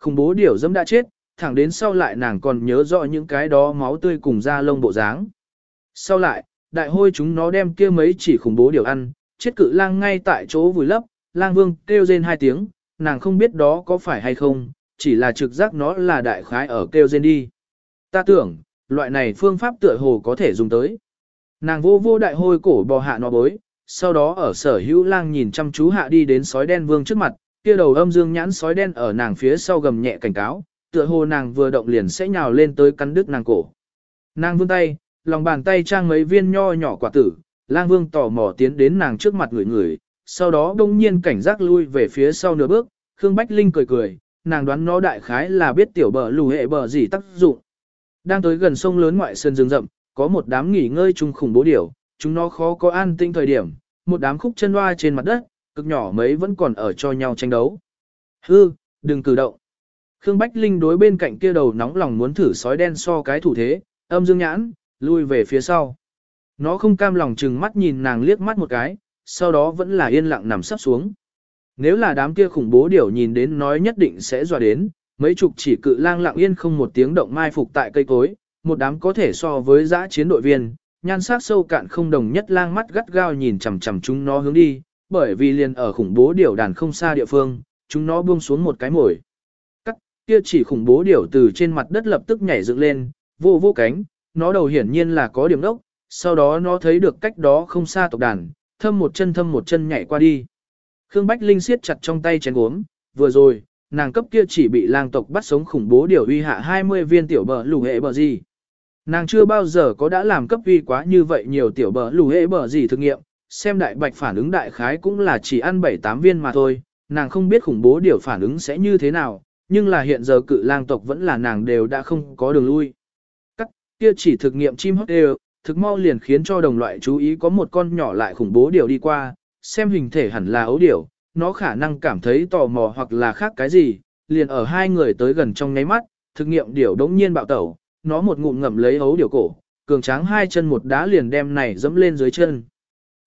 Khủng bố điểu dâm đã chết, thẳng đến sau lại nàng còn nhớ rõ những cái đó máu tươi cùng da lông bộ dáng. Sau lại, đại hôi chúng nó đem kia mấy chỉ khủng bố điểu ăn, chết cự lang ngay tại chỗ vùi lấp, lang vương kêu rên hai tiếng, nàng không biết đó có phải hay không, chỉ là trực giác nó là đại khái ở kêu rên đi. Ta tưởng, loại này phương pháp tựa hồ có thể dùng tới. Nàng vô vô đại hôi cổ bò hạ nó bối, sau đó ở sở hữu lang nhìn chăm chú hạ đi đến sói đen vương trước mặt, kia đầu âm dương nhãn sói đen ở nàng phía sau gầm nhẹ cảnh cáo, tựa hồ nàng vừa động liền sẽ nhào lên tới cắn đứt nàng cổ. Nàng vươn tay, lòng bàn tay trang mấy viên nho nhỏ quả tử, lang vương tò mò tiến đến nàng trước mặt người người, sau đó đông nhiên cảnh giác lui về phía sau nửa bước, Khương Bách Linh cười cười, nàng đoán nó đại khái là biết tiểu bờ lù hệ bờ gì tác dụng. Đang tới gần sông lớn ngoại sơn rừng rậm, có một đám nghỉ ngơi chung khủng bố điểu, chúng nó khó có an tinh thời điểm, một đám khúc chân hoa trên mặt đất, cực nhỏ mấy vẫn còn ở cho nhau tranh đấu. Hư, đừng cử động. Khương Bách Linh đối bên cạnh kia đầu nóng lòng muốn thử sói đen so cái thủ thế, âm dương nhãn, lui về phía sau. Nó không cam lòng chừng mắt nhìn nàng liếc mắt một cái, sau đó vẫn là yên lặng nằm sắp xuống. Nếu là đám kia khủng bố điểu nhìn đến nói nhất định sẽ dọa đến, mấy chục chỉ cự lang lặng yên không một tiếng động mai phục tại cây cối, một đám có thể so với giã chiến đội viên, nhan sắc sâu cạn không đồng nhất lang mắt gắt gao nhìn chằm chằm chúng nó hướng đi, bởi vì liền ở khủng bố điểu đàn không xa địa phương, chúng nó buông xuống một cái mồi. Cắt, kia chỉ khủng bố điểu từ trên mặt đất lập tức nhảy dựng lên, vô vô cánh, nó đầu hiển nhiên là có điểm đốc, sau đó nó thấy được cách đó không xa tộc đàn, thâm một chân thâm một chân nhảy qua đi. Khương Bách Linh siết chặt trong tay chén uống, vừa rồi, nàng cấp kia chỉ bị lang tộc bắt sống khủng bố điều uy hạ 20 viên tiểu bờ lù hệ bờ gì. Nàng chưa bao giờ có đã làm cấp uy quá như vậy nhiều tiểu bờ lù hệ bờ gì thực nghiệm, xem đại bạch phản ứng đại khái cũng là chỉ ăn 7-8 viên mà thôi, nàng không biết khủng bố điều phản ứng sẽ như thế nào, nhưng là hiện giờ cự lang tộc vẫn là nàng đều đã không có đường lui. Cắt, kia chỉ thực nghiệm chim hót đều, thực mau liền khiến cho đồng loại chú ý có một con nhỏ lại khủng bố điều đi qua, xem hình thể hẳn là ấu điểu, nó khả năng cảm thấy tò mò hoặc là khác cái gì, liền ở hai người tới gần trong nháy mắt, thực nghiệm điều đống nhiên bạo tẩu, nó một ngụm ngậm lấy ấu điểu cổ, cường tráng hai chân một đá liền đem này dẫm lên dưới chân.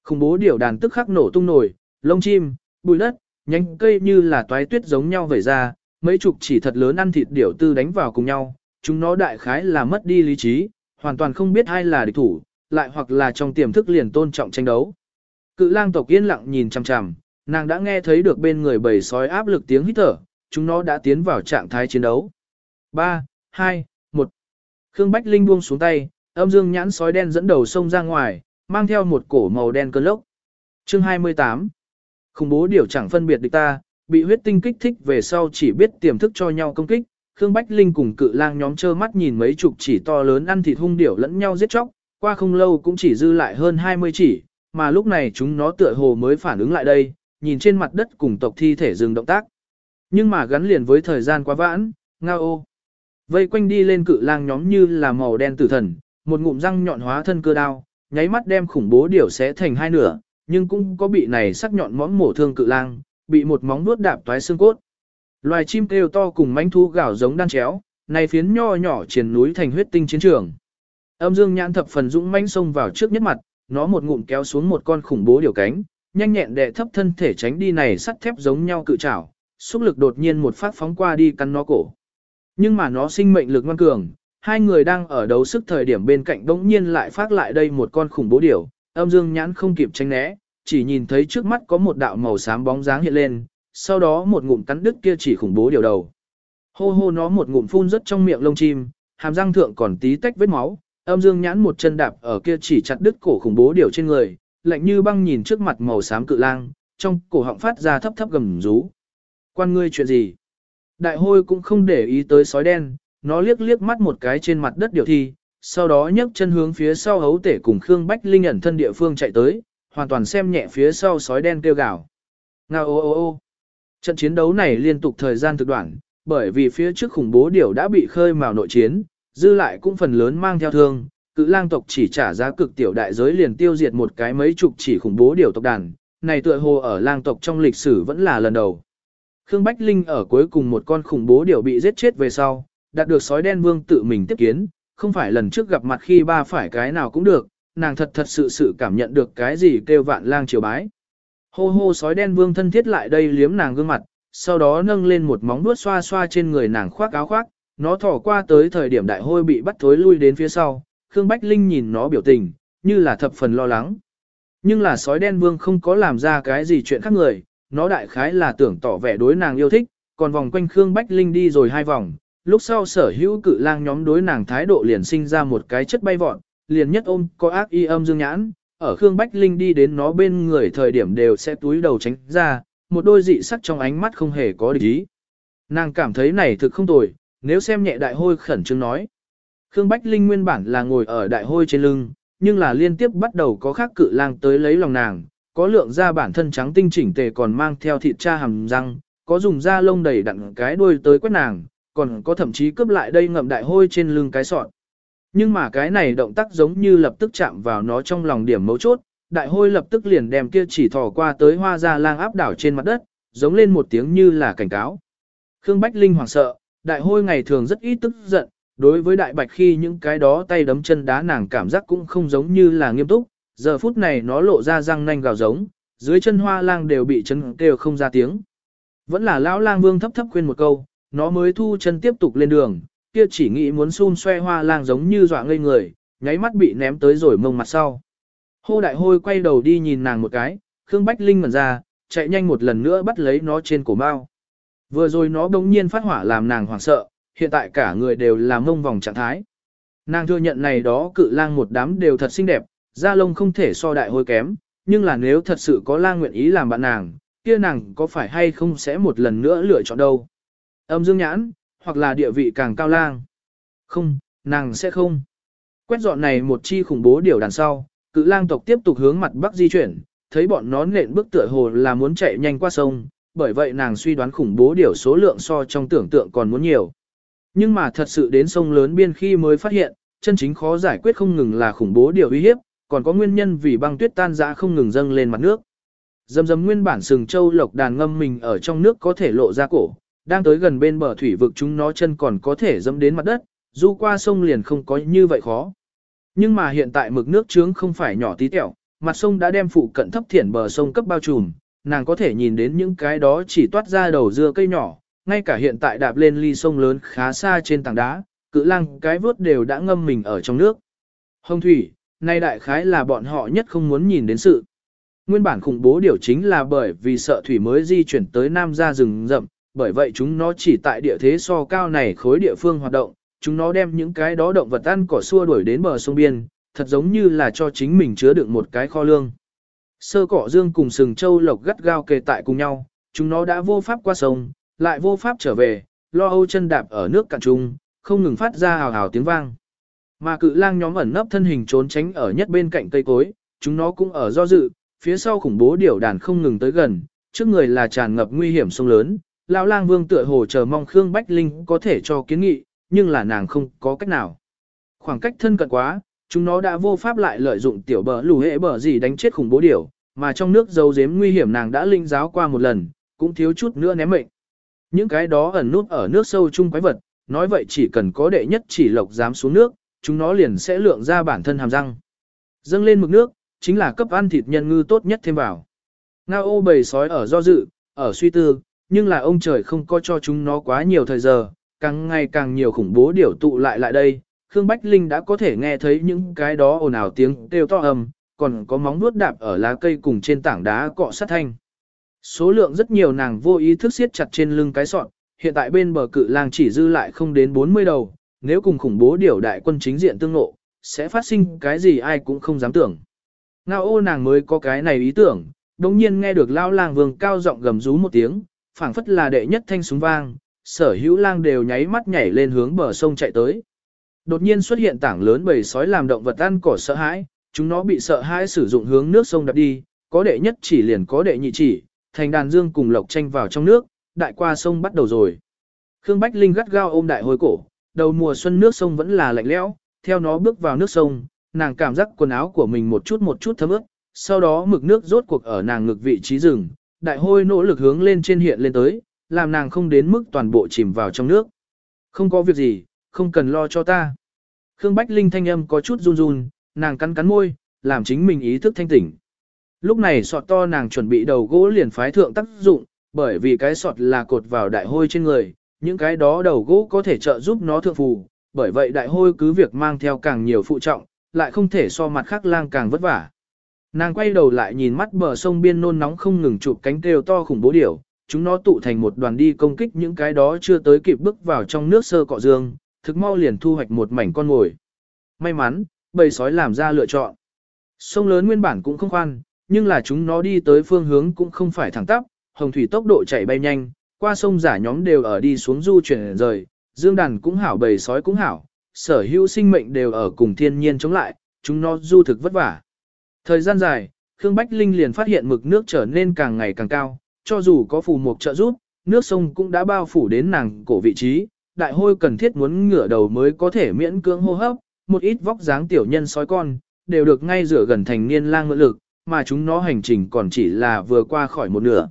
Khủng bố điểu đàn tức khắc nổ tung nổi, lông chim, bụi đất, nhánh cây như là toái tuyết giống nhau vẩy ra, mấy chục chỉ thật lớn ăn thịt điểu tư đánh vào cùng nhau, chúng nó đại khái là mất đi lý trí, hoàn toàn không biết ai là địch thủ, lại hoặc là trong tiềm thức liền tôn trọng tranh đấu. Cự lang tộc yên lặng nhìn chằm chằm, nàng đã nghe thấy được bên người bầy sói áp lực tiếng hít thở, chúng nó đã tiến vào trạng thái chiến đấu. 3, 2, 1. Khương Bách Linh buông xuống tay, âm dương nhãn sói đen dẫn đầu sông ra ngoài, mang theo một cổ màu đen cơn lốc. Chương 28. Khủng bố điều chẳng phân biệt địch ta, bị huyết tinh kích thích về sau chỉ biết tiềm thức cho nhau công kích. Khương Bách Linh cùng cự lang nhóm trơ mắt nhìn mấy chục chỉ to lớn ăn thịt hung điểu lẫn nhau giết chóc, qua không lâu cũng chỉ dư lại hơn 20 chỉ, mà lúc này chúng nó tựa hồ mới phản ứng lại đây, nhìn trên mặt đất cùng tộc thi thể dừng động tác. Nhưng mà gắn liền với thời gian quá vãn, ngao ô. Vây quanh đi lên cự lang nhóm như là màu đen tử thần, một ngụm răng nhọn hóa thân cơ đao, nháy mắt đem khủng bố điểu xé thành hai nửa, nhưng cũng có bị này sắc nhọn móng mổ thương cự lang, bị một móng vuốt đạp toái xương cốt. Loài chim kêu to cùng mánh thu gạo giống đan chéo, này phiến nho nhỏ triển núi thành huyết tinh chiến trường. Âm dương nhãn thập phần dũng mãnh xông vào trước nhất mặt, nó một ngụm kéo xuống một con khủng bố điều cánh, nhanh nhẹn đè thấp thân thể tránh đi này sắt thép giống nhau cự trảo, xúc lực đột nhiên một phát phóng qua đi cắn nó cổ. Nhưng mà nó sinh mệnh lực ngoan cường, hai người đang ở đấu sức thời điểm bên cạnh đống nhiên lại phát lại đây một con khủng bố điểu, âm dương nhãn không kịp tránh né, chỉ nhìn thấy trước mắt có một đạo màu xám bóng dáng hiện lên, sau đó một ngụm cắn đứt kia chỉ khủng bố điều đầu. Hô hô nó một ngụm phun rất trong miệng lông chim, hàm răng thượng còn tí tách vết máu, âm dương nhãn một chân đạp ở kia chỉ chặt đứt cổ khủng bố điều trên người, lạnh như băng nhìn trước mặt màu xám cự lang, trong cổ họng phát ra thấp thấp gầm rú. Quan ngươi chuyện gì? Đại hôi cũng không để ý tới sói đen, nó liếc liếc mắt một cái trên mặt đất điều thi, sau đó nhấc chân hướng phía sau hấu tể cùng Khương Bách Linh ẩn thân địa phương chạy tới, hoàn toàn xem nhẹ phía sau sói đen kêu gào. Ngao ô ô ô. Trận chiến đấu này liên tục thời gian thực đoạn, bởi vì phía trước khủng bố điều đã bị khơi mào nội chiến, dư lại cũng phần lớn mang theo thương, cự lang tộc chỉ trả giá cực tiểu đại giới liền tiêu diệt một cái mấy chục chỉ khủng bố điều tộc đàn, này tựa hồ ở lang tộc trong lịch sử vẫn là lần đầu. Khương Bách Linh ở cuối cùng một con khủng bố điều bị giết chết về sau, đạt được sói đen vương tự mình tiếp kiến, không phải lần trước gặp mặt khi ba phải cái nào cũng được, nàng thật thật sự sự cảm nhận được cái gì kêu vạn lang triều bái. Hô hô sói đen vương thân thiết lại đây liếm nàng gương mặt, sau đó nâng lên một móng vuốt xoa xoa trên người nàng khoác áo khoác, nó thỏ qua tới thời điểm đại hôi bị bắt thối lui đến phía sau, Khương Bách Linh nhìn nó biểu tình, như là thập phần lo lắng. Nhưng là sói đen vương không có làm ra cái gì chuyện khác người, nó đại khái là tưởng tỏ vẻ đối nàng yêu thích, còn vòng quanh Khương Bách Linh đi rồi hai vòng, lúc sau sở hữu cự lang nhóm đối nàng thái độ liền sinh ra một cái chất bay vọt, liền nhất ôm có ác y âm dương nhãn, ở Khương Bách Linh đi đến nó bên người thời điểm đều sẽ túi đầu tránh ra, một đôi dị sắc trong ánh mắt không hề có địch ý. Nàng cảm thấy này thực không tồi, nếu xem nhẹ đại hôi khẩn trương nói. Khương Bách Linh nguyên bản là ngồi ở đại hôi trên lưng, nhưng là liên tiếp bắt đầu có khác cự lang tới lấy lòng nàng, có lượng da bản thân trắng tinh chỉnh tề còn mang theo thịt cha hầm răng, có dùng da lông đầy đặn cái đuôi tới quét nàng, còn có thậm chí cướp lại đây ngậm đại hôi trên lưng cái sọt. Nhưng mà cái này động tác giống như lập tức chạm vào nó trong lòng điểm mấu chốt, đại hôi lập tức liền đem kia chỉ thò qua tới hoa ra lang áp đảo trên mặt đất, giống lên một tiếng như là cảnh cáo. Khương Bách Linh hoảng sợ, đại hôi ngày thường rất ít tức giận, đối với đại bạch khi những cái đó tay đấm chân đá nàng cảm giác cũng không giống như là nghiêm túc, giờ phút này nó lộ ra răng nanh gào giống, dưới chân hoa lang đều bị chân kêu không ra tiếng. Vẫn là lão lang vương thấp thấp khuyên một câu, nó mới thu chân tiếp tục lên đường, kia chỉ nghĩ muốn xun xoe hoa lang giống như dọa ngây người, nháy mắt bị ném tới rồi mông mặt sau. Hô đại hôi quay đầu đi nhìn nàng một cái, Khương Bách Linh ngẩn ra, chạy nhanh một lần nữa bắt lấy nó trên cổ bao. Vừa rồi nó bỗng nhiên phát hỏa làm nàng hoảng sợ, hiện tại cả người đều là mông vòng trạng thái. Nàng thừa nhận này đó cự lang một đám đều thật xinh đẹp, da lông không thể so đại hôi kém, nhưng là nếu thật sự có lang nguyện ý làm bạn nàng, kia nàng có phải hay không sẽ một lần nữa lựa chọn đâu. Âm dương nhãn, hoặc là địa vị càng cao lang. Không, nàng sẽ không. Quét dọn này một chi khủng bố điều đàn sau, cự lang tộc tiếp tục hướng mặt bắc di chuyển, thấy bọn nó nện bước tựa hồ là muốn chạy nhanh qua sông, bởi vậy nàng suy đoán khủng bố điều số lượng so trong tưởng tượng còn muốn nhiều. Nhưng mà thật sự đến sông lớn biên khi mới phát hiện, chân chính khó giải quyết không ngừng là khủng bố điều uy hiếp, còn có nguyên nhân vì băng tuyết tan dã không ngừng dâng lên mặt nước. Dầm dầm nguyên bản sừng châu lộc đàn ngâm mình ở trong nước có thể lộ ra cổ, đang tới gần bên bờ thủy vực chúng nó chân còn có thể dẫm đến mặt đất, du qua sông liền không có như vậy khó. Nhưng mà hiện tại mực nước trướng không phải nhỏ tí tẹo, mặt sông đã đem phụ cận thấp thiển bờ sông cấp bao trùm, nàng có thể nhìn đến những cái đó chỉ toát ra đầu dưa cây nhỏ, ngay cả hiện tại đạp lên ly sông lớn khá xa trên tảng đá, cự lăng cái vớt đều đã ngâm mình ở trong nước. Hồng thủy, nay đại khái là bọn họ nhất không muốn nhìn đến sự. Nguyên bản khủng bố điều chính là bởi vì sợ thủy mới di chuyển tới nam ra rừng rậm, bởi vậy chúng nó chỉ tại địa thế so cao này khối địa phương hoạt động, chúng nó đem những cái đó động vật ăn cỏ xua đuổi đến bờ sông biên, thật giống như là cho chính mình chứa đựng một cái kho lương. Sơ cỏ dương cùng sừng châu lộc gắt gao kề tại cùng nhau, chúng nó đã vô pháp qua sông, lại vô pháp trở về, lo âu chân đạp ở nước cạn trung, không ngừng phát ra hào hào tiếng vang. Mà cự lang nhóm ẩn nấp thân hình trốn tránh ở nhất bên cạnh cây cối, chúng nó cũng ở do dự, phía sau khủng bố điểu đàn không ngừng tới gần, trước người là tràn ngập nguy hiểm sông lớn. Lão lang vương tựa hồ chờ mong Khương Bách Linh có thể cho kiến nghị, nhưng là nàng không có cách nào. Khoảng cách thân cận quá, chúng nó đã vô pháp lại lợi dụng tiểu bờ lù hệ bờ gì đánh chết khủng bố điểu, mà trong nước dấu dếm nguy hiểm nàng đã linh giáo qua một lần, cũng thiếu chút nữa ném mệnh. Những cái đó ẩn nút ở nước sâu chung quái vật, nói vậy chỉ cần có đệ nhất chỉ lộc dám xuống nước, chúng nó liền sẽ lượng ra bản thân hàm răng. Dâng lên mực nước, chính là cấp ăn thịt nhân ngư tốt nhất thêm vào. Ngao ô bầy sói ở do dự, ở suy tư, nhưng là ông trời không có cho chúng nó quá nhiều thời giờ, càng ngày càng nhiều khủng bố điều tụ lại lại đây. Khương Bách Linh đã có thể nghe thấy những cái đó ồn ào tiếng kêu to ầm, còn có móng nuốt đạp ở lá cây cùng trên tảng đá cọ sát thanh. Số lượng rất nhiều nàng vô ý thức siết chặt trên lưng cái sọn, hiện tại bên bờ cự lang chỉ dư lại không đến 40 đầu, nếu cùng khủng bố điều đại quân chính diện tương ngộ, sẽ phát sinh cái gì ai cũng không dám tưởng. Ngao ô nàng mới có cái này ý tưởng, đồng nhiên nghe được lao lang vương cao giọng gầm rú một tiếng, phảng phất là đệ nhất thanh súng vang, sở hữu lang đều nháy mắt nhảy lên hướng bờ sông chạy tới. Đột nhiên xuất hiện tảng lớn bầy sói làm động vật ăn cỏ sợ hãi, chúng nó bị sợ hãi sử dụng hướng nước sông đập đi, có đệ nhất chỉ liền có đệ nhị chỉ, thành đàn dương cùng lộc tranh vào trong nước, đại qua sông bắt đầu rồi. Khương Bách Linh gắt gao ôm đại hồi cổ, đầu mùa xuân nước sông vẫn là lạnh lẽo, theo nó bước vào nước sông, nàng cảm giác quần áo của mình một chút một chút thấm ướt, sau đó mực nước rốt cuộc ở nàng ngực vị trí rừng, đại hôi nỗ lực hướng lên trên hiện lên tới, làm nàng không đến mức toàn bộ chìm vào trong nước. Không có việc gì, không cần lo cho ta. Khương Bách Linh thanh âm có chút run run, nàng cắn cắn môi, làm chính mình ý thức thanh tỉnh. Lúc này sọt to nàng chuẩn bị đầu gỗ liền phái thượng tác dụng, bởi vì cái sọt là cột vào đại hôi trên người, những cái đó đầu gỗ có thể trợ giúp nó thượng phù, bởi vậy đại hôi cứ việc mang theo càng nhiều phụ trọng, lại không thể so mặt khác lang càng vất vả. Nàng quay đầu lại nhìn mắt bờ sông biên nôn nóng không ngừng chụp cánh kêu to khủng bố điểu, chúng nó tụ thành một đoàn đi công kích những cái đó chưa tới kịp bước vào trong nước sơ cọ dương, thực mau liền thu hoạch một mảnh con ngồi. May mắn, bầy sói làm ra lựa chọn. Sông lớn nguyên bản cũng không khoan, nhưng là chúng nó đi tới phương hướng cũng không phải thẳng tắp, hồng thủy tốc độ chạy bay nhanh, qua sông giả nhóm đều ở đi xuống du chuyển rời, dương đàn cũng hảo bầy sói cũng hảo, sở hữu sinh mệnh đều ở cùng thiên nhiên chống lại, chúng nó du thực vất vả. Thời gian dài, Khương Bách Linh liền phát hiện mực nước trở nên càng ngày càng cao, cho dù có phù mục trợ giúp, nước sông cũng đã bao phủ đến nàng cổ vị trí, đại hôi cần thiết muốn ngửa đầu mới có thể miễn cưỡng hô hấp, một ít vóc dáng tiểu nhân sói con, đều được ngay rửa gần thành niên lang ngựa lực, mà chúng nó hành trình còn chỉ là vừa qua khỏi một nửa.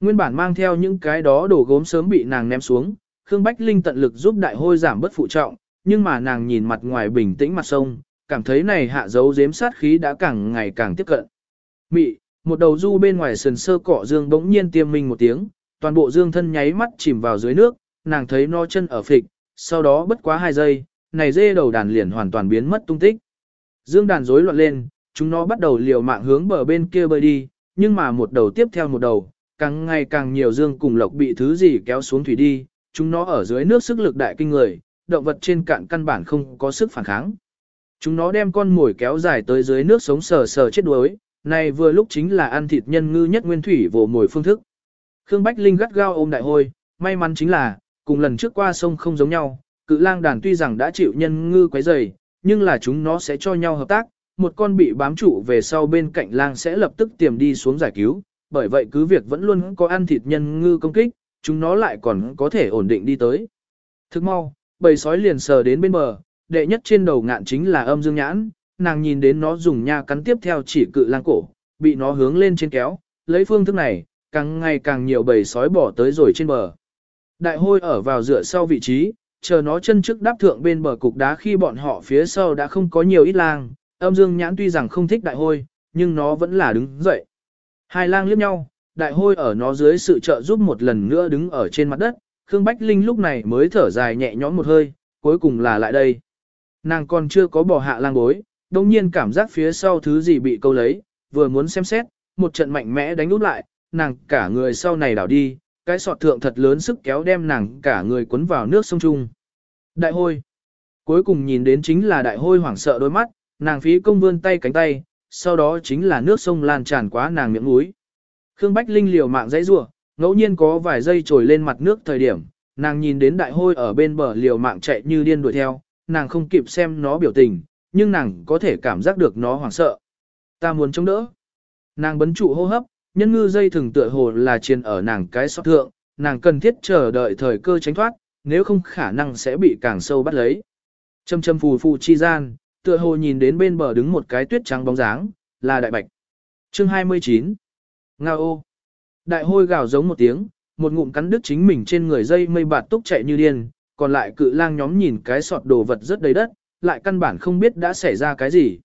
Nguyên bản mang theo những cái đó đồ gốm sớm bị nàng ném xuống, Khương Bách Linh tận lực giúp đại hôi giảm bớt phụ trọng, nhưng mà nàng nhìn mặt ngoài bình tĩnh mặt sông, cảm thấy này hạ dấu giếm sát khí đã càng ngày càng tiếp cận. Mị, một đầu du bên ngoài sườn sơ cọ dương bỗng nhiên tiêm minh một tiếng, toàn bộ dương thân nháy mắt chìm vào dưới nước, nàng thấy no chân ở phịch, sau đó bất quá hai giây, này dê đầu đàn liền hoàn toàn biến mất tung tích. Dương đàn rối loạn lên, chúng nó bắt đầu liều mạng hướng bờ bên kia bơi đi, nhưng mà một đầu tiếp theo một đầu, càng ngày càng nhiều dương cùng lộc bị thứ gì kéo xuống thủy đi, chúng nó ở dưới nước sức lực đại kinh người, động vật trên cạn căn bản không có sức phản kháng. Chúng nó đem con mồi kéo dài tới dưới nước sống sờ sờ chết đuối, này vừa lúc chính là ăn thịt nhân ngư nhất nguyên thủy vồ mồi phương thức. Khương Bách Linh gắt gao ôm đại hôi, may mắn chính là, cùng lần trước qua sông không giống nhau, cự lang đàn tuy rằng đã chịu nhân ngư quấy rầy, nhưng là chúng nó sẽ cho nhau hợp tác, một con bị bám trụ về sau bên cạnh lang sẽ lập tức tiềm đi xuống giải cứu, bởi vậy cứ việc vẫn luôn có ăn thịt nhân ngư công kích, chúng nó lại còn có thể ổn định đi tới. Thức mau, bầy sói liền sờ đến bên bờ, đệ nhất trên đầu ngạn chính là âm dương nhãn, nàng nhìn đến nó dùng nha cắn tiếp theo chỉ cự lang cổ, bị nó hướng lên trên kéo, lấy phương thức này, càng ngày càng nhiều bầy sói bỏ tới rồi trên bờ. Đại hôi ở vào dựa sau vị trí, chờ nó chân trước đáp thượng bên bờ cục đá khi bọn họ phía sau đã không có nhiều ít lang, âm dương nhãn tuy rằng không thích đại hôi, nhưng nó vẫn là đứng dậy. Hai lang liếc nhau, đại hôi ở nó dưới sự trợ giúp một lần nữa đứng ở trên mặt đất, Khương Bách Linh lúc này mới thở dài nhẹ nhõm một hơi, cuối cùng là lại đây. Nàng còn chưa có bỏ hạ lang bối, đồng nhiên cảm giác phía sau thứ gì bị câu lấy, vừa muốn xem xét, một trận mạnh mẽ đánh út lại, nàng cả người sau này đảo đi, cái sọt thượng thật lớn sức kéo đem nàng cả người cuốn vào nước sông Trung. Đại hôi. Cuối cùng nhìn đến chính là đại hôi hoảng sợ đôi mắt, nàng phí công vươn tay cánh tay, sau đó chính là nước sông lan tràn quá nàng miệng mũi. Khương Bách Linh liều mạng dãy rủa, ngẫu nhiên có vài giây trồi lên mặt nước thời điểm, nàng nhìn đến đại hôi ở bên bờ liều mạng chạy như điên đuổi theo, nàng không kịp xem nó biểu tình, nhưng nàng có thể cảm giác được nó hoảng sợ. Ta muốn chống đỡ. Nàng bấn trụ hô hấp, nhân ngư dây thừng tựa hồ là chiền ở nàng cái sót thượng, nàng cần thiết chờ đợi thời cơ tránh thoát, nếu không khả năng sẽ bị càng sâu bắt lấy. Châm châm phù phù chi gian, tựa hồ nhìn đến bên bờ đứng một cái tuyết trắng bóng dáng, là đại bạch. Chương 29 Nga ô Đại hôi gào giống một tiếng, một ngụm cắn đứt chính mình trên người dây mây bạt túc chạy như điên, còn lại cự lang nhóm nhìn cái sọt đồ vật rất đầy đất, lại căn bản không biết đã xảy ra cái gì.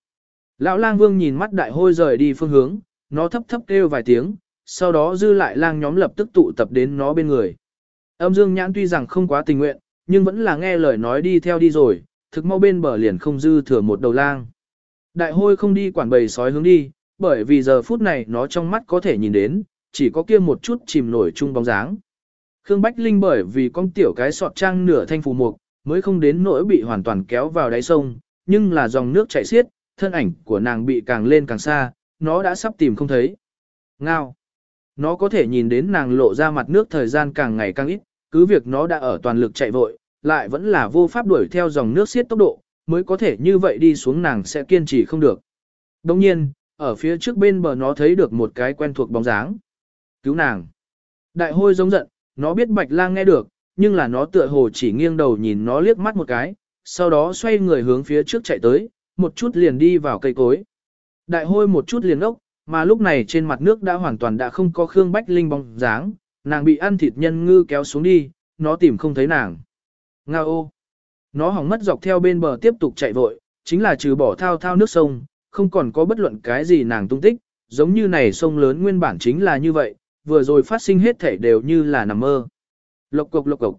Lão lang vương nhìn mắt đại hôi rời đi phương hướng, nó thấp thấp kêu vài tiếng, sau đó dư lại lang nhóm lập tức tụ tập đến nó bên người. Âm dương nhãn tuy rằng không quá tình nguyện, nhưng vẫn là nghe lời nói đi theo đi rồi, thực mau bên bờ liền không dư thừa một đầu lang. Đại hôi không đi quản bầy sói hướng đi, bởi vì giờ phút này nó trong mắt có thể nhìn đến, chỉ có kia một chút chìm nổi chung bóng dáng. Khương Bách Linh bởi vì con tiểu cái sọt trang nửa thanh phù mục, mới không đến nỗi bị hoàn toàn kéo vào đáy sông, nhưng là dòng nước chảy xiết, thân ảnh của nàng bị càng lên càng xa, nó đã sắp tìm không thấy. Ngao. Nó có thể nhìn đến nàng lộ ra mặt nước thời gian càng ngày càng ít, cứ việc nó đã ở toàn lực chạy vội, lại vẫn là vô pháp đuổi theo dòng nước xiết tốc độ, mới có thể như vậy đi xuống nàng sẽ kiên trì không được. Đồng nhiên, ở phía trước bên bờ nó thấy được một cái quen thuộc bóng dáng. Cứu nàng. Đại hôi giống giận, nó biết bạch lang nghe được, nhưng là nó tựa hồ chỉ nghiêng đầu nhìn nó liếc mắt một cái, sau đó xoay người hướng phía trước chạy tới, một chút liền đi vào cây cối. Đại hôi một chút liền ốc, mà lúc này trên mặt nước đã hoàn toàn đã không có Khương Bách Linh bóng dáng, nàng bị ăn thịt nhân ngư kéo xuống đi, nó tìm không thấy nàng. Nga ô! Nó hỏng mất dọc theo bên bờ tiếp tục chạy vội, chính là trừ bỏ thao thao nước sông, không còn có bất luận cái gì nàng tung tích, giống như này sông lớn nguyên bản chính là như vậy, vừa rồi phát sinh hết thể đều như là nằm mơ. Lộc cục lộc cục.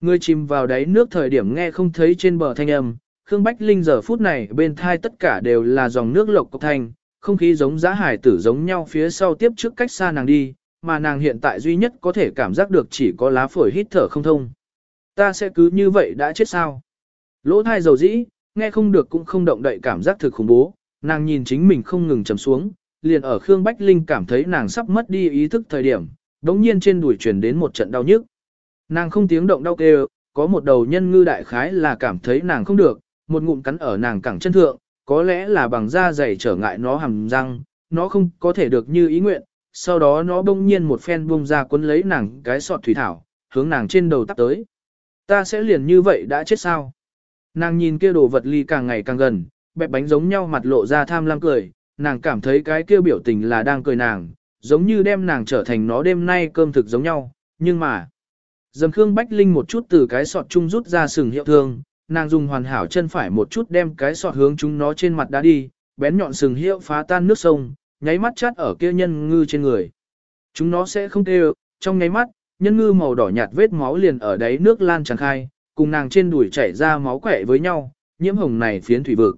Người chìm vào đáy nước thời điểm nghe không thấy trên bờ thanh âm, Khương Bách Linh giờ phút này bên thai tất cả đều là dòng nước lộc cục thanh, không khí giống giá hải tử giống nhau phía sau tiếp trước cách xa nàng đi, mà nàng hiện tại duy nhất có thể cảm giác được chỉ có lá phổi hít thở không thông. Ta sẽ cứ như vậy đã chết sao? Lỗ thai dầu dĩ, nghe không được cũng không động đậy cảm giác thực khủng bố, nàng nhìn chính mình không ngừng trầm xuống, liền ở Khương Bách Linh cảm thấy nàng sắp mất đi ý thức thời điểm, đống nhiên trên đùi truyền đến một trận đau nhức. Nàng không tiếng động đau kêu, có một đầu nhân ngư đại khái là cảm thấy nàng không được, một ngụm cắn ở nàng cẳng chân thượng, có lẽ là bằng da dày trở ngại nó hầm răng, nó không có thể được như ý nguyện, sau đó nó bỗng nhiên một phen buông ra cuốn lấy nàng cái sọt thủy thảo, hướng nàng trên đầu tắp tới. Ta sẽ liền như vậy đã chết sao? Nàng nhìn kia đồ vật ly càng ngày càng gần, bẹp bánh giống nhau mặt lộ ra tham lam cười, nàng cảm thấy cái kia biểu tình là đang cười nàng, giống như đem nàng trở thành nó đêm nay cơm thực giống nhau, nhưng mà... Dầm Khương Bách Linh một chút từ cái sọt chung rút ra sừng hiệu thương, nàng dùng hoàn hảo chân phải một chút đem cái sọt hướng chúng nó trên mặt đá đi, bén nhọn sừng hiệu phá tan nước sông, nháy mắt chát ở kia nhân ngư trên người. Chúng nó sẽ không kêu, trong nháy mắt, nhân ngư màu đỏ nhạt vết máu liền ở đáy nước lan tràn khai, cùng nàng trên đùi chảy ra máu quẻ với nhau, nhiễm hồng này phiến thủy vực.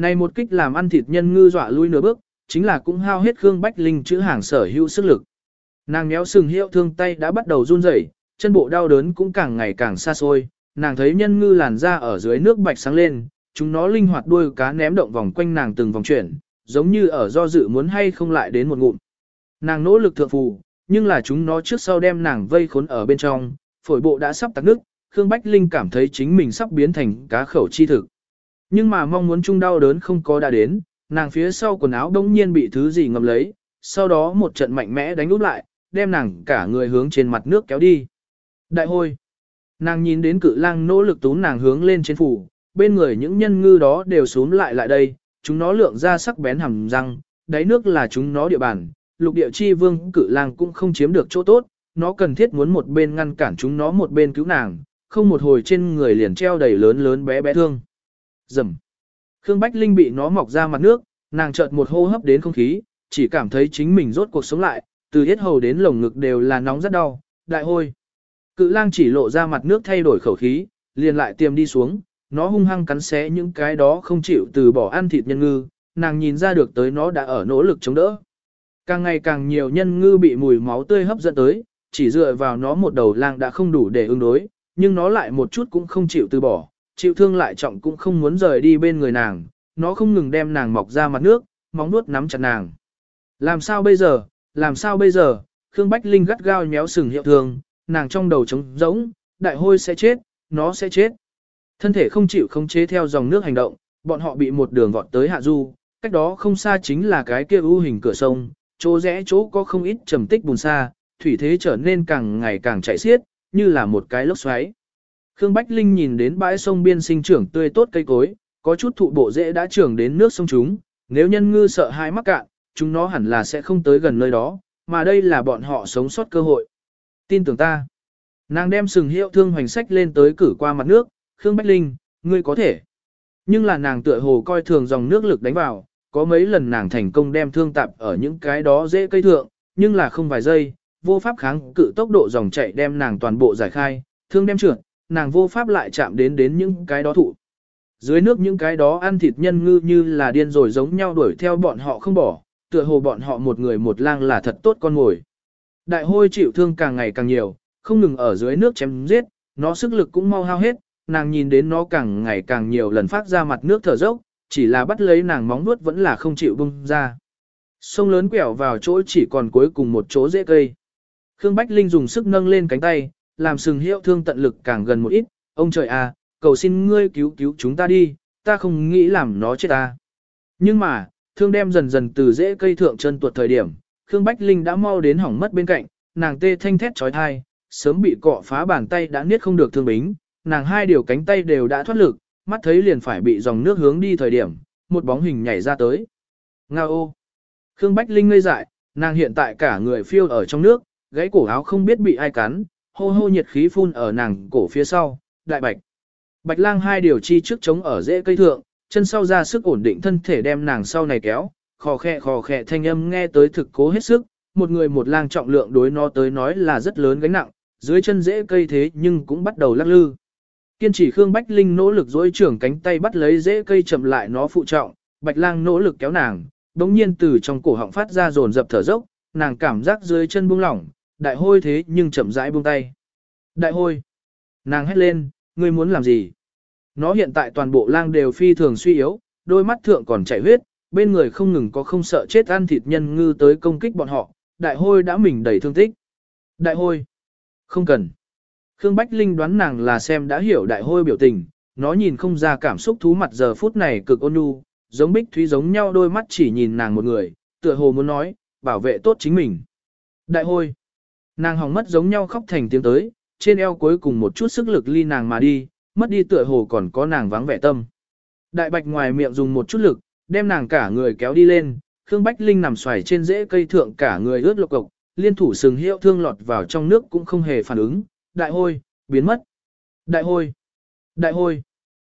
Này một kích làm ăn thịt nhân ngư dọa lui nửa bước, chính là cũng hao hết Khương Bách Linh chữ hàng sở hữu sức lực. Nàng méo sừng hiệu thương tay đã bắt đầu run rẩy, chân bộ đau đớn cũng càng ngày càng xa xôi, nàng thấy nhân ngư làn ra ở dưới nước bạch sáng lên, chúng nó linh hoạt đuôi cá ném động vòng quanh nàng từng vòng chuyển, giống như ở do dự muốn hay không lại đến một ngụm. Nàng nỗ lực thượng phù, nhưng là chúng nó trước sau đem nàng vây khốn ở bên trong, phổi bộ đã sắp tắc nước, Khương Bách Linh cảm thấy chính mình sắp biến thành cá khẩu chi thực. Nhưng mà mong muốn chung đau đớn không có đã đến, nàng phía sau quần áo đông nhiên bị thứ gì ngầm lấy, sau đó một trận mạnh mẽ đánh úp lại, đem nàng cả người hướng trên mặt nước kéo đi. Đại hôi! Nàng nhìn đến cự lang nỗ lực tún nàng hướng lên trên phủ, bên người những nhân ngư đó đều xuống lại lại đây, chúng nó lượng ra sắc bén hầm răng, đáy nước là chúng nó địa bàn, lục địa chi vương cự lang cũng không chiếm được chỗ tốt, nó cần thiết muốn một bên ngăn cản chúng nó một bên cứu nàng, không một hồi trên người liền treo đầy lớn lớn bé bé thương. Dầm. Khương Bách Linh bị nó mọc ra mặt nước, nàng chợt một hô hấp đến không khí, chỉ cảm thấy chính mình rốt cuộc sống lại, từ hết hầu đến lồng ngực đều là nóng rất đau, đại hôi. Cự lang chỉ lộ ra mặt nước thay đổi khẩu khí, liền lại tiêm đi xuống, nó hung hăng cắn xé những cái đó không chịu từ bỏ ăn thịt nhân ngư, nàng nhìn ra được tới nó đã ở nỗ lực chống đỡ. Càng ngày càng nhiều nhân ngư bị mùi máu tươi hấp dẫn tới, chỉ dựa vào nó một đầu lang đã không đủ để ứng đối, nhưng nó lại một chút cũng không chịu từ bỏ, chịu thương lại trọng cũng không muốn rời đi bên người nàng, nó không ngừng đem nàng mọc ra mặt nước, móng nuốt nắm chặt nàng. Làm sao bây giờ, làm sao bây giờ, Khương Bách Linh gắt gao nhéo sừng hiệu thương, nàng trong đầu trống rỗng, đại hôi sẽ chết, nó sẽ chết. Thân thể không chịu khống chế theo dòng nước hành động, bọn họ bị một đường vọt tới hạ du, cách đó không xa chính là cái kia ưu hình cửa sông, chỗ rẽ chỗ có không ít trầm tích bùn xa, thủy thế trở nên càng ngày càng chảy xiết, như là một cái lốc xoáy. Khương Bách Linh nhìn đến bãi sông biên sinh trưởng tươi tốt cây cối, có chút thụ bộ rễ đã trưởng đến nước sông chúng, nếu nhân ngư sợ hai mắc cạn, chúng nó hẳn là sẽ không tới gần nơi đó, mà đây là bọn họ sống sót cơ hội. Tin tưởng ta. Nàng đem sừng hiệu thương hoành sách lên tới cử qua mặt nước, Khương Bách Linh, ngươi có thể. Nhưng là nàng tựa hồ coi thường dòng nước lực đánh vào, có mấy lần nàng thành công đem thương tạp ở những cái đó dễ cây thượng, nhưng là không vài giây, vô pháp kháng cự tốc độ dòng chạy đem nàng toàn bộ giải khai, thương đem trượt, nàng vô pháp lại chạm đến đến những cái đó thụ. Dưới nước những cái đó ăn thịt nhân ngư như là điên rồi giống nhau đuổi theo bọn họ không bỏ, tựa hồ bọn họ một người một lang là thật tốt con ngồi. Đại hôi chịu thương càng ngày càng nhiều, không ngừng ở dưới nước chém giết, nó sức lực cũng mau hao hết, nàng nhìn đến nó càng ngày càng nhiều lần phát ra mặt nước thở dốc, chỉ là bắt lấy nàng móng nuốt vẫn là không chịu bung ra. Sông lớn quẹo vào chỗ chỉ còn cuối cùng một chỗ dễ cây. Khương Bách Linh dùng sức nâng lên cánh tay, làm sừng hiệu thương tận lực càng gần một ít, ông trời à, cầu xin ngươi cứu cứu chúng ta đi, ta không nghĩ làm nó chết ta. Nhưng mà, thương đem dần dần từ dễ cây thượng chân tuột thời điểm, Khương Bách Linh đã mau đến hỏng mất bên cạnh, nàng tê thanh thét trói thai, sớm bị cọ phá bàn tay đã niết không được thương bính, nàng hai điều cánh tay đều đã thoát lực, mắt thấy liền phải bị dòng nước hướng đi thời điểm, một bóng hình nhảy ra tới. Nga ô! Khương Bách Linh ngây dại, nàng hiện tại cả người phiêu ở trong nước, gãy cổ áo không biết bị ai cắn, hô hô nhiệt khí phun ở nàng cổ phía sau, đại bạch. Bạch lang hai điều chi trước chống ở rễ cây thượng, chân sau ra sức ổn định thân thể đem nàng sau này kéo, khò khẹ khò khẹ thanh âm nghe tới thực cố hết sức, một người một lang trọng lượng đối nó tới nói là rất lớn gánh nặng, dưới chân rễ cây thế nhưng cũng bắt đầu lắc lư. Kiên trì Khương Bách Linh nỗ lực dối trưởng cánh tay bắt lấy rễ cây chậm lại nó phụ trọng, Bạch Lang nỗ lực kéo nàng, đống nhiên từ trong cổ họng phát ra dồn dập thở dốc, nàng cảm giác dưới chân buông lỏng, đại hôi thế nhưng chậm rãi buông tay. Đại hôi! Nàng hét lên, ngươi muốn làm gì? Nó hiện tại toàn bộ lang đều phi thường suy yếu, đôi mắt thượng còn chảy huyết, bên người không ngừng có không sợ chết ăn thịt nhân ngư tới công kích bọn họ, đại hôi đã mình đầy thương tích. Đại hôi! Không cần! Khương Bách Linh đoán nàng là xem đã hiểu đại hôi biểu tình, nó nhìn không ra cảm xúc thú mặt giờ phút này cực ôn nhu, giống bích thúy giống nhau đôi mắt chỉ nhìn nàng một người, tựa hồ muốn nói, bảo vệ tốt chính mình. Đại hôi! Nàng hỏng mất giống nhau khóc thành tiếng tới, trên eo cuối cùng một chút sức lực ly nàng mà đi, mất đi tựa hồ còn có nàng vắng vẻ tâm. Đại bạch ngoài miệng dùng một chút lực, đem nàng cả người kéo đi lên, Khương Bách Linh nằm xoài trên rễ cây thượng cả người ướt lộc cộc, liên thủ sừng hiệu thương lọt vào trong nước cũng không hề phản ứng, đại hôi, biến mất. Đại hôi, đại hôi.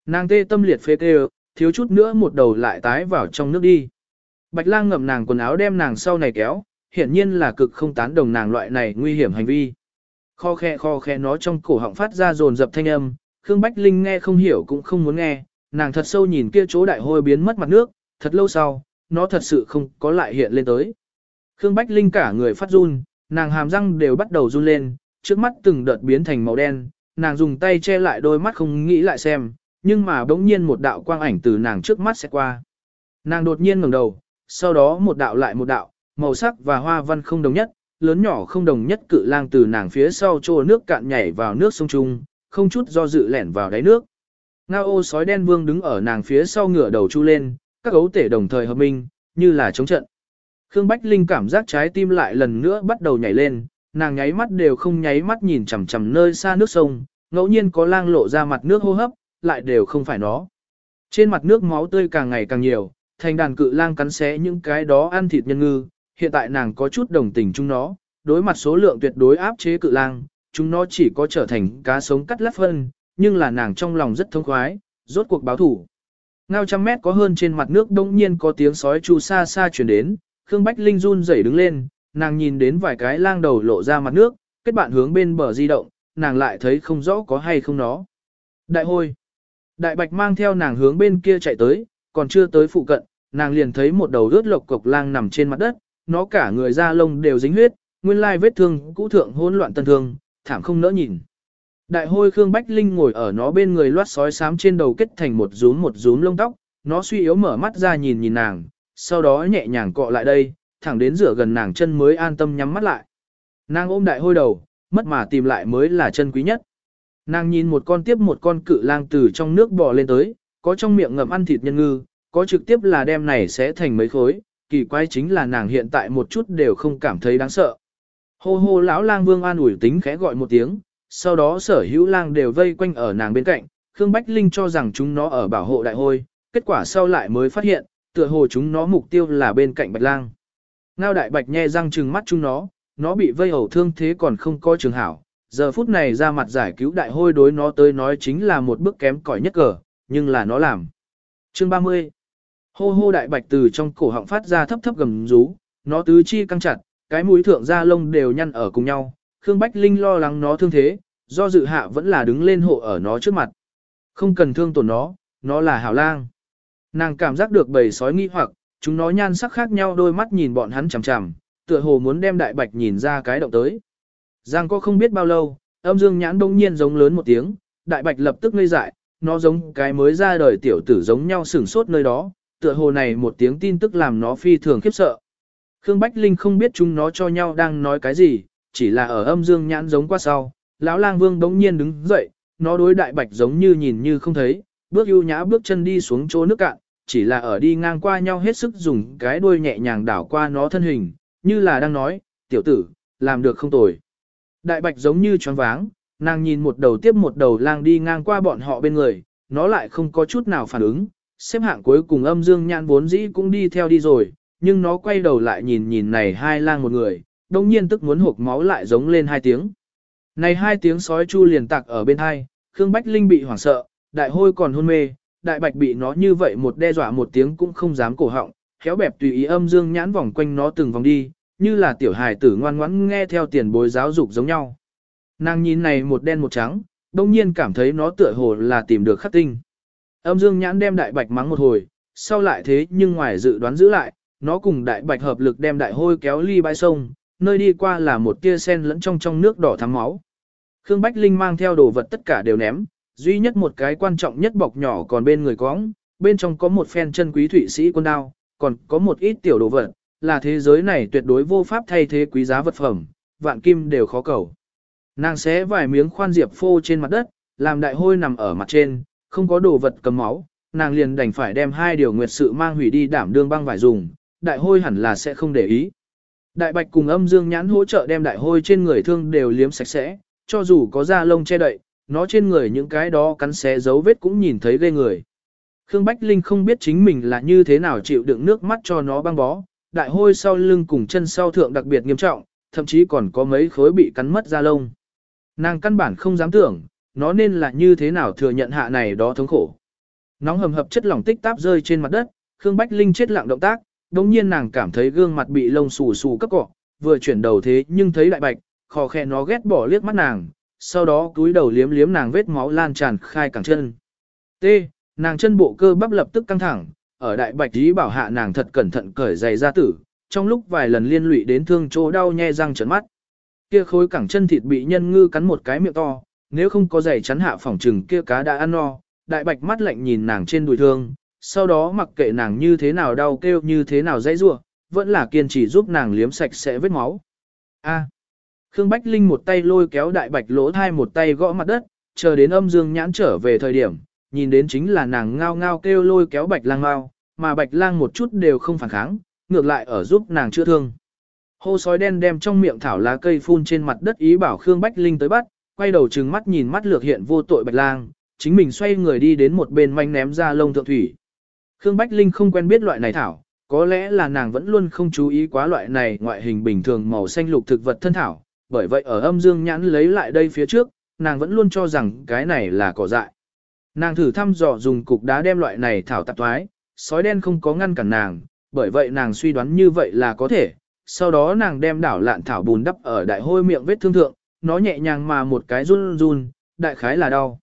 Nàng tê tâm liệt phê tê thiếu chút nữa một đầu lại tái vào trong nước đi. Bạch lang ngậm nàng quần áo đem nàng sau này kéo, hiển nhiên là cực không tán đồng nàng loại này nguy hiểm hành vi. Kho khe kho khe nó trong cổ họng phát ra rồn dập thanh âm, Khương Bách Linh nghe không hiểu cũng không muốn nghe, nàng thật sâu nhìn kia chỗ đại hôi biến mất mặt nước, thật lâu sau, nó thật sự không có lại hiện lên tới. Khương Bách Linh cả người phát run, nàng hàm răng đều bắt đầu run lên, trước mắt từng đợt biến thành màu đen, nàng dùng tay che lại đôi mắt không nghĩ lại xem, nhưng mà bỗng nhiên một đạo quang ảnh từ nàng trước mắt sẽ qua. Nàng đột nhiên ngẩng đầu, sau đó một đạo lại một đạo, màu sắc và hoa văn không đồng nhất, lớn nhỏ không đồng nhất cự lang từ nàng phía sau trô nước cạn nhảy vào nước sông Trung, không chút do dự lẻn vào đáy nước. Ngao ô sói đen vương đứng ở nàng phía sau ngửa đầu chu lên, các gấu tể đồng thời hợp minh, như là chống trận. Khương Bách Linh cảm giác trái tim lại lần nữa bắt đầu nhảy lên, nàng nháy mắt đều không nháy mắt nhìn chằm chằm nơi xa nước sông, ngẫu nhiên có lang lộ ra mặt nước hô hấp, lại đều không phải nó. Trên mặt nước máu tươi càng ngày càng nhiều, thành đàn cự lang cắn xé những cái đó ăn thịt nhân ngư, hiện tại nàng có chút đồng tình chúng nó, đối mặt số lượng tuyệt đối áp chế cự lang, chúng nó chỉ có trở thành cá sống cắt lát phân, nhưng là nàng trong lòng rất thông khoái, rốt cuộc báo thủ. Ngao trăm mét có hơn trên mặt nước đông nhiên có tiếng sói chu xa xa chuyển đến, Khương Bách Linh run rẩy đứng lên, nàng nhìn đến vài cái lang đầu lộ ra mặt nước, kết bạn hướng bên bờ di động, nàng lại thấy không rõ có hay không nó. Đại hôi. Đại bạch mang theo nàng hướng bên kia chạy tới, còn chưa tới phụ cận, nàng liền thấy một đầu rớt lộc cục lang nằm trên mặt đất, nó cả người da lông đều dính huyết, nguyên lai vết thương cũ thượng hỗn loạn tân thương, thảm không nỡ nhìn. Đại hôi Khương Bách Linh ngồi ở nó bên người loát sói xám trên đầu kết thành một rúm một rúm lông tóc, nó suy yếu mở mắt ra nhìn nhìn nàng, sau đó nhẹ nhàng cọ lại đây, thẳng đến rửa gần nàng chân mới an tâm nhắm mắt lại. Nàng ôm đại hôi đầu, mất mà tìm lại mới là chân quý nhất. Nàng nhìn một con tiếp một con cự lang từ trong nước bò lên tới, có trong miệng ngậm ăn thịt nhân ngư, có trực tiếp là đem này sẽ thành mấy khối, kỳ quái chính là nàng hiện tại một chút đều không cảm thấy đáng sợ. Hô hô lão lang vương an ủi tính khẽ gọi một tiếng, sau đó sở hữu lang đều vây quanh ở nàng bên cạnh, Khương Bách Linh cho rằng chúng nó ở bảo hộ đại hôi, kết quả sau lại mới phát hiện, tựa hồ chúng nó mục tiêu là bên cạnh bạch lang. Ngao đại bạch nhe răng trừng mắt chúng nó, nó bị vây hầu thương thế còn không coi trường hảo, giờ phút này ra mặt giải cứu đại hôi đối nó tới nói chính là một bước kém cỏi nhất cờ, nhưng là nó làm. Chương 30 Hô hô đại bạch từ trong cổ họng phát ra thấp thấp gầm rú, nó tứ chi căng chặt, cái mũi thượng da lông đều nhăn ở cùng nhau, Khương Bách Linh lo lắng nó thương thế, do dự hạ vẫn là đứng lên hộ ở nó trước mặt. Không cần thương tổn nó, nó là hảo lang. Nàng cảm giác được bầy sói nghi hoặc, chúng nó nhan sắc khác nhau đôi mắt nhìn bọn hắn chằm chằm, tựa hồ muốn đem đại bạch nhìn ra cái động tới. Giang có không biết bao lâu, âm dương nhãn đông nhiên giống lớn một tiếng, đại bạch lập tức ngây dại, nó giống cái mới ra đời tiểu tử giống nhau sửng sốt nơi đó, tựa hồ này một tiếng tin tức làm nó phi thường khiếp sợ. Khương Bách Linh không biết chúng nó cho nhau đang nói cái gì, chỉ là ở âm dương nhãn giống qua sau, lão lang vương đống nhiên đứng dậy, nó đối đại bạch giống như nhìn như không thấy, bước ưu nhã bước chân đi xuống chỗ nước cạn, chỉ là ở đi ngang qua nhau hết sức dùng cái đuôi nhẹ nhàng đảo qua nó thân hình, như là đang nói, tiểu tử, làm được không tồi. Đại bạch giống như choáng váng, nàng nhìn một đầu tiếp một đầu lang đi ngang qua bọn họ bên người, nó lại không có chút nào phản ứng, xếp hạng cuối cùng âm dương nhãn vốn dĩ cũng đi theo đi rồi, nhưng nó quay đầu lại nhìn nhìn này hai lang một người, đồng nhiên tức muốn hộp máu lại giống lên hai tiếng. Này hai tiếng sói chu liền tạc ở bên hai, Khương Bách Linh bị hoảng sợ, đại hôi còn hôn mê, đại bạch bị nó như vậy một đe dọa một tiếng cũng không dám cổ họng, khéo bẹp tùy ý âm dương nhãn vòng quanh nó từng vòng đi, như là tiểu hài tử ngoan ngoãn nghe theo tiền bối giáo dục giống nhau. Nàng nhìn này một đen một trắng, đông nhiên cảm thấy nó tựa hồ là tìm được khắc tinh. Âm dương nhãn đem đại bạch mắng một hồi, sau lại thế nhưng ngoài dự đoán giữ lại, nó cùng đại bạch hợp lực đem đại hôi kéo ly bãi sông, nơi đi qua là một tia sen lẫn trong trong nước đỏ thắm máu. Khương Bách Linh mang theo đồ vật tất cả đều ném, duy nhất một cái quan trọng nhất bọc nhỏ còn bên người cóng, bên trong có một phen chân quý thủy sĩ quân đao, còn có một ít tiểu đồ vật, là thế giới này tuyệt đối vô pháp thay thế quý giá vật phẩm, vạn kim đều khó cầu. Nàng xé vài miếng khoan diệp phô trên mặt đất, làm đại hôi nằm ở mặt trên, không có đồ vật cầm máu, nàng liền đành phải đem hai điều nguyệt sự mang hủy đi đảm đương băng vải dùng, đại hôi hẳn là sẽ không để ý. Đại bạch cùng âm dương nhãn hỗ trợ đem đại hôi trên người thương đều liếm sạch sẽ, cho dù có da lông che đậy, nó trên người những cái đó cắn xé dấu vết cũng nhìn thấy ghê người. Khương Bách Linh không biết chính mình là như thế nào chịu đựng nước mắt cho nó băng bó, đại hôi sau lưng cùng chân sau thượng đặc biệt nghiêm trọng, thậm chí còn có mấy khối bị cắn mất da lông. Nàng căn bản không dám tưởng, nó nên là như thế nào thừa nhận hạ này đó thống khổ. Nóng hầm hập chất lỏng tích táp rơi trên mặt đất, Khương Bách Linh chết lặng động tác, đồng nhiên nàng cảm thấy gương mặt bị lông xù xù cấp cọ, vừa chuyển đầu thế nhưng thấy đại bạch, khò khe nó ghét bỏ liếc mắt nàng, sau đó cúi đầu liếm liếm nàng vết máu lan tràn khai cẳng chân. T. Nàng chân bộ cơ bắp lập tức căng thẳng, ở đại bạch ý bảo hạ nàng thật cẩn thận cởi giày ra tử, trong lúc vài lần liên lụy đến thương chỗ đau nhe răng trấn mắt. Kia khối cẳng chân thịt bị nhân ngư cắn một cái miệng to, nếu không có giày chắn hạ phòng trừng kia cá đã ăn no, đại bạch mắt lạnh nhìn nàng trên đùi thương, sau đó mặc kệ nàng như thế nào đau kêu như thế nào dãy rủa, vẫn là kiên trì giúp nàng liếm sạch sẽ vết máu. A. Khương Bách Linh một tay lôi kéo đại bạch lỗ thai một tay gõ mặt đất, chờ đến âm dương nhãn trở về thời điểm, nhìn đến chính là nàng ngao ngao kêu lôi kéo bạch lang ngao, mà bạch lang một chút đều không phản kháng, ngược lại ở giúp nàng chữa thương. Hô sói đen đem trong miệng thảo lá cây phun trên mặt đất ý bảo Khương Bách Linh tới bắt, quay đầu trừng mắt nhìn mắt lược hiện vô tội bạch lang, chính mình xoay người đi đến một bên manh ném ra lông thượng thủy. Khương Bách Linh không quen biết loại này thảo, có lẽ là nàng vẫn luôn không chú ý quá loại này ngoại hình bình thường màu xanh lục thực vật thân thảo, bởi vậy ở âm dương nhãn lấy lại đây phía trước, nàng vẫn luôn cho rằng cái này là cỏ dại. Nàng thử thăm dò dùng cục đá đem loại này thảo tạp thoái, sói đen không có ngăn cản nàng, bởi vậy nàng suy đoán như vậy là có thể. Sau đó nàng đem đảo lạn thảo bùn đắp ở đại hôi miệng vết thương thượng, nó nhẹ nhàng mà một cái run run, đại khái là đau.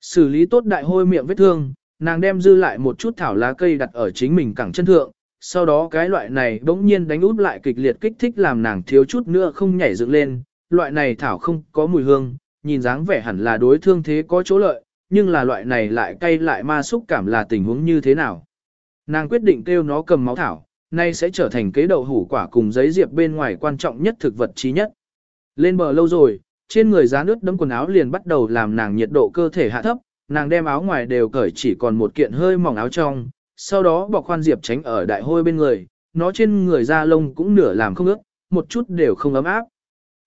Xử lý tốt đại hôi miệng vết thương, nàng đem dư lại một chút thảo lá cây đặt ở chính mình cẳng chân thượng, sau đó cái loại này bỗng nhiên đánh út lại kịch liệt kích thích làm nàng thiếu chút nữa không nhảy dựng lên, loại này thảo không có mùi hương, nhìn dáng vẻ hẳn là đối thương thế có chỗ lợi, nhưng là loại này lại cay lại ma xúc cảm là tình huống như thế nào. Nàng quyết định kêu nó cầm máu thảo, nay sẽ trở thành kế đậu hủ quả cùng giấy diệp bên ngoài quan trọng nhất thực vật trí nhất. Lên bờ lâu rồi, trên người giá nước đấm quần áo liền bắt đầu làm nàng nhiệt độ cơ thể hạ thấp, nàng đem áo ngoài đều cởi chỉ còn một kiện hơi mỏng áo trong, sau đó bọc khoan diệp tránh ở đại hôi bên người, nó trên người da lông cũng nửa làm không ướt, một chút đều không ấm áp.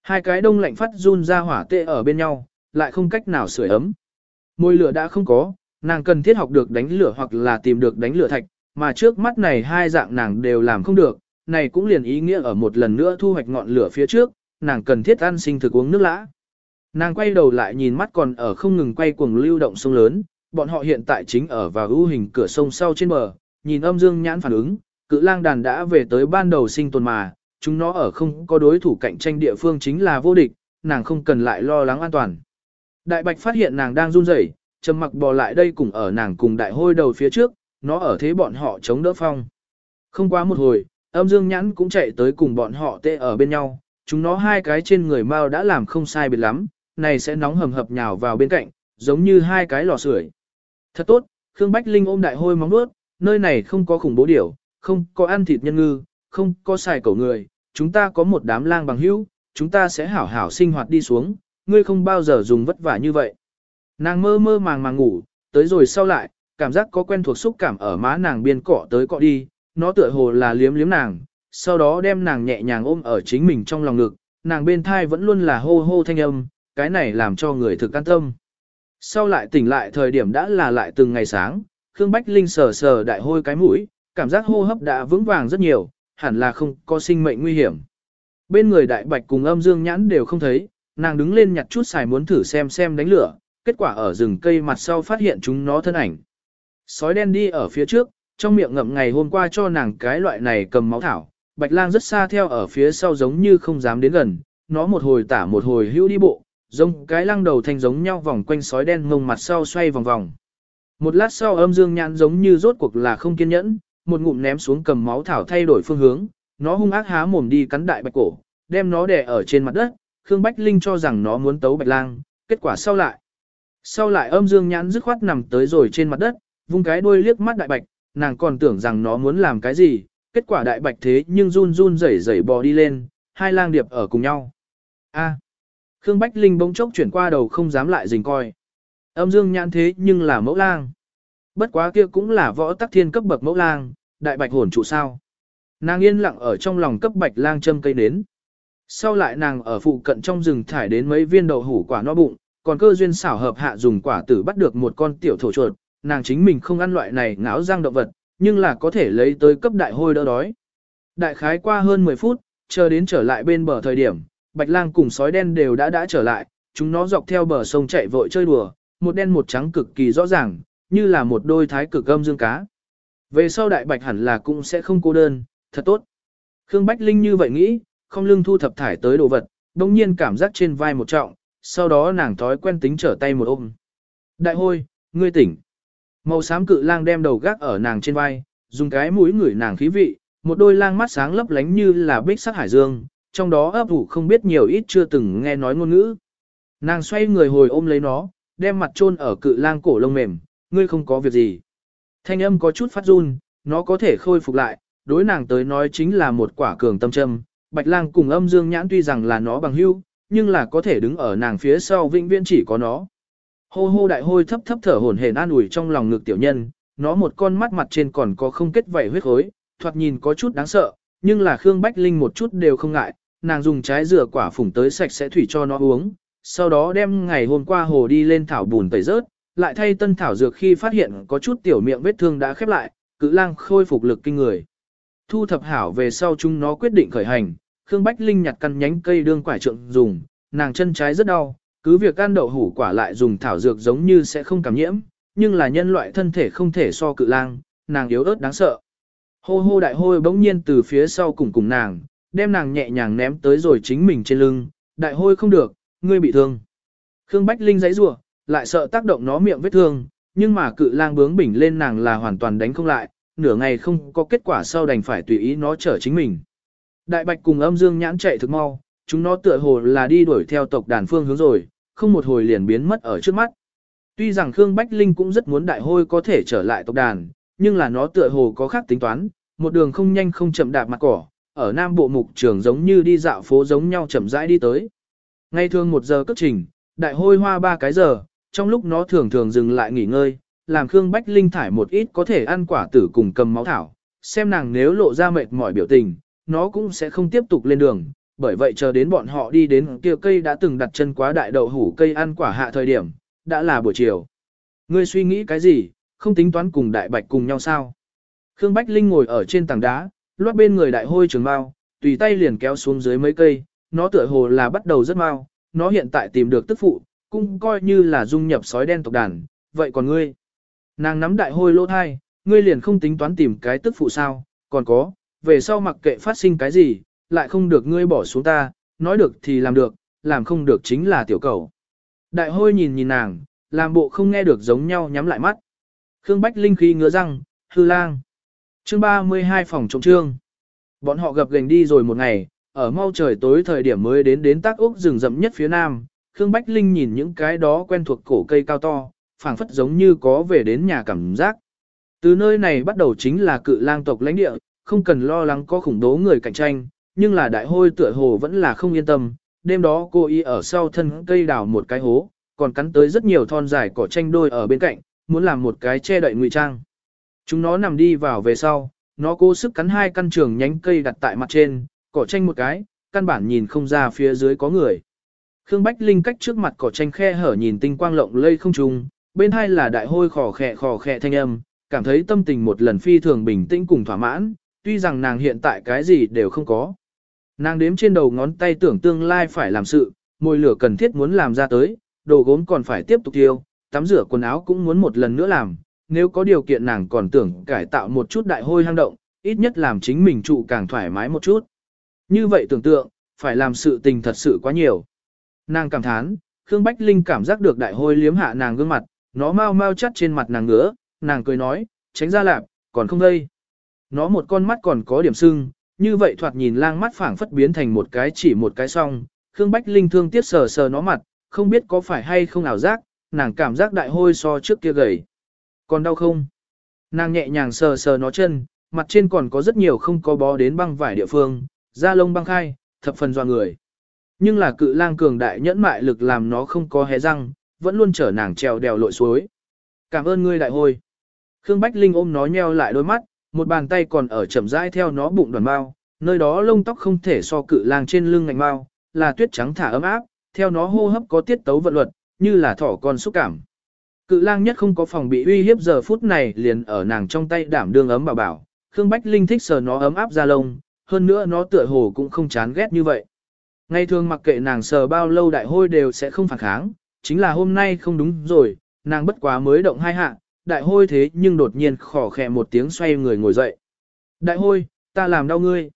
Hai cái đông lạnh phát run ra hỏa tê ở bên nhau, lại không cách nào sưởi ấm. Môi lửa đã không có, nàng cần thiết học được đánh lửa hoặc là tìm được đánh lửa thạch, mà trước mắt này hai dạng nàng đều làm không được, này cũng liền ý nghĩa ở một lần nữa thu hoạch ngọn lửa phía trước, nàng cần thiết ăn sinh thực uống nước lã. Nàng quay đầu lại nhìn mắt còn ở không ngừng quay cuồng lưu động sông lớn, bọn họ hiện tại chính ở vào ưu hình cửa sông sau trên bờ, nhìn âm dương nhãn phản ứng, cự lang đàn đã về tới ban đầu sinh tồn mà, chúng nó ở không có đối thủ cạnh tranh địa phương chính là vô địch, nàng không cần lại lo lắng an toàn. Đại bạch phát hiện nàng đang run rẩy, trầm mặc bò lại đây cùng ở nàng cùng đại hôi đầu phía trước, nó ở thế bọn họ chống đỡ phong. Không quá một hồi, âm dương nhãn cũng chạy tới cùng bọn họ tê ở bên nhau, chúng nó hai cái trên người mau đã làm không sai biệt lắm, này sẽ nóng hầm hập nhào vào bên cạnh, giống như hai cái lò sưởi. Thật tốt, Khương Bách Linh ôm đại hôi móng nuốt, nơi này không có khủng bố điểu, không có ăn thịt nhân ngư, không có xài cổ người, chúng ta có một đám lang bằng hữu, chúng ta sẽ hảo hảo sinh hoạt đi xuống, ngươi không bao giờ dùng vất vả như vậy. Nàng mơ mơ màng màng ngủ, tới rồi sau lại, cảm giác có quen thuộc xúc cảm ở má nàng biên cọ tới cọ đi, nó tựa hồ là liếm liếm nàng, sau đó đem nàng nhẹ nhàng ôm ở chính mình trong lòng ngực, nàng bên thai vẫn luôn là hô hô thanh âm, cái này làm cho người thực an tâm. Sau lại tỉnh lại thời điểm đã là lại từng ngày sáng, Khương Bách Linh sờ sờ đại hôi cái mũi, cảm giác hô hấp đã vững vàng rất nhiều, hẳn là không có sinh mệnh nguy hiểm. Bên người đại bạch cùng âm dương nhãn đều không thấy, nàng đứng lên nhặt chút xài muốn thử xem xem đánh lửa, kết quả ở rừng cây mặt sau phát hiện chúng nó thân ảnh. Sói đen đi ở phía trước, trong miệng ngậm ngày hôm qua cho nàng cái loại này cầm máu thảo, bạch lang rất xa theo ở phía sau giống như không dám đến gần, nó một hồi tả một hồi hữu đi bộ, giống cái lăng đầu thành giống nhau vòng quanh sói đen ngông mặt sau xoay vòng vòng. Một lát sau âm dương nhãn giống như rốt cuộc là không kiên nhẫn, một ngụm ném xuống cầm máu thảo thay đổi phương hướng, nó hung ác há mồm đi cắn đại bạch cổ, đem nó đè ở trên mặt đất, Khương Bách Linh cho rằng nó muốn tấu bạch lang, kết quả sau lại. Sau lại âm dương nhãn dứt khoát nằm tới rồi trên mặt đất, vung cái đuôi liếc mắt đại bạch, nàng còn tưởng rằng nó muốn làm cái gì, kết quả đại bạch thế nhưng run run rẩy rẩy bò đi lên, hai lang điệp ở cùng nhau. A. Khương Bách Linh bỗng chốc chuyển qua đầu không dám lại dình coi. Âm dương nhãn thế nhưng là mẫu lang. Bất quá kia cũng là võ tắc thiên cấp bậc mẫu lang, đại bạch hồn trụ sao. Nàng yên lặng ở trong lòng cấp bạch lang châm cây nến. Sau lại nàng ở phụ cận trong rừng thải đến mấy viên đậu hủ quả no bụng, còn cơ duyên xảo hợp hạ dùng quả tử bắt được một con tiểu thổ chuột, nàng chính mình không ăn loại này ngáo răng động vật, nhưng là có thể lấy tới cấp đại hôi đỡ đói. Đại khái qua hơn 10 phút, chờ đến trở lại bên bờ thời điểm, bạch lang cùng sói đen đều đã đã trở lại, chúng nó dọc theo bờ sông chạy vội chơi đùa, một đen một trắng cực kỳ rõ ràng, như là một đôi thái cực âm dương cá. Về sau đại bạch hẳn là cũng sẽ không cô đơn, thật tốt. Khương Bách Linh như vậy nghĩ, không lưng thu thập thải tới đồ vật, đồng nhiên cảm giác trên vai một trọng, sau đó nàng thói quen tính trở tay một ôm. Đại hôi, ngươi tỉnh. Màu xám cự lang đem đầu gác ở nàng trên vai, dùng cái mũi ngửi nàng khí vị, một đôi lang mắt sáng lấp lánh như là bích sắc hải dương, trong đó ấp ủ không biết nhiều ít chưa từng nghe nói ngôn ngữ. Nàng xoay người hồi ôm lấy nó, đem mặt chôn ở cự lang cổ lông mềm, ngươi không có việc gì. Thanh âm có chút phát run, nó có thể khôi phục lại, đối nàng tới nói chính là một quả cường tâm châm. Bạch lang cùng âm dương nhãn tuy rằng là nó bằng hưu, nhưng là có thể đứng ở nàng phía sau vĩnh viễn chỉ có nó. Hô hô đại hôi thấp thấp thở hổn hển an ủi trong lòng ngực tiểu nhân, nó một con mắt mặt trên còn có không kết vảy huyết khối, thoạt nhìn có chút đáng sợ, nhưng là Khương Bách Linh một chút đều không ngại, nàng dùng trái dừa quả phủng tới sạch sẽ thủy cho nó uống, sau đó đem ngày hôm qua hồ đi lên thảo bùn tẩy rớt, lại thay tân thảo dược khi phát hiện có chút tiểu miệng vết thương đã khép lại, cự lang khôi phục lực kinh người. Thu thập hảo về sau chúng nó quyết định khởi hành, Khương Bách Linh nhặt căn nhánh cây đương quải trượng dùng, nàng chân trái rất đau, cứ việc ăn đậu hủ quả lại dùng thảo dược giống như sẽ không cảm nhiễm, nhưng là nhân loại thân thể không thể so cự lang, nàng yếu ớt đáng sợ. Hô hô đại hôi bỗng nhiên từ phía sau cùng cùng nàng, đem nàng nhẹ nhàng ném tới rồi chính mình trên lưng, đại hôi không được, ngươi bị thương. Khương Bách Linh giấy rủa lại sợ tác động nó miệng vết thương, nhưng mà cự lang bướng bỉnh lên nàng là hoàn toàn đánh không lại, nửa ngày không có kết quả sau đành phải tùy ý nó chở chính mình. Đại bạch cùng âm dương nhãn chạy thực mau, chúng nó tựa hồ là đi đuổi theo tộc đàn phương hướng rồi, không một hồi liền biến mất ở trước mắt. Tuy rằng Khương Bách Linh cũng rất muốn đại hôi có thể trở lại tộc đàn, nhưng là nó tựa hồ có khác tính toán, một đường không nhanh không chậm đạp mặt cỏ, ở nam bộ mục trường giống như đi dạo phố giống nhau chậm rãi đi tới. Ngay thường một giờ cất trình, đại hôi hoa ba cái giờ, trong lúc nó thường thường dừng lại nghỉ ngơi, làm Khương Bách Linh thải một ít có thể ăn quả tử cùng cầm máu thảo, xem nàng nếu lộ ra mệt mỏi biểu tình, nó cũng sẽ không tiếp tục lên đường, bởi vậy chờ đến bọn họ đi đến kia cây đã từng đặt chân quá đại đậu hủ cây ăn quả hạ thời điểm, đã là buổi chiều. Ngươi suy nghĩ cái gì, không tính toán cùng đại bạch cùng nhau sao? Khương Bách Linh ngồi ở trên tảng đá, loát bên người đại hôi trường bao, tùy tay liền kéo xuống dưới mấy cây, nó tựa hồ là bắt đầu rất mau, nó hiện tại tìm được tức phụ, cũng coi như là dung nhập sói đen tộc đàn, vậy còn ngươi? Nàng nắm đại hôi lỗ thai, ngươi liền không tính toán tìm cái tức phụ sao, còn có, về sau mặc kệ phát sinh cái gì, lại không được ngươi bỏ xuống ta, nói được thì làm được, làm không được chính là tiểu cầu. Đại hôi nhìn nhìn nàng, làm bộ không nghe được giống nhau nhắm lại mắt. Khương Bách Linh khí ngứa răng, hư lang. Chương 32 phòng trọng trương. Bọn họ gặp gành đi rồi một ngày, ở mau trời tối thời điểm mới đến đến tác úc rừng rậm nhất phía nam. Khương Bách Linh nhìn những cái đó quen thuộc cổ cây cao to, phảng phất giống như có về đến nhà cảm giác. Từ nơi này bắt đầu chính là cự lang tộc lãnh địa, không cần lo lắng có khủng bố người cạnh tranh, nhưng là đại hôi tựa hồ vẫn là không yên tâm. Đêm đó cô y ở sau thân cây đào một cái hố, còn cắn tới rất nhiều thon dài cỏ tranh đôi ở bên cạnh, muốn làm một cái che đậy ngụy trang. Chúng nó nằm đi vào về sau, nó cố sức cắn hai căn trường nhánh cây đặt tại mặt trên, cỏ tranh một cái, căn bản nhìn không ra phía dưới có người. Khương Bách Linh cách trước mặt cỏ tranh khe hở nhìn tinh quang lộng lây không trùng, bên hai là đại hôi khò khẹ khò khẹ thanh âm, cảm thấy tâm tình một lần phi thường bình tĩnh cùng thỏa mãn, tuy rằng nàng hiện tại cái gì đều không có. Nàng đếm trên đầu ngón tay tưởng tương lai phải làm sự, môi lửa cần thiết muốn làm ra tới, đồ gốm còn phải tiếp tục tiêu, tắm rửa quần áo cũng muốn một lần nữa làm, nếu có điều kiện nàng còn tưởng cải tạo một chút đại hôi hang động, ít nhất làm chính mình trụ càng thoải mái một chút. Như vậy tưởng tượng, phải làm sự tình thật sự quá nhiều. Nàng cảm thán, Khương Bách Linh cảm giác được đại hôi liếm hạ nàng gương mặt, nó mau mau chắt trên mặt nàng ngứa, nàng cười nói, tránh ra lạp, còn không đây. Nó một con mắt còn có điểm sưng, như vậy thoạt nhìn lang mắt phảng phất biến thành một cái chỉ một cái song. Khương Bách Linh thương tiếc sờ sờ nó mặt, không biết có phải hay không ảo giác, nàng cảm giác đại hôi so trước kia gầy. Còn đau không? Nàng nhẹ nhàng sờ sờ nó chân, mặt trên còn có rất nhiều không có bó đến băng vải địa phương, da lông băng khai, thập phần doa người. Nhưng là cự lang cường đại nhẫn mại lực làm nó không có hé răng, vẫn luôn chở nàng trèo đèo lội suối. Cảm ơn ngươi đại hôi. Khương Bách Linh ôm nó nheo lại đôi mắt, một bàn tay còn ở chậm rãi theo nó bụng đoàn bao, nơi đó lông tóc không thể so cự lang trên lưng ngạnh bao, là tuyết trắng thả ấm áp, theo nó hô hấp có tiết tấu vận luật, như là thỏ con xúc cảm. Cự lang nhất không có phòng bị uy hiếp giờ phút này liền ở nàng trong tay đảm đương ấm bảo bảo, Khương Bách Linh thích sờ nó ấm áp ra lông, hơn nữa nó tựa hồ cũng không chán ghét như vậy. Ngày thường mặc kệ nàng sờ bao lâu đại hôi đều sẽ không phản kháng, chính là hôm nay không đúng rồi, nàng bất quá mới động hai hạ, đại hôi thế nhưng đột nhiên khỏ khẽ một tiếng xoay người ngồi dậy. Đại hôi, ta làm đau ngươi.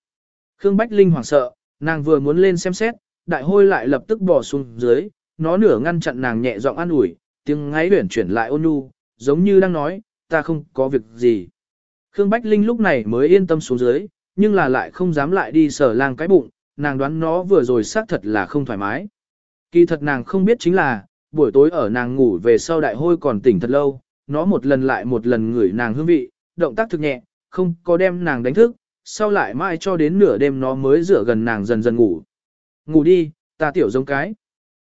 Khương Bách Linh hoảng sợ, nàng vừa muốn lên xem xét, đại hôi lại lập tức bỏ xuống dưới, nó nửa ngăn chặn nàng nhẹ giọng an ủi, tiếng ngáy huyển chuyển lại ôn nhu, giống như đang nói, ta không có việc gì. Khương Bách Linh lúc này mới yên tâm xuống dưới, nhưng là lại không dám lại đi sở lang cái bụng, nàng đoán nó vừa rồi xác thật là không thoải mái. Kỳ thật nàng không biết chính là, buổi tối ở nàng ngủ về sau đại hôi còn tỉnh thật lâu, nó một lần lại một lần ngửi nàng hương vị, động tác thực nhẹ, không có đem nàng đánh thức, sau lại mãi cho đến nửa đêm nó mới rửa gần nàng dần dần ngủ. Ngủ đi, ta tiểu giống cái.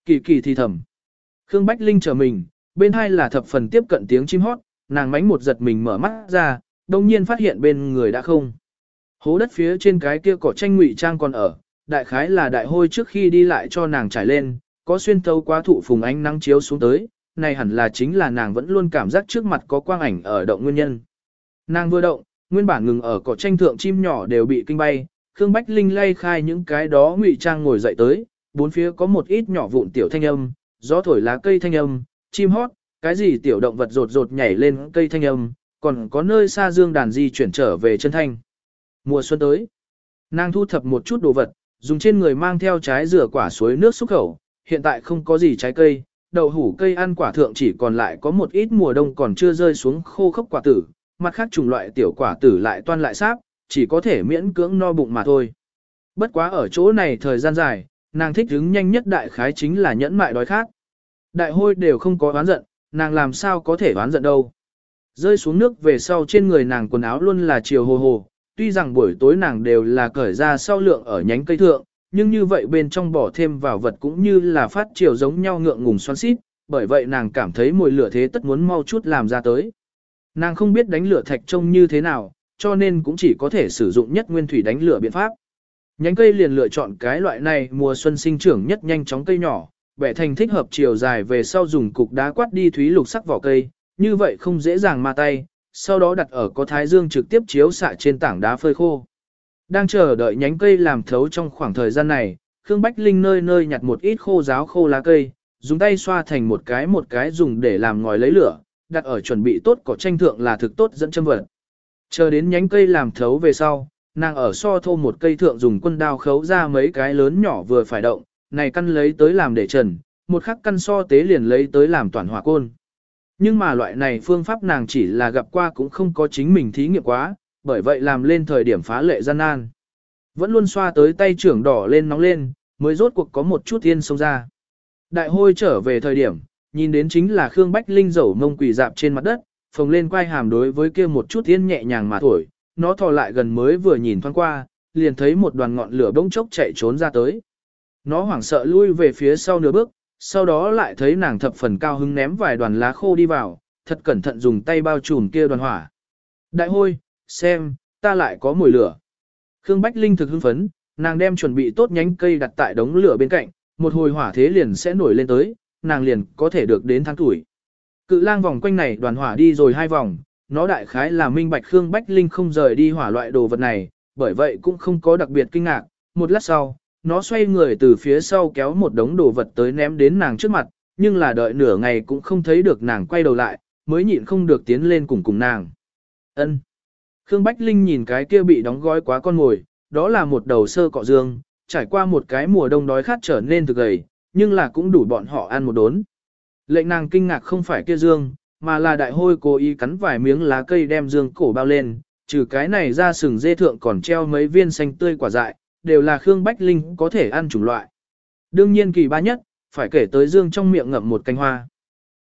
Kỳ kỳ thì thầm. Khương Bách Linh chờ mình, bên hai là thập phần tiếp cận tiếng chim hót, nàng mánh một giật mình mở mắt ra, đồng nhiên phát hiện bên người đã không. Hố đất phía trên cái kia cỏ tranh ngụy trang còn ở, đại khái là đại hôi trước khi đi lại cho nàng trải lên, có xuyên thấu quá thụ phùng ánh nắng chiếu xuống tới, này hẳn là chính là nàng vẫn luôn cảm giác trước mặt có quang ảnh ở động nguyên nhân. Nàng vừa động, nguyên bản ngừng ở cỏ tranh thượng chim nhỏ đều bị kinh bay, Khương Bách Linh lay khai những cái đó ngụy trang ngồi dậy tới, bốn phía có một ít nhỏ vụn tiểu thanh âm, gió thổi lá cây thanh âm, chim hót, cái gì tiểu động vật rột rột nhảy lên cây thanh âm, còn có nơi xa dương đàn di chuyển trở về chân thanh. Mùa xuân tới, nàng thu thập một chút đồ vật, dùng trên người mang theo trái rửa quả suối nước xúc khẩu, hiện tại không có gì trái cây, đậu hủ cây ăn quả thượng chỉ còn lại có một ít mùa đông còn chưa rơi xuống khô khốc quả tử, mặt khác chủng loại tiểu quả tử lại toan lại sáp, chỉ có thể miễn cưỡng no bụng mà thôi. Bất quá ở chỗ này thời gian dài, nàng thích hứng nhanh nhất đại khái chính là nhẫn mại đói khát. Đại hôi đều không có oán giận, nàng làm sao có thể oán giận đâu. Rơi xuống nước về sau trên người nàng quần áo luôn là chiều hồ hồ, tuy rằng buổi tối nàng đều là cởi ra sau lượng ở nhánh cây thượng, nhưng như vậy bên trong bỏ thêm vào vật cũng như là phát chiều giống nhau ngượng ngùng xoắn xít, bởi vậy nàng cảm thấy mùi lửa thế tất muốn mau chút làm ra tới. Nàng không biết đánh lửa thạch trông như thế nào, cho nên cũng chỉ có thể sử dụng nhất nguyên thủy đánh lửa biện pháp. Nhánh cây liền lựa chọn cái loại này mùa xuân sinh trưởng nhất nhanh chóng cây nhỏ, bẻ thành thích hợp chiều dài về sau dùng cục đá quát đi thúy lục sắc vỏ cây, như vậy không dễ dàng ma tay, sau đó đặt ở có thái dương trực tiếp chiếu xạ trên tảng đá phơi khô. Đang chờ đợi nhánh cây làm thấu trong khoảng thời gian này, Khương Bách Linh nơi nơi nhặt một ít khô giáo khô lá cây, dùng tay xoa thành một cái một cái dùng để làm ngòi lấy lửa, đặt ở chuẩn bị tốt cỏ tranh thượng là thực tốt dẫn châm vật. Chờ đến nhánh cây làm thấu về sau, nàng ở so thô một cây thượng dùng quân đao khấu ra mấy cái lớn nhỏ vừa phải động, này căn lấy tới làm để trần, một khắc căn so tế liền lấy tới làm toàn hỏa côn. Nhưng mà loại này phương pháp nàng chỉ là gặp qua cũng không có chính mình thí nghiệm quá, bởi vậy làm lên thời điểm phá lệ gian nan. Vẫn luôn xoa tới tay trưởng đỏ lên nóng lên, mới rốt cuộc có một chút yên sông ra. Đại hôi trở về thời điểm, nhìn đến chính là Khương Bách Linh dầu mông quỳ dạp trên mặt đất, phồng lên quay hàm đối với kia một chút yên nhẹ nhàng mà thổi, nó thò lại gần mới vừa nhìn thoáng qua, liền thấy một đoàn ngọn lửa bỗng chốc chạy trốn ra tới. Nó hoảng sợ lui về phía sau nửa bước, sau đó lại thấy nàng thập phần cao hứng ném vài đoàn lá khô đi vào, thật cẩn thận dùng tay bao trùm kia đoàn hỏa. Đại hôi, xem, ta lại có mùi lửa. Khương Bách Linh thực hưng phấn, nàng đem chuẩn bị tốt nhánh cây đặt tại đống lửa bên cạnh, một hồi hỏa thế liền sẽ nổi lên tới, nàng liền có thể được đến tháng tuổi. Cự lang vòng quanh này đoàn hỏa đi rồi hai vòng, nó đại khái là minh bạch Khương Bách Linh không rời đi hỏa loại đồ vật này, bởi vậy cũng không có đặc biệt kinh ngạc. Một lát sau, nó xoay người từ phía sau kéo một đống đồ vật tới ném đến nàng trước mặt, nhưng là đợi nửa ngày cũng không thấy được nàng quay đầu lại, mới nhịn không được tiến lên cùng cùng nàng. Ân. Khương Bách Linh nhìn cái kia bị đóng gói quá con mồi, đó là một đầu sơ cọ dương, trải qua một cái mùa đông đói khát trở nên thực gầy, nhưng là cũng đủ bọn họ ăn một đốn. Lệnh nàng kinh ngạc không phải kia dương, mà là đại hôi cố ý cắn vài miếng lá cây đem dương cổ bao lên, trừ cái này ra sừng dê thượng còn treo mấy viên xanh tươi quả dại, đều là Khương Bách Linh có thể ăn chủng loại. Đương nhiên kỳ ba nhất, phải kể tới dương trong miệng ngậm một cánh hoa.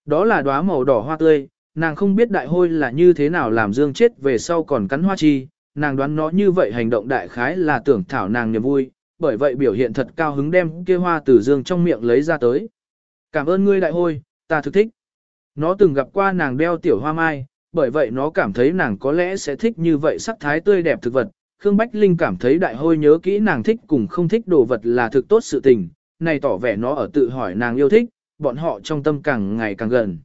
Đó là đóa màu đỏ hoa tươi, nàng không biết đại hôi là như thế nào làm dương chết về sau còn cắn hoa chi, nàng đoán nó như vậy hành động đại khái là tưởng thảo nàng niềm vui, bởi vậy biểu hiện thật cao hứng đem kia hoa từ dương trong miệng lấy ra tới. Cảm ơn ngươi đại hôi, ta thực thích. Nó từng gặp qua nàng đeo tiểu hoa mai, bởi vậy nó cảm thấy nàng có lẽ sẽ thích như vậy sắc thái tươi đẹp thực vật. Khương Bách Linh cảm thấy đại hôi nhớ kỹ nàng thích cùng không thích đồ vật là thực tốt sự tình, này tỏ vẻ nó ở tự hỏi nàng yêu thích, bọn họ trong tâm càng ngày càng gần.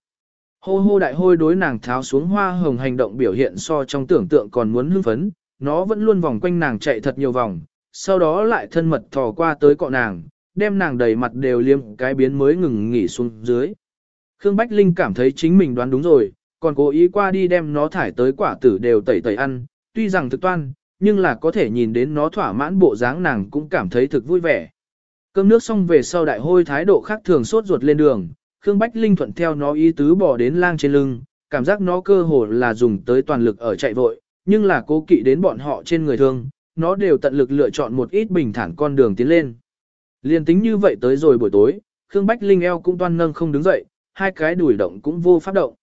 Hô hô đại hôi đối nàng tháo xuống hoa hồng hành động biểu hiện so trong tưởng tượng còn muốn hưng phấn, nó vẫn luôn vòng quanh nàng chạy thật nhiều vòng, sau đó lại thân mật thò qua tới cọ nàng, đem nàng đầy mặt đều liêm cái biến mới ngừng nghỉ xuống dưới. Khương Bách Linh cảm thấy chính mình đoán đúng rồi, còn cố ý qua đi đem nó thải tới quả tử đều tẩy tẩy ăn, tuy rằng thực toan, nhưng là có thể nhìn đến nó thỏa mãn bộ dáng nàng cũng cảm thấy thực vui vẻ. Cơm nước xong về sau đại hôi thái độ khác thường sốt ruột lên đường, Khương Bách Linh thuận theo nó ý tứ bỏ đến lang trên lưng, cảm giác nó cơ hồ là dùng tới toàn lực ở chạy vội, nhưng là cố kỵ đến bọn họ trên người thương, nó đều tận lực lựa chọn một ít bình thản con đường tiến lên. Liên tính như vậy tới rồi buổi tối, Khương Bách Linh eo cũng toan nâng không đứng dậy, hai cái đùi động cũng vô pháp động.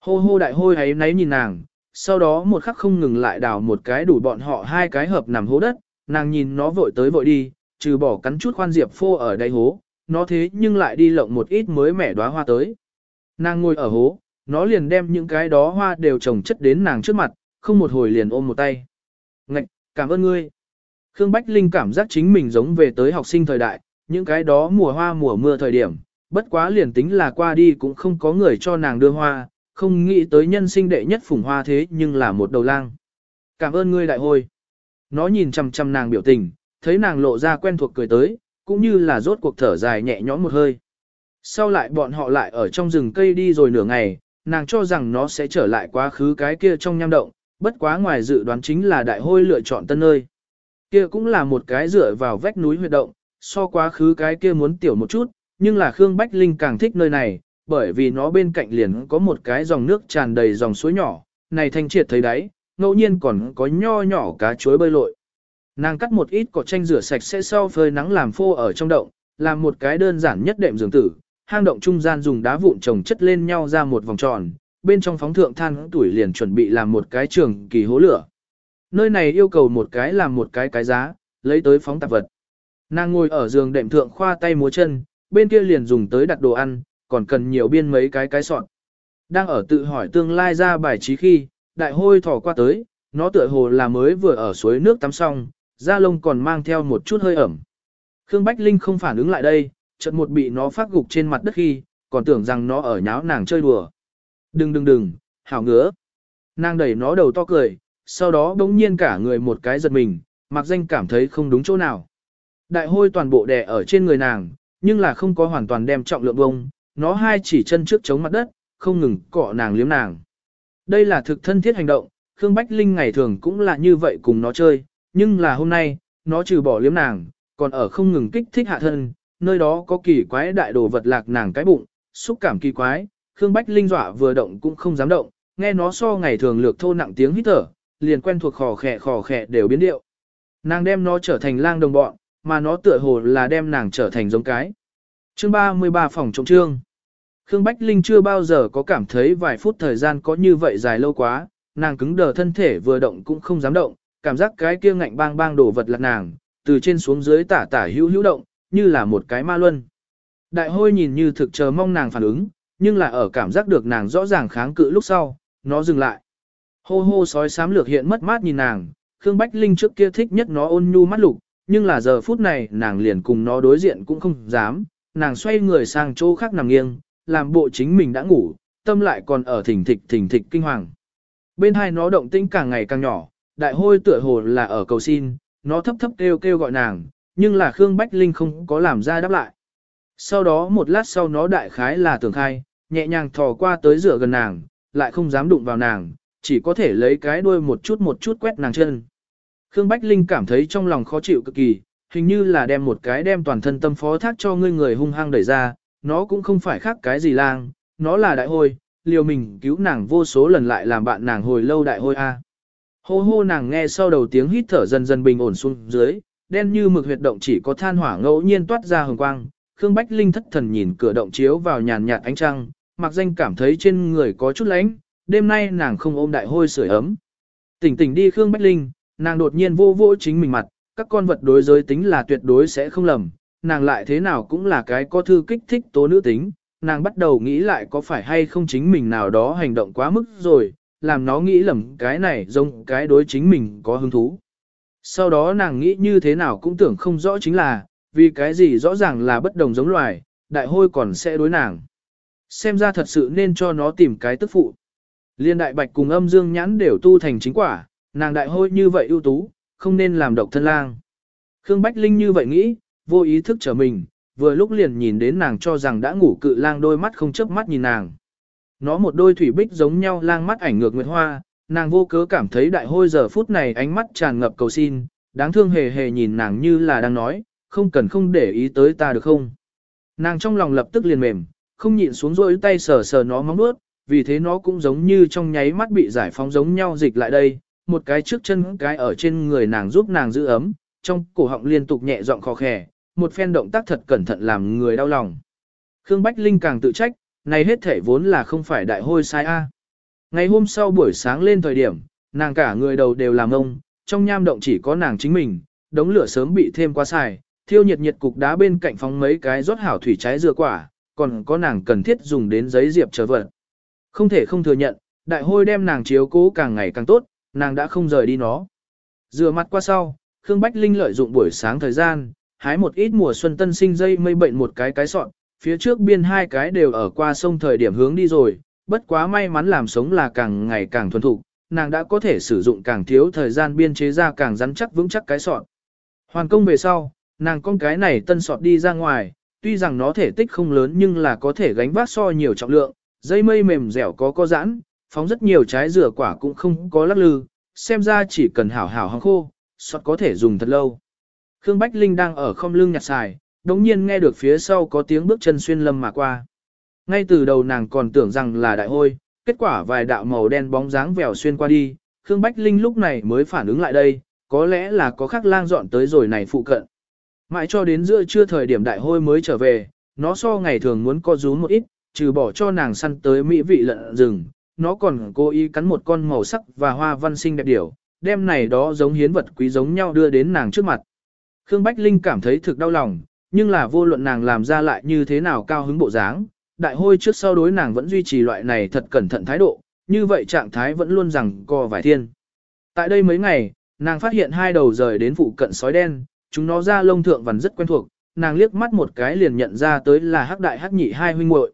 Hô hô đại hôi ấy náy nhìn nàng, sau đó một khắc không ngừng lại đào một cái đủ bọn họ hai cái hợp nằm hố đất, nàng nhìn nó vội tới vội đi, trừ bỏ cắn chút khoan diệp phô ở đây hố, nó thế nhưng lại đi lộng một ít mới mẻ đóa hoa tới. Nàng ngồi ở hố, nó liền đem những cái đó hoa đều trồng chất đến nàng trước mặt, không một hồi liền ôm một tay. Ngạch, cảm ơn ngươi. Khương Bách Linh cảm giác chính mình giống về tới học sinh thời đại, những cái đó mùa hoa mùa mưa thời điểm, bất quá liền tính là qua đi cũng không có người cho nàng đưa hoa, không nghĩ tới nhân sinh đệ nhất phùng hoa thế nhưng là một đầu lang. Cảm ơn ngươi đại hồi Nó nhìn chăm chăm nàng biểu tình, thấy nàng lộ ra quen thuộc cười tới, cũng như là rốt cuộc thở dài nhẹ nhõm một hơi. Sau lại bọn họ lại ở trong rừng cây đi rồi nửa ngày, nàng cho rằng nó sẽ trở lại quá khứ cái kia trong nham động, bất quá ngoài dự đoán chính là đại hôi lựa chọn tân nơi. Kia cũng là một cái dựa vào vách núi huyệt động, so quá khứ cái kia muốn tiểu một chút, nhưng là Khương Bách Linh càng thích nơi này, bởi vì nó bên cạnh liền có một cái dòng nước tràn đầy dòng suối nhỏ, này thanh triệt thấy đáy, ngẫu nhiên còn có nho nhỏ cá chuối bơi lội. Nàng cắt một ít cỏ tranh rửa sạch sẽ sau phơi nắng làm phô ở trong động, làm một cái đơn giản nhất đệm giường tử, hang động trung gian dùng đá vụn trồng chất lên nhau ra một vòng tròn, bên trong phóng thượng than tuổi liền chuẩn bị làm một cái trường kỳ hố lửa. Nơi này yêu cầu một cái làm một cái cái giá, lấy tới phóng tạp vật. Nàng ngồi ở giường đệm thượng khoa tay múa chân, bên kia liền dùng tới đặt đồ ăn, còn cần nhiều biên mấy cái cái sọn. Đang ở tự hỏi tương lai ra bài trí khi, đại hôi thỏ qua tới, nó tựa hồ là mới vừa ở suối nước tắm xong, da lông còn mang theo một chút hơi ẩm. Khương Bách Linh không phản ứng lại đây, chợt một bị nó phát gục trên mặt đất khi, còn tưởng rằng nó ở nháo nàng chơi đùa. Đừng đừng đừng, hảo ngứa. Nàng đẩy nó đầu to cười, sau đó đống nhiên cả người một cái giật mình, mặc danh cảm thấy không đúng chỗ nào. Đại hôi toàn bộ đè ở trên người nàng, nhưng là không có hoàn toàn đem trọng lượng bông, nó hai chỉ chân trước chống mặt đất, không ngừng cọ nàng liếm nàng. Đây là thực thân thiết hành động, Khương Bách Linh ngày thường cũng là như vậy cùng nó chơi, nhưng là hôm nay, nó trừ bỏ liếm nàng, còn ở không ngừng kích thích hạ thân, nơi đó có kỳ quái đại đồ vật lạc nàng cái bụng, xúc cảm kỳ quái, Khương Bách Linh dọa vừa động cũng không dám động, nghe nó so ngày thường lược thô nặng tiếng hít thở, liền quen thuộc khò khẽ khò khẽ đều biến điệu. Nàng đem nó trở thành lang đồng bọn, mà nó tựa hồ là đem nàng trở thành giống cái. Chương 33 phòng trọng trương. Khương Bách Linh chưa bao giờ có cảm thấy vài phút thời gian có như vậy dài lâu quá, nàng cứng đờ thân thể vừa động cũng không dám động, cảm giác cái kia ngạnh bang bang đổ vật lật nàng, từ trên xuống dưới tả tả hữu hữu động, như là một cái ma luân. Đại hôi nhìn như thực chờ mong nàng phản ứng, nhưng là ở cảm giác được nàng rõ ràng kháng cự lúc sau, nó dừng lại. Hô hô sói xám lược hiện mất mát nhìn nàng, Khương Bách Linh trước kia thích nhất nó ôn nhu mắt lục, nhưng là giờ phút này nàng liền cùng nó đối diện cũng không dám, nàng xoay người sang chỗ khác nằm nghiêng, làm bộ chính mình đã ngủ, tâm lại còn ở thỉnh thịch thỉnh thịch kinh hoàng. Bên hai nó động tĩnh càng ngày càng nhỏ, đại hôi tựa hồ là ở cầu xin, nó thấp thấp kêu kêu gọi nàng, nhưng là Khương Bách Linh không có làm ra đáp lại. Sau đó một lát sau nó đại khái là tưởng khai, nhẹ nhàng thò qua tới rửa gần nàng, lại không dám đụng vào nàng, chỉ có thể lấy cái đuôi một chút một chút quét nàng chân. Khương Bách Linh cảm thấy trong lòng khó chịu cực kỳ, hình như là đem một cái đem toàn thân tâm phó thác cho ngươi người hung hăng đẩy ra, nó cũng không phải khác cái gì lang, nó là đại hôi, liều mình cứu nàng vô số lần lại làm bạn nàng hồi lâu đại hôi a. Hô hô nàng nghe sau đầu tiếng hít thở dần dần bình ổn xuống dưới, đen như mực huyệt động chỉ có than hỏa ngẫu nhiên toát ra hồng quang. Khương Bách Linh thất thần nhìn cửa động chiếu vào nhàn nhạt ánh trăng, mặc danh cảm thấy trên người có chút lạnh, đêm nay nàng không ôm đại hôi sưởi ấm. Tỉnh tỉnh đi Khương Bách Linh, nàng đột nhiên vô vô chính mình mặt, các con vật đối giới tính là tuyệt đối sẽ không lầm, nàng lại thế nào cũng là cái có thư kích thích tố nữ tính, nàng bắt đầu nghĩ lại có phải hay không chính mình nào đó hành động quá mức rồi, làm nó nghĩ lầm cái này giống cái đối chính mình có hứng thú. Sau đó nàng nghĩ như thế nào cũng tưởng không rõ chính là, vì cái gì rõ ràng là bất đồng giống loài, đại hôi còn sẽ đối nàng. Xem ra thật sự nên cho nó tìm cái tức phụ. Liên đại bạch cùng âm dương nhãn đều tu thành chính quả, nàng đại hôi như vậy ưu tú, không nên làm độc thân lang. Khương Bách Linh như vậy nghĩ, vô ý thức trở mình, vừa lúc liền nhìn đến nàng cho rằng đã ngủ cự lang đôi mắt không chớp mắt nhìn nàng. Nó một đôi thủy bích giống nhau lang mắt ảnh ngược nguyệt hoa, nàng vô cớ cảm thấy đại hôi giờ phút này ánh mắt tràn ngập cầu xin, đáng thương hề hề nhìn nàng như là đang nói, không cần không để ý tới ta được không. Nàng trong lòng lập tức liền mềm, không nhịn xuống rôi tay sờ sờ nó móng nuốt, vì thế nó cũng giống như trong nháy mắt bị giải phóng giống nhau dịch lại đây, một cái trước chân cái ở trên người nàng giúp nàng giữ ấm, trong cổ họng liên tục nhẹ giọng khó khè, một phen động tác thật cẩn thận làm người đau lòng. Khương Bách Linh càng tự trách, này hết thể vốn là không phải đại hôi sai a. Ngày hôm sau buổi sáng lên thời điểm, nàng cả người đầu đều làm ông, trong nham động chỉ có nàng chính mình, đống lửa sớm bị thêm quá xài, thiêu nhiệt nhiệt cục đá bên cạnh phóng mấy cái rót hảo thủy trái dừa quả, còn có nàng cần thiết dùng đến giấy diệp trở vật. Không thể không thừa nhận, đại hôi đem nàng chiếu cố càng ngày càng tốt, nàng đã không rời đi nó. Rửa mặt qua sau, Khương Bách Linh lợi dụng buổi sáng thời gian, hái một ít mùa xuân tân sinh dây mây bệnh một cái cái sọn, phía trước biên hai cái đều ở qua sông thời điểm hướng đi rồi, bất quá may mắn làm sống là càng ngày càng thuần thục, nàng đã có thể sử dụng càng thiếu thời gian biên chế ra càng rắn chắc vững chắc cái sọt. Hoàn công về sau, nàng con cái này tân sọt đi ra ngoài, tuy rằng nó thể tích không lớn nhưng là có thể gánh vác so nhiều trọng lượng, dây mây mềm dẻo có có giãn, phóng rất nhiều trái dừa quả cũng không có lắc lư, xem ra chỉ cần hảo hảo hăng khô, sọt có thể dùng thật lâu. Khương Bách Linh đang ở không lưng nhặt xài, đống nhiên nghe được phía sau có tiếng bước chân xuyên lâm mà qua. Ngay từ đầu nàng còn tưởng rằng là đại hôi, kết quả vài đạo màu đen bóng dáng vèo xuyên qua đi, Khương Bách Linh lúc này mới phản ứng lại đây, có lẽ là có khắc lang dọn tới rồi này phụ cận. Mãi cho đến giữa trưa thời điểm đại hôi mới trở về, nó so ngày thường muốn co rú một ít, trừ bỏ cho nàng săn tới mỹ vị lợn rừng, nó còn cố ý cắn một con màu sắc và hoa văn sinh đẹp điểu, đem này đó giống hiến vật quý giống nhau đưa đến nàng trước mặt. Khương Bách Linh cảm thấy thực đau lòng, nhưng là vô luận nàng làm ra lại như thế nào cao hứng bộ dáng, đại hôi trước sau đối nàng vẫn duy trì loại này thật cẩn thận thái độ, như vậy trạng thái vẫn luôn rằng co vài thiên. Tại đây mấy ngày, nàng phát hiện hai đầu rời đến phụ cận sói đen, chúng nó ra lông thượng vẫn rất quen thuộc, nàng liếc mắt một cái liền nhận ra tới là hắc đại hắc nhị hai huynh muội.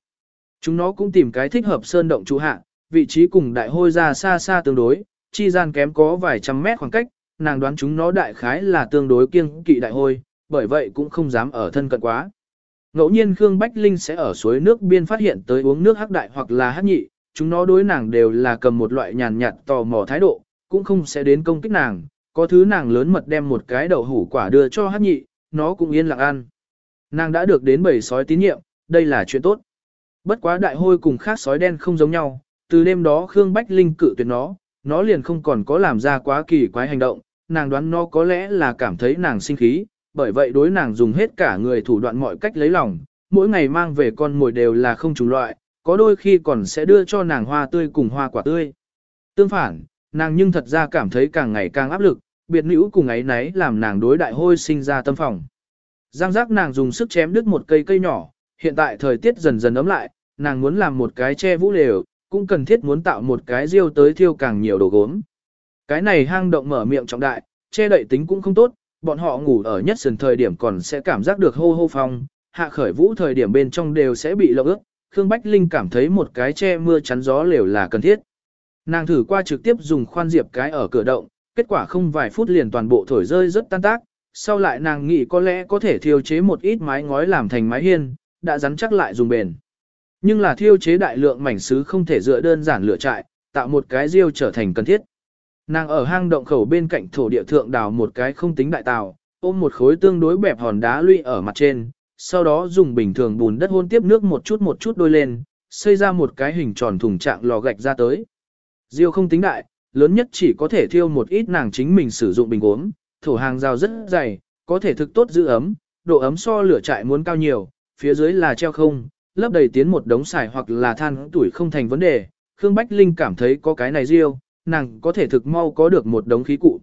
Chúng nó cũng tìm cái thích hợp sơn động trú hạ, vị trí cùng đại hôi ra xa xa tương đối, chi gian kém có vài trăm mét khoảng cách, nàng đoán chúng nó đại khái là tương đối kiêng kỵ đại hôi, bởi vậy cũng không dám ở thân cận quá. Ngẫu nhiên Khương Bách Linh sẽ ở suối nước biên phát hiện tới uống nước hắc đại hoặc là hắc nhị, chúng nó đối nàng đều là cầm một loại nhàn nhạt tò mò thái độ, cũng không sẽ đến công kích nàng, có thứ nàng lớn mật đem một cái đậu hủ quả đưa cho hắc nhị, nó cũng yên lặng ăn. Nàng đã được đến bầy sói tín nhiệm, đây là chuyện tốt. Bất quá đại hôi cùng khác sói đen không giống nhau, từ đêm đó Khương Bách Linh cự tuyệt nó, nó liền không còn có làm ra quá kỳ quái hành động, nàng đoán nó có lẽ là cảm thấy nàng sinh khí, bởi vậy đối nàng dùng hết cả người thủ đoạn mọi cách lấy lòng, mỗi ngày mang về con mồi đều là không trùng loại, có đôi khi còn sẽ đưa cho nàng hoa tươi cùng hoa quả tươi. Tương phản, nàng nhưng thật ra cảm thấy càng ngày càng áp lực, biệt nữ cùng ấy nấy làm nàng đối đại hôi sinh ra tâm phòng. Giang giác nàng dùng sức chém đứt một cây cây nhỏ, hiện tại thời tiết dần dần ấm lại, nàng muốn làm một cái che vũ lều, cũng cần thiết muốn tạo một cái riêu tới thiêu càng nhiều đồ gốm. Cái này hang động mở miệng trọng đại, che đậy tính cũng không tốt, bọn họ ngủ ở nhất sườn thời điểm còn sẽ cảm giác được hô hô phong, hạ khởi vũ thời điểm bên trong đều sẽ bị lộng ướt. Khương Bách Linh cảm thấy một cái che mưa chắn gió lều là cần thiết. Nàng thử qua trực tiếp dùng khoan diệp cái ở cửa động, kết quả không vài phút liền toàn bộ thổi rơi rất tan tác. Sau lại nàng nghĩ có lẽ có thể thiêu chế một ít mái ngói làm thành mái hiên, đã rắn chắc lại dùng bền. Nhưng là thiêu chế đại lượng mảnh sứ không thể dựa đơn giản lựa trại, tạo một cái riêu trở thành cần thiết. Nàng ở hang động khẩu bên cạnh thổ địa thượng đào một cái không tính đại tàu, ôm một khối tương đối bẹp hòn đá lũy ở mặt trên, sau đó dùng bình thường bùn đất hôn tiếp nước một chút một chút đôi lên, xây ra một cái hình tròn thùng trạng lò gạch ra tới. Diêu không tính đại, lớn nhất chỉ có thể thiêu một ít nàng chính mình sử dụng bình uống, thổ hàng rào rất dày, có thể thực tốt giữ ấm, độ ấm so lửa trại muốn cao nhiều, phía dưới là treo không, lấp đầy tiến một đống xài hoặc là than tuổi không thành vấn đề. Khương Bách Linh cảm thấy có cái này riêu, nàng có thể thực mau có được một đống khí cụ.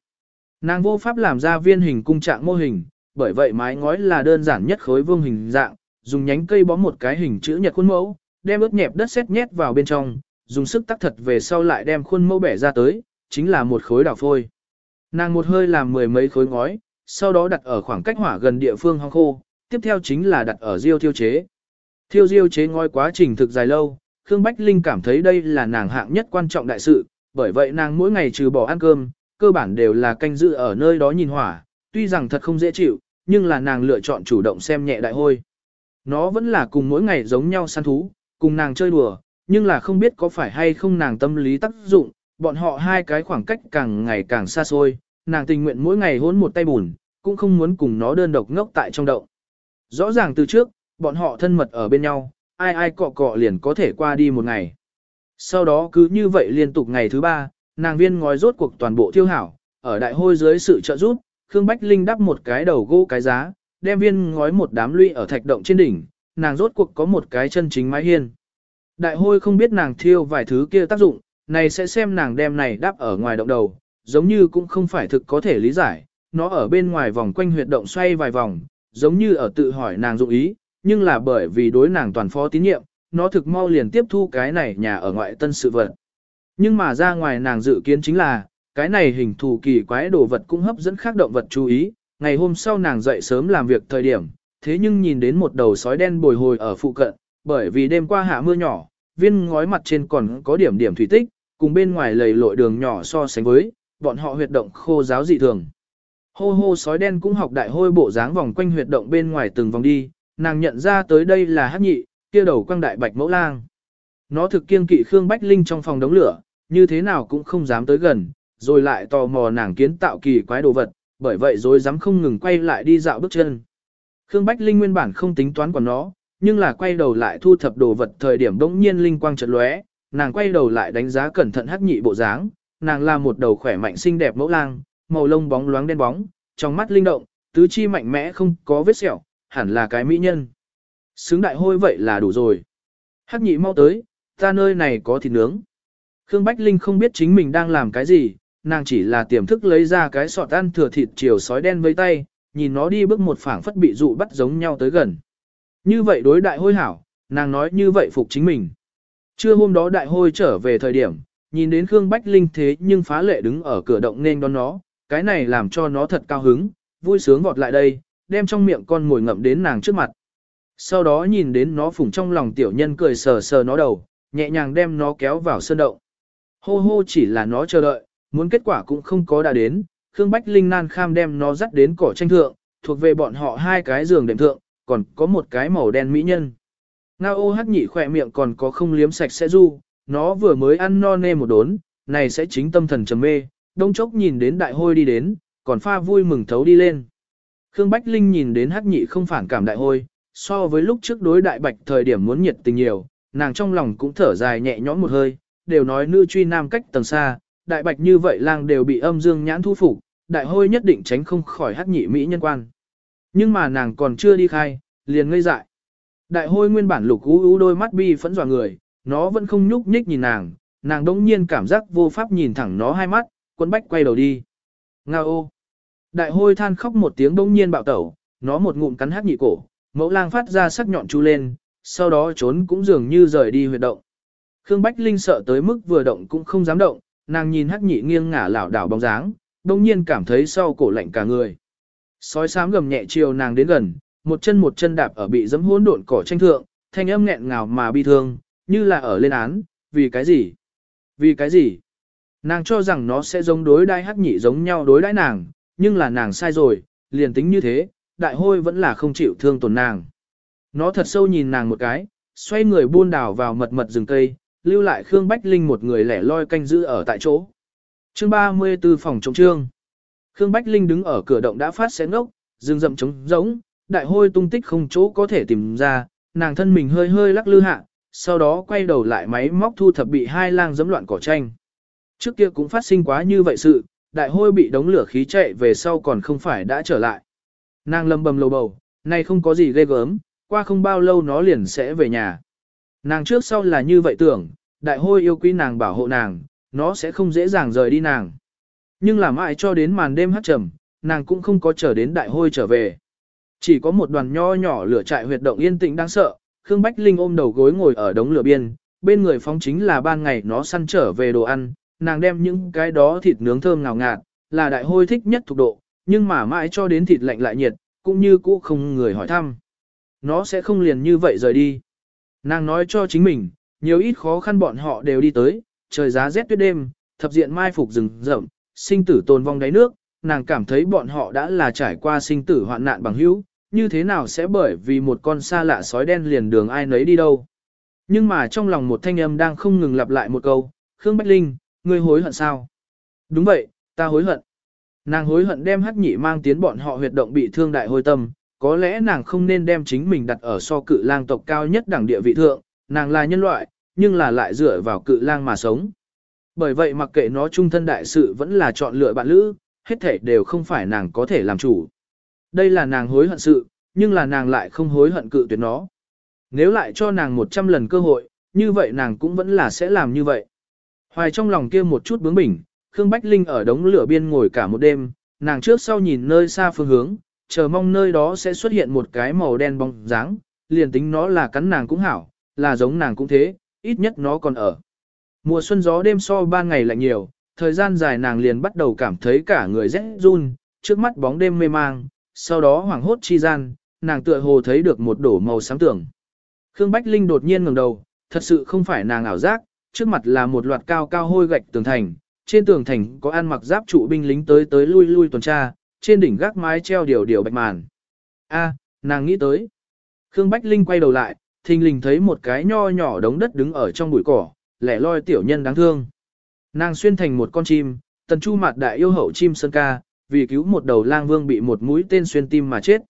Nàng vô pháp làm ra viên hình cung trạng mô hình, bởi vậy mái ngói là đơn giản nhất khối vương hình dạng, dùng nhánh cây bó một cái hình chữ nhật khuôn mẫu, đem ướt nhẹp đất sét nhét vào bên trong, dùng sức tắc thật về sau lại đem khuôn mẫu bẻ ra tới, chính là một khối đảo phôi. Nàng một hơi làm mười mấy khối ngói, sau đó đặt ở khoảng cách hỏa gần địa phương hong khô, tiếp theo chính là đặt ở riêu thiêu chế. Thiêu riêu chế ngói quá trình thực dài lâu, Khương Bách Linh cảm thấy đây là nàng hạng nhất quan trọng đại sự, bởi vậy nàng mỗi ngày trừ bỏ ăn cơm, cơ bản đều là canh giữ ở nơi đó nhìn hỏa, tuy rằng thật không dễ chịu, nhưng là nàng lựa chọn chủ động xem nhẹ đại hôi. Nó vẫn là cùng mỗi ngày giống nhau săn thú, cùng nàng chơi đùa, nhưng là không biết có phải hay không nàng tâm lý tác dụng, bọn họ hai cái khoảng cách càng ngày càng xa xôi, nàng tình nguyện mỗi ngày hôn một tay bùn, cũng không muốn cùng nó đơn độc ngốc tại trong động. Rõ ràng từ trước, bọn họ thân mật ở bên nhau, ai ai cọ cọ liền có thể qua đi một ngày. Sau đó cứ như vậy liên tục ngày thứ ba, nàng viên ngói rốt cuộc toàn bộ thiêu hảo, ở đại hôi dưới sự trợ giúp, Khương Bách Linh đắp một cái đầu gỗ cái giá, đem viên ngói một đám lũy ở thạch động trên đỉnh, nàng rốt cuộc có một cái chân chính mái hiên. Đại hôi không biết nàng thiêu vài thứ kia tác dụng, này sẽ xem nàng đem này đắp ở ngoài động đầu, giống như cũng không phải thực có thể lý giải, nó ở bên ngoài vòng quanh huyệt động xoay vài vòng, giống như ở tự hỏi nàng dụng ý, nhưng là bởi vì đối nàng toàn phó tín nhiệm, nó thực mau liền tiếp thu cái này nhà ở ngoại tân sự vật. Nhưng mà ra ngoài nàng dự kiến chính là, cái này hình thù kỳ quái đồ vật cũng hấp dẫn khác động vật chú ý, ngày hôm sau nàng dậy sớm làm việc thời điểm, thế nhưng nhìn đến một đầu sói đen bồi hồi ở phụ cận, bởi vì đêm qua hạ mưa nhỏ, viên ngói mặt trên còn có điểm điểm thủy tích, cùng bên ngoài lầy lội đường nhỏ so sánh với, bọn họ huyệt động khô giáo dị thường. Hô hô sói đen cũng học đại hôi bộ dáng vòng quanh huyệt động bên ngoài từng vòng đi, nàng nhận ra tới đây là hát nhị, kia đầu quang đại bạch mẫu lang. Nó thực kiên kỵ Khương Bách Linh trong phòng đống lửa, như thế nào cũng không dám tới gần, rồi lại tò mò nàng kiến tạo kỳ quái đồ vật, bởi vậy rồi dám không ngừng quay lại đi dạo bước chân. Khương Bách Linh nguyên bản không tính toán của nó, nhưng là quay đầu lại thu thập đồ vật thời điểm đống nhiên linh quang chợt lóe, nàng quay đầu lại đánh giá cẩn thận hắc nhị bộ dáng, nàng là một đầu khỏe mạnh xinh đẹp mẫu lang, màu lông bóng loáng đen bóng, trong mắt linh động, tứ chi mạnh mẽ không có vết sẹo, hẳn là cái mỹ nhân. Xứng đại hôi vậy là đủ rồi. Hắc nhị mau tới, ta nơi này có thịt nướng. Khương Bách Linh không biết chính mình đang làm cái gì, nàng chỉ là tiềm thức lấy ra cái sọt ăn thừa thịt chiều sói đen với tay, nhìn nó đi bước một phảng phất bị dụ bắt giống nhau tới gần. Như vậy đối đại hôi hảo, nàng nói như vậy phục chính mình. Trưa hôm đó đại hôi trở về thời điểm, nhìn đến Khương Bách Linh thế nhưng phá lệ đứng ở cửa động nên đón nó, cái này làm cho nó thật cao hứng, vui sướng vọt lại đây, đem trong miệng con ngồi ngậm đến nàng trước mặt. Sau đó nhìn đến nó phủng trong lòng tiểu nhân cười sờ sờ nó đầu, nhẹ nhàng đem nó kéo vào sân động. Hô hô chỉ là nó chờ đợi, muốn kết quả cũng không có đã đến, Khương Bách Linh nan kham đem nó dắt đến cỏ tranh thượng, thuộc về bọn họ hai cái giường đệm thượng, còn có một cái màu đen mỹ nhân. Ngao ô hắc nhị khỏe miệng còn có không liếm sạch sẽ du, nó vừa mới ăn no nê một đốn, này sẽ chính tâm thần trầm mê, đông chốc nhìn đến đại hôi đi đến, còn pha vui mừng thấu đi lên. Khương Bách Linh nhìn đến hắc nhị không phản cảm đại hôi, so với lúc trước đối đại bạch thời điểm muốn nhiệt tình nhiều, nàng trong lòng cũng thở dài nhẹ nhõm một hơi, đều nói nữ truy nam cách tầng xa, đại bạch như vậy lang đều bị âm dương nhãn thu phục, đại hôi nhất định tránh không khỏi hắc nhị mỹ nhân quan. Nhưng mà nàng còn chưa đi khai, liền ngây dại. Đại hôi nguyên bản lục ú ú đôi mắt bi phẫn dọa người, nó vẫn không nhúc nhích nhìn nàng, nàng đống nhiên cảm giác vô pháp nhìn thẳng nó hai mắt, quân bách quay đầu đi. Nga ô! Đại hôi than khóc một tiếng đống nhiên bạo tẩu, nó một ngụm cắn hắc nhị cổ, mẫu lang phát ra sắc nhọn chu lên, sau đó trốn cũng dường như rời đi huyệt động. Khương Bách Linh sợ tới mức vừa động cũng không dám động, nàng nhìn hắc nhị nghiêng ngả lảo đảo bóng dáng, đống nhiên cảm thấy sau cổ lạnh cả người. Sói sám gầm nhẹ chiều nàng đến gần, một chân một chân đạp ở bị dấm hỗn độn cỏ tranh thượng, thanh âm nghẹn ngào mà bi thương, như là ở lên án, vì cái gì? Vì cái gì? Nàng cho rằng nó sẽ giống đối đai hắc nhị giống nhau đối đãi nàng, nhưng là nàng sai rồi, liền tính như thế, đại hôi vẫn là không chịu thương tổn nàng. Nó thật sâu nhìn nàng một cái, xoay người buôn đảo vào mật mật rừng cây, lưu lại Khương Bách Linh một người lẻ loi canh giữ ở tại chỗ. Chương 34 phòng trống trương. Khương Bách Linh đứng ở cửa động đã phát xé ngốc, rừng rậm trống giống, đại hôi tung tích không chỗ có thể tìm ra, nàng thân mình hơi hơi lắc lư hạ, sau đó quay đầu lại máy móc thu thập bị hai lang dẫm loạn cỏ tranh. Trước kia cũng phát sinh quá như vậy sự, đại hôi bị đống lửa khí chạy về sau còn không phải đã trở lại. Nàng lầm bầm lầu bầu, này không có gì ghê gớm, qua không bao lâu nó liền sẽ về nhà. Nàng trước sau là như vậy tưởng, đại hôi yêu quý nàng bảo hộ nàng, nó sẽ không dễ dàng rời đi nàng. Nhưng làm ai cho đến màn đêm hát trầm, nàng cũng không có chờ đến đại hôi trở về. Chỉ có một đoàn nho nhỏ lửa trại huyệt động yên tĩnh đáng sợ, Khương Bách Linh ôm đầu gối ngồi ở đống lửa biên, bên người phóng chính là ban ngày nó săn trở về đồ ăn, nàng đem những cái đó thịt nướng thơm ngào ngạt, là đại hôi thích nhất thuộc độ, nhưng mà mãi cho đến thịt lạnh lại nhiệt, cũng như cũ không người hỏi thăm. Nó sẽ không liền như vậy rời đi. Nàng nói cho chính mình, nhiều ít khó khăn bọn họ đều đi tới, trời giá rét tuyết đêm, thập diện mai phục rừng rậm, sinh tử tồn vong đáy nước, nàng cảm thấy bọn họ đã là trải qua sinh tử hoạn nạn bằng hữu, như thế nào sẽ bởi vì một con xa lạ sói đen liền đường ai nấy đi đâu. Nhưng mà trong lòng một thanh âm đang không ngừng lặp lại một câu, Khương Bách Linh, ngươi hối hận sao? Đúng vậy, ta hối hận. Nàng hối hận đem hắc nhị mang tiến bọn họ huyệt động bị thương đại hôi tâm, có lẽ nàng không nên đem chính mình đặt ở so cự lang tộc cao nhất đẳng địa vị thượng, nàng là nhân loại, nhưng là lại dựa vào cự lang mà sống. Bởi vậy mặc kệ nó trung thân đại sự vẫn là chọn lựa bạn lữ, hết thể đều không phải nàng có thể làm chủ. Đây là nàng hối hận sự, nhưng là nàng lại không hối hận cự tuyệt nó. Nếu lại cho nàng 100 lần cơ hội, như vậy nàng cũng vẫn là sẽ làm như vậy. Hoài trong lòng kia một chút bướng bỉnh, Khương Bách Linh ở đống lửa biên ngồi cả một đêm, nàng trước sau nhìn nơi xa phương hướng, chờ mong nơi đó sẽ xuất hiện một cái màu đen bóng dáng, liền tính nó là cắn nàng cũng hảo, là giống nàng cũng thế, ít nhất nó còn ở. Mùa xuân gió đêm so ba ngày lạnh nhiều, thời gian dài nàng liền bắt đầu cảm thấy cả người rét run, trước mắt bóng đêm mê mang, sau đó hoảng hốt chi gian, nàng tựa hồ thấy được một đổ màu sáng tưởng. Khương Bách Linh đột nhiên ngẩng đầu, thật sự không phải nàng ảo giác, trước mặt là một loạt cao cao hôi gạch tường thành, trên tường thành có ăn mặc giáp trụ binh lính tới tới lui lui tuần tra, trên đỉnh gác mái treo điều điều bạch màn. A, nàng nghĩ tới. Khương Bách Linh quay đầu lại, thình lình thấy một cái nho nhỏ đống đất đứng ở trong bụi cỏ, lẻ loi tiểu nhân đáng thương. Nàng xuyên thành một con chim, tần chu mặt đại yêu hậu chim sơn ca, vì cứu một đầu lang vương bị một mũi tên xuyên tim mà chết.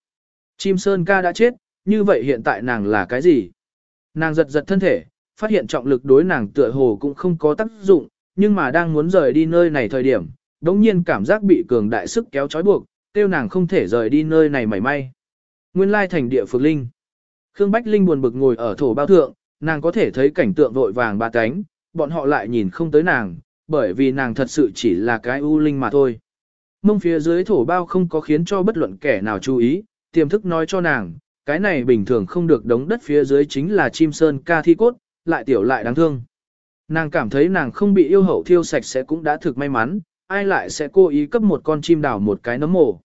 Chim sơn ca đã chết, như vậy hiện tại nàng là cái gì? Nàng giật giật thân thể, phát hiện trọng lực đối nàng tựa hồ cũng không có tác dụng, nhưng mà đang muốn rời đi nơi này thời điểm, đống nhiên cảm giác bị cường đại sức kéo trói buộc, tiêu nàng không thể rời đi nơi này mảy may. Nguyên lai thành địa phược linh. Khương Bách Linh buồn bực ngồi ở thổ bao thượng, nàng có thể thấy cảnh tượng vội vàng ba cánh, bọn họ lại nhìn không tới nàng, bởi vì nàng thật sự chỉ là cái u linh mà thôi. Mông phía dưới thổ bao không có khiến cho bất luận kẻ nào chú ý, tiềm thức nói cho nàng, cái này bình thường không được đống đất phía dưới chính là chim sơn ca thi cốt, lại tiểu lại đáng thương. Nàng cảm thấy nàng không bị yêu hậu thiêu sạch sẽ cũng đã thực may mắn, ai lại sẽ cố ý cấp một con chim đào một cái nấm mồ.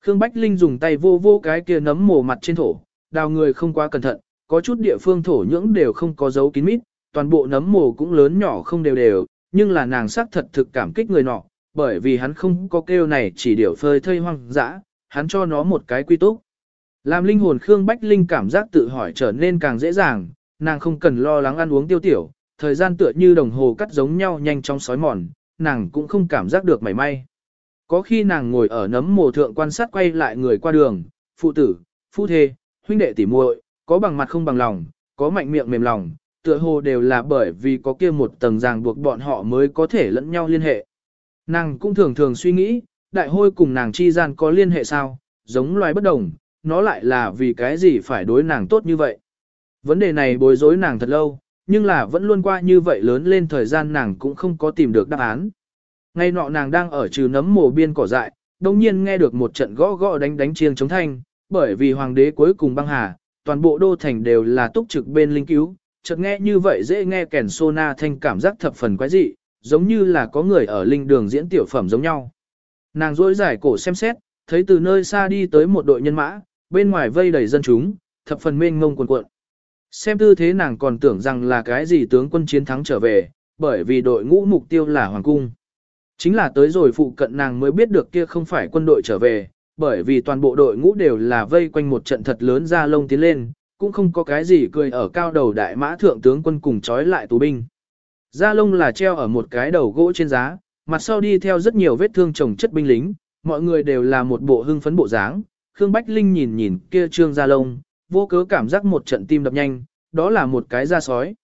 Khương Bách Linh dùng tay vô vô cái kia nấm mồ mặt trên thổ, đào người không quá cẩn thận, có chút địa phương thổ nhưỡng đều không có dấu kín mít, toàn bộ nấm mồ cũng lớn nhỏ không đều đều, nhưng là nàng xác thật thực cảm kích người nọ, bởi vì hắn không có kêu này chỉ điều phơi thây hoang dã, hắn cho nó một cái quy túc. Làm linh hồn Khương Bách Linh cảm giác tự hỏi trở nên càng dễ dàng, nàng không cần lo lắng ăn uống tiêu tiểu, thời gian tựa như đồng hồ cắt giống nhau nhanh chóng sói mòn, nàng cũng không cảm giác được mảy may. Có khi nàng ngồi ở nấm mồ thượng quan sát quay lại người qua đường, phụ tử, phu thê, huynh đệ tỉ muội, có bằng mặt không bằng lòng, có mạnh miệng mềm lòng, tựa hồ đều là bởi vì có kia một tầng ràng buộc bọn họ mới có thể lẫn nhau liên hệ. Nàng cũng thường thường suy nghĩ, đại hôi cùng nàng chi gian có liên hệ sao, giống loài bất đồng, nó lại là vì cái gì phải đối nàng tốt như vậy. Vấn đề này bối rối nàng thật lâu, nhưng là vẫn luôn qua như vậy lớn lên thời gian nàng cũng không có tìm được đáp án. Ngay nọ nàng đang ở trừ nấm mồ biên cỏ dại, đồng nhiên nghe được một trận gõ gõ đánh đánh chiêng chống thanh, bởi vì hoàng đế cuối cùng băng hà, toàn bộ đô thành đều là túc trực bên linh cứu, chợt nghe như vậy dễ nghe kèn sona thanh cảm giác thập phần quái dị, giống như là có người ở linh đường diễn tiểu phẩm giống nhau. Nàng rỗi giải cổ xem xét, thấy từ nơi xa đi tới một đội nhân mã, bên ngoài vây đầy dân chúng, thập phần mênh ngông cuồn cuộn. Xem tư thế nàng còn tưởng rằng là cái gì tướng quân chiến thắng trở về, bởi vì đội ngũ mục tiêu là hoàng cung. Chính là tới rồi phụ cận nàng mới biết được kia không phải quân đội trở về, bởi vì toàn bộ đội ngũ đều là vây quanh một trận thật lớn ra lông tiến lên, cũng không có cái gì cười ở cao đầu đại mã thượng tướng quân cùng trói lại tù binh. gia lông là treo ở một cái đầu gỗ trên giá, mặt sau đi theo rất nhiều vết thương chồng chất binh lính, mọi người đều là một bộ hưng phấn bộ dáng. Khương Bách Linh nhìn nhìn kia trương gia lông, vô cớ cảm giác một trận tim đập nhanh, đó là một cái da sói.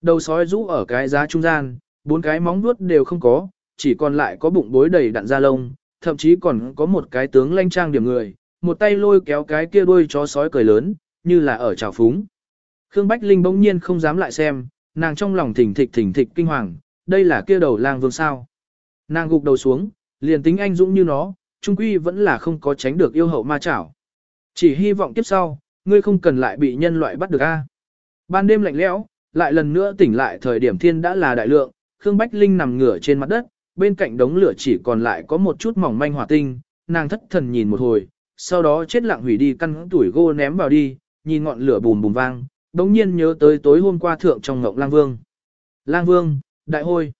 Đầu sói rũ ở cái giá trung gian, bốn cái móng vuốt đều không có, chỉ còn lại có bụng bối đầy đặn da lông, thậm chí còn có một cái tướng lanh trang điểm người, một tay lôi kéo cái kia đuôi chó sói cười lớn, như là ở trào phúng. Khương Bách Linh bỗng nhiên không dám lại xem, nàng trong lòng thỉnh thịch thỉnh thịch kinh hoàng, đây là kia đầu lang vương sao. Nàng gục đầu xuống, liền tính anh dũng như nó, trung quy vẫn là không có tránh được yêu hậu ma chảo. Chỉ hy vọng tiếp sau, ngươi không cần lại bị nhân loại bắt được a. Ban đêm lạnh lẽo, lại lần nữa tỉnh lại thời điểm thiên đã là đại lượng, Khương Bách Linh nằm ngửa trên mặt đất, bên cạnh đống lửa chỉ còn lại có một chút mỏng manh hỏa tinh, nàng thất thần nhìn một hồi, sau đó chết lặng hủy đi căn tuổi gô ném vào đi, nhìn ngọn lửa bùm bùm vang, đống nhiên nhớ tới tối hôm qua thượng trong ngộng lang vương. Lang vương, đại hôi.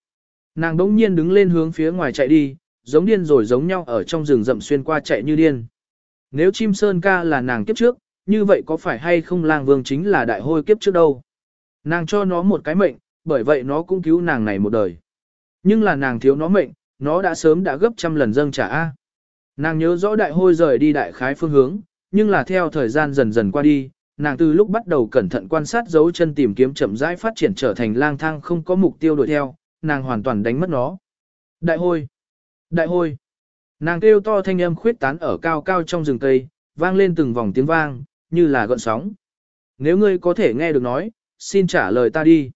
Nàng đống nhiên đứng lên hướng phía ngoài chạy đi, giống điên rồi giống nhau ở trong rừng rậm xuyên qua chạy như điên. Nếu chim sơn ca là nàng kiếp trước, như vậy có phải hay không lang vương chính là đại hôi kiếp trước đâu. Nàng cho nó một cái mệnh, bởi vậy nó cũng cứu nàng này một đời. Nhưng là nàng thiếu nó mệnh, nó đã sớm đã gấp trăm lần dâng trả A. Nàng nhớ rõ đại hôi rời đi đại khái phương hướng, nhưng là theo thời gian dần dần qua đi, nàng từ lúc bắt đầu cẩn thận quan sát dấu chân tìm kiếm chậm rãi phát triển trở thành lang thang không có mục tiêu đuổi theo, nàng hoàn toàn đánh mất nó. Đại hôi! Đại hôi! Nàng kêu to thanh âm khuyết tán ở cao cao trong rừng cây, vang lên từng vòng tiếng vang, như là gợn sóng. Nếu ngươi có thể nghe được nói, xin trả lời ta đi.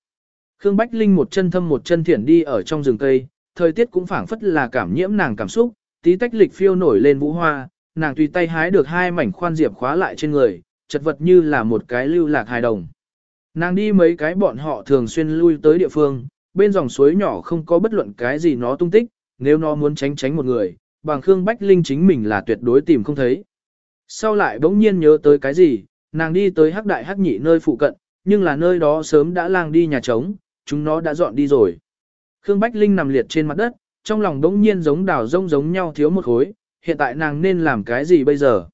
Khương Bách Linh một chân thâm một chân thiển đi ở trong rừng cây, thời tiết cũng phảng phất là cảm nhiễm nàng cảm xúc, tí tách lịch phiêu nổi lên vũ hoa, nàng tùy tay hái được hai mảnh khoan diệp khóa lại trên người, chật vật như là một cái lưu lạc hài đồng. Nàng đi mấy cái bọn họ thường xuyên lui tới địa phương, bên dòng suối nhỏ không có bất luận cái gì nó tung tích, nếu nó muốn tránh tránh một người, bằng Khương Bách Linh chính mình là tuyệt đối tìm không thấy. Sau lại bỗng nhiên nhớ tới cái gì, nàng đi tới hắc đại hắc nhị nơi phụ cận, nhưng là nơi đó sớm đã lang đi nhà trống, chúng nó đã dọn đi rồi. Khương Bách Linh nằm liệt trên mặt đất, trong lòng đống nhiên giống đảo rông giống nhau thiếu một khối, hiện tại nàng nên làm cái gì bây giờ?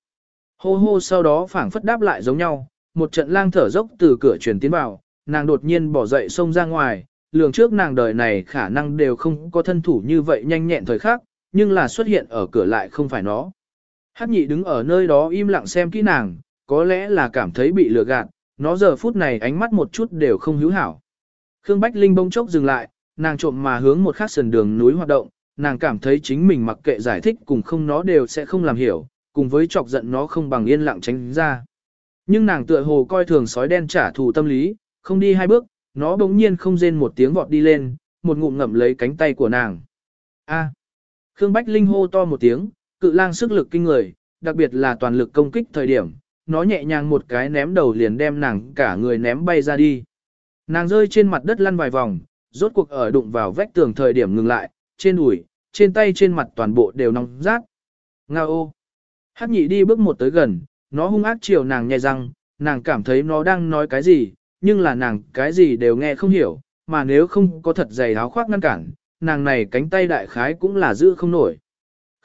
Hô hô sau đó phảng phất đáp lại giống nhau, một trận lang thở dốc từ cửa truyền tiến vào, nàng đột nhiên bỏ dậy xông ra ngoài, lường trước nàng đời này khả năng đều không có thân thủ như vậy nhanh nhẹn thời khắc, nhưng là xuất hiện ở cửa lại không phải nó. Hắc nhị đứng ở nơi đó im lặng xem kỹ nàng, có lẽ là cảm thấy bị lừa gạt, nó giờ phút này ánh mắt một chút đều không hữu hảo. Khương Bách Linh bông chốc dừng lại, nàng trộm mà hướng một khắc sườn đường núi hoạt động, nàng cảm thấy chính mình mặc kệ giải thích cùng không nó đều sẽ không làm hiểu, cùng với chọc giận nó không bằng yên lặng tránh ra. Nhưng nàng tựa hồ coi thường sói đen trả thù tâm lý, không đi hai bước, nó bỗng nhiên không rên một tiếng vọt đi lên, một ngụm ngậm lấy cánh tay của nàng. A. Khương Bách Linh hô to một tiếng, cự lang sức lực kinh người, đặc biệt là toàn lực công kích thời điểm, nó nhẹ nhàng một cái ném đầu liền đem nàng cả người ném bay ra đi. Nàng rơi trên mặt đất lăn vài vòng, rốt cuộc ở đụng vào vách tường thời điểm ngừng lại, trên đùi, trên tay trên mặt toàn bộ đều nóng rát. Ngao ô. Hắc nhị đi bước một tới gần, nó hung ác chiều nàng nhai răng, nàng cảm thấy nó đang nói cái gì, nhưng là nàng cái gì đều nghe không hiểu, mà nếu không có thật dày áo khoác ngăn cản, nàng này cánh tay đại khái cũng là giữ không nổi.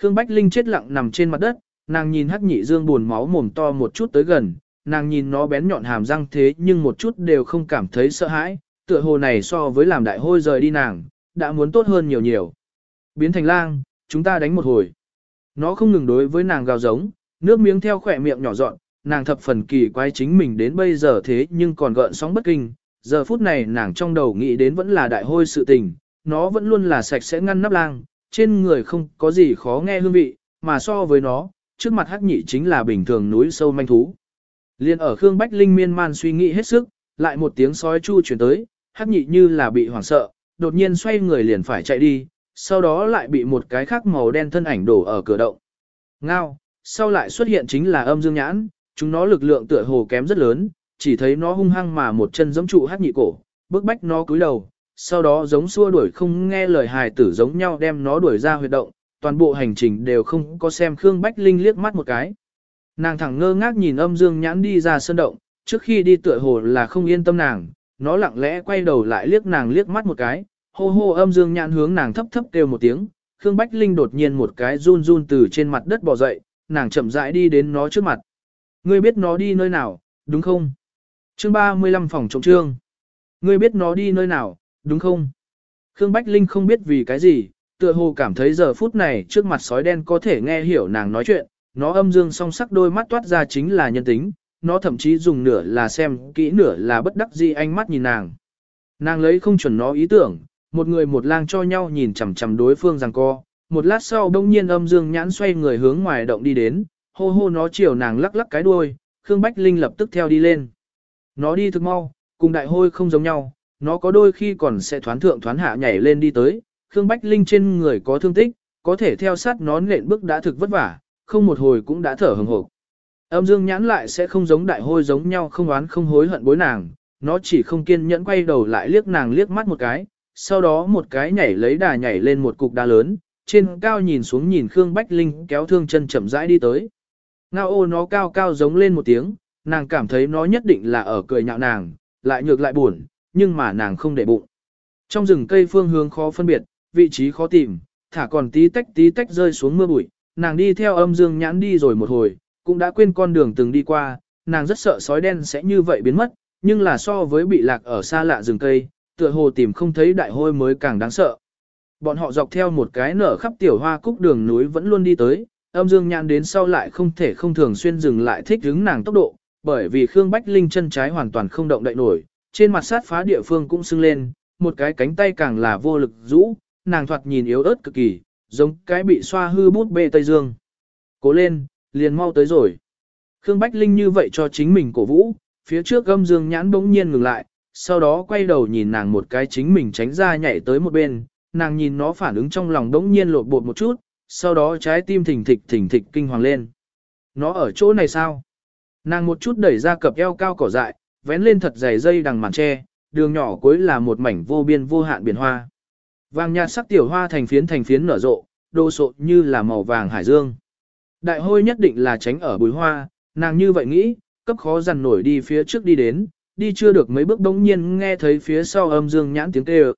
Khương Bách Linh chết lặng nằm trên mặt đất, nàng nhìn hắc nhị dương buồn máu mồm to một chút tới gần, nàng nhìn nó bén nhọn hàm răng thế nhưng một chút đều không cảm thấy sợ hãi, tựa hồ này so với làm đại hôi rời đi nàng, đã muốn tốt hơn nhiều nhiều. Biến thành lang, chúng ta đánh một hồi. Nó không ngừng đối với nàng gào giống, nước miếng theo khỏe miệng nhỏ dọn, nàng thập phần kỳ quái chính mình đến bây giờ thế nhưng còn gợn sóng bất kinh. Giờ phút này nàng trong đầu nghĩ đến vẫn là đại hôi sự tình, nó vẫn luôn là sạch sẽ ngăn nắp lang, trên người không có gì khó nghe hương vị, mà so với nó, trước mặt hắc nhị chính là bình thường núi sâu manh thú. Liên ở Khương Bách Linh miên man suy nghĩ hết sức, lại một tiếng sói chu chuyển tới, hắc nhị như là bị hoảng sợ, đột nhiên xoay người liền phải chạy đi, sau đó lại bị một cái khác màu đen thân ảnh đổ ở cửa động. Ngao, sau lại xuất hiện chính là âm dương nhãn, chúng nó lực lượng tựa hồ kém rất lớn, chỉ thấy nó hung hăng mà một chân giống trụ hắc nhị cổ, bước bách nó cúi đầu, sau đó giống xua đuổi không nghe lời hài tử giống nhau đem nó đuổi ra huyệt động, toàn bộ hành trình đều không có xem Khương Bách Linh liếc mắt một cái. Nàng thẳng ngơ ngác nhìn âm dương nhãn đi ra sơn động, trước khi đi tựa hồ là không yên tâm nàng, nó lặng lẽ quay đầu lại liếc nàng liếc mắt một cái, hô hô âm dương nhãn hướng nàng thấp thấp kêu một tiếng, Khương Bách Linh đột nhiên một cái run run từ trên mặt đất bò dậy, nàng chậm rãi đi đến nó trước mặt. Ngươi biết nó đi nơi nào, đúng không? Chương 35 phòng trọng trương. Ngươi biết nó đi nơi nào, đúng không? Khương Bách Linh không biết vì cái gì, tựa hồ cảm thấy giờ phút này trước mặt sói đen có thể nghe hiểu nàng nói chuyện, nó âm dương song sắc đôi mắt toát ra chính là nhân tính, nó thậm chí dùng nửa là xem kỹ nửa là bất đắc dĩ ánh mắt nhìn nàng. Nàng lấy không chuẩn nó ý tưởng, một người một lang cho nhau nhìn chằm chằm đối phương rằng co, một lát sau đông nhiên âm dương nhãn xoay người hướng ngoài động đi đến, hô hô nó chiều nàng lắc lắc cái đuôi, Khương Bách Linh lập tức theo đi lên. Nó đi thực mau, cùng đại hôi không giống nhau, nó có đôi khi còn sẽ thoán thượng thoán hạ nhảy lên đi tới, Khương Bách Linh trên người có thương tích, có thể theo sát nó nện bước đã thực vất vả, không một hồi cũng đã thở hừng hộp. Âm dương nhãn lại sẽ không giống đại hôi giống nhau không oán không hối hận bối nàng, nó chỉ không kiên nhẫn quay đầu lại liếc nàng liếc mắt một cái, sau đó một cái nhảy lấy đà nhảy lên một cục đá lớn, trên cao nhìn xuống nhìn Khương Bách Linh kéo thương chân chậm rãi đi tới. Ngao ô nó cao cao giống lên một tiếng, nàng cảm thấy nó nhất định là ở cười nhạo nàng, lại nhược lại buồn, nhưng mà nàng không để bụng. Trong rừng cây phương hướng khó phân biệt, vị trí khó tìm, thả còn tí tách tí tách rơi xuống mưa bụi, nàng đi theo âm dương nhãn đi rồi một hồi, cũng đã quên con đường từng đi qua, nàng rất sợ sói đen sẽ như vậy biến mất, nhưng là so với bị lạc ở xa lạ rừng cây, tựa hồ tìm không thấy đại hôi mới càng đáng sợ. Bọn họ dọc theo một cái nở khắp tiểu hoa cúc đường núi vẫn luôn đi tới, âm dương nhãn đến sau lại không thể không thường xuyên dừng lại thích hứng nàng tốc độ, bởi vì Khương Bách Linh chân trái hoàn toàn không động đậy nổi, trên mặt sát phá địa phương cũng sưng lên, một cái cánh tay càng là vô lực rũ, nàng thoạt nhìn yếu ớt cực kỳ, giống cái bị xoa hư bút bê Tây Dương. Cố lên, liền mau tới rồi. Khương Bách Linh như vậy cho chính mình cổ vũ, phía trước âm dương nhãn bỗng nhiên ngừng lại, sau đó quay đầu nhìn nàng một cái chính mình tránh ra nhảy tới một bên, nàng nhìn nó phản ứng trong lòng bỗng nhiên lột bột một chút, sau đó trái tim thỉnh thịch thỉnh thịch kinh hoàng lên. Nó ở chỗ này sao? Nàng một chút đẩy ra cặp eo cao cỏ dại, vén lên thật dày dây đằng màn tre, đường nhỏ cuối là một mảnh vô biên vô hạn biển hoa. Vàng nhạt sắc tiểu hoa thành phiến thành phiến nở rộ, đô sộ như là màu vàng hải dương. Đại hôi nhất định là tránh ở bùi hoa, nàng như vậy nghĩ, cấp khó dằn nổi đi phía trước đi đến, đi chưa được mấy bước bỗng nhiên nghe thấy phía sau âm dương nhãn tiếng kêu.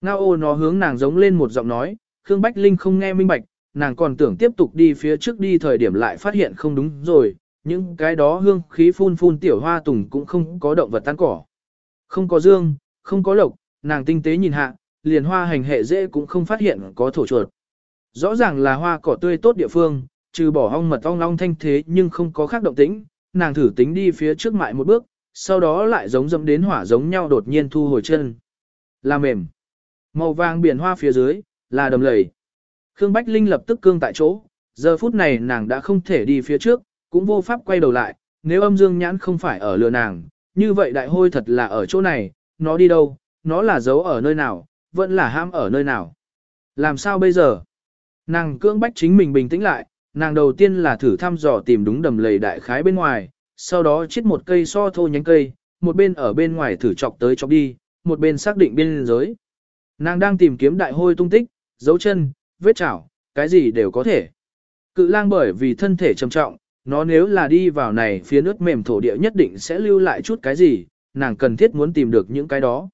Ngao ô nó hướng nàng giống lên một giọng nói, Khương Bách Linh không nghe minh bạch, nàng còn tưởng tiếp tục đi phía trước đi thời điểm lại phát hiện không đúng rồi, những cái đó hương khí phun phun tiểu hoa tùng cũng không có động vật tan cỏ. Không có dương, không có lộc, nàng tinh tế nhìn hạ, liền hoa hành hệ dễ cũng không phát hiện có thổ chuột. Rõ ràng là hoa cỏ tươi tốt địa phương, trừ bỏ ong mật ong long thanh thế nhưng không có khác động tĩnh, nàng thử tính đi phía trước mại một bước, sau đó lại giống dẫm đến hỏa giống nhau đột nhiên thu hồi chân. Là mềm. Màu vàng biển hoa phía dưới, là đầm lầy. Khương Bách Linh lập tức cương tại chỗ, giờ phút này nàng đã không thể đi phía trước, cũng vô pháp quay đầu lại, nếu âm dương nhãn không phải ở lừa nàng, như vậy đại hôi thật là ở chỗ này, nó đi đâu, nó là giấu ở nơi nào, vẫn là ham ở nơi nào. Làm sao bây giờ? Nàng cưỡng bách chính mình bình tĩnh lại, nàng đầu tiên là thử thăm dò tìm đúng đầm lầy đại khái bên ngoài, sau đó chiết một cây so thô nhánh cây, một bên ở bên ngoài thử chọc tới chọc đi, một bên xác định biên giới. Nàng đang tìm kiếm đại hôi tung tích, dấu chân, vết chảo, cái gì đều có thể. Cự lang bởi vì thân thể trầm trọng, nó nếu là đi vào này phía nước mềm thổ địa nhất định sẽ lưu lại chút cái gì, nàng cần thiết muốn tìm được những cái đó.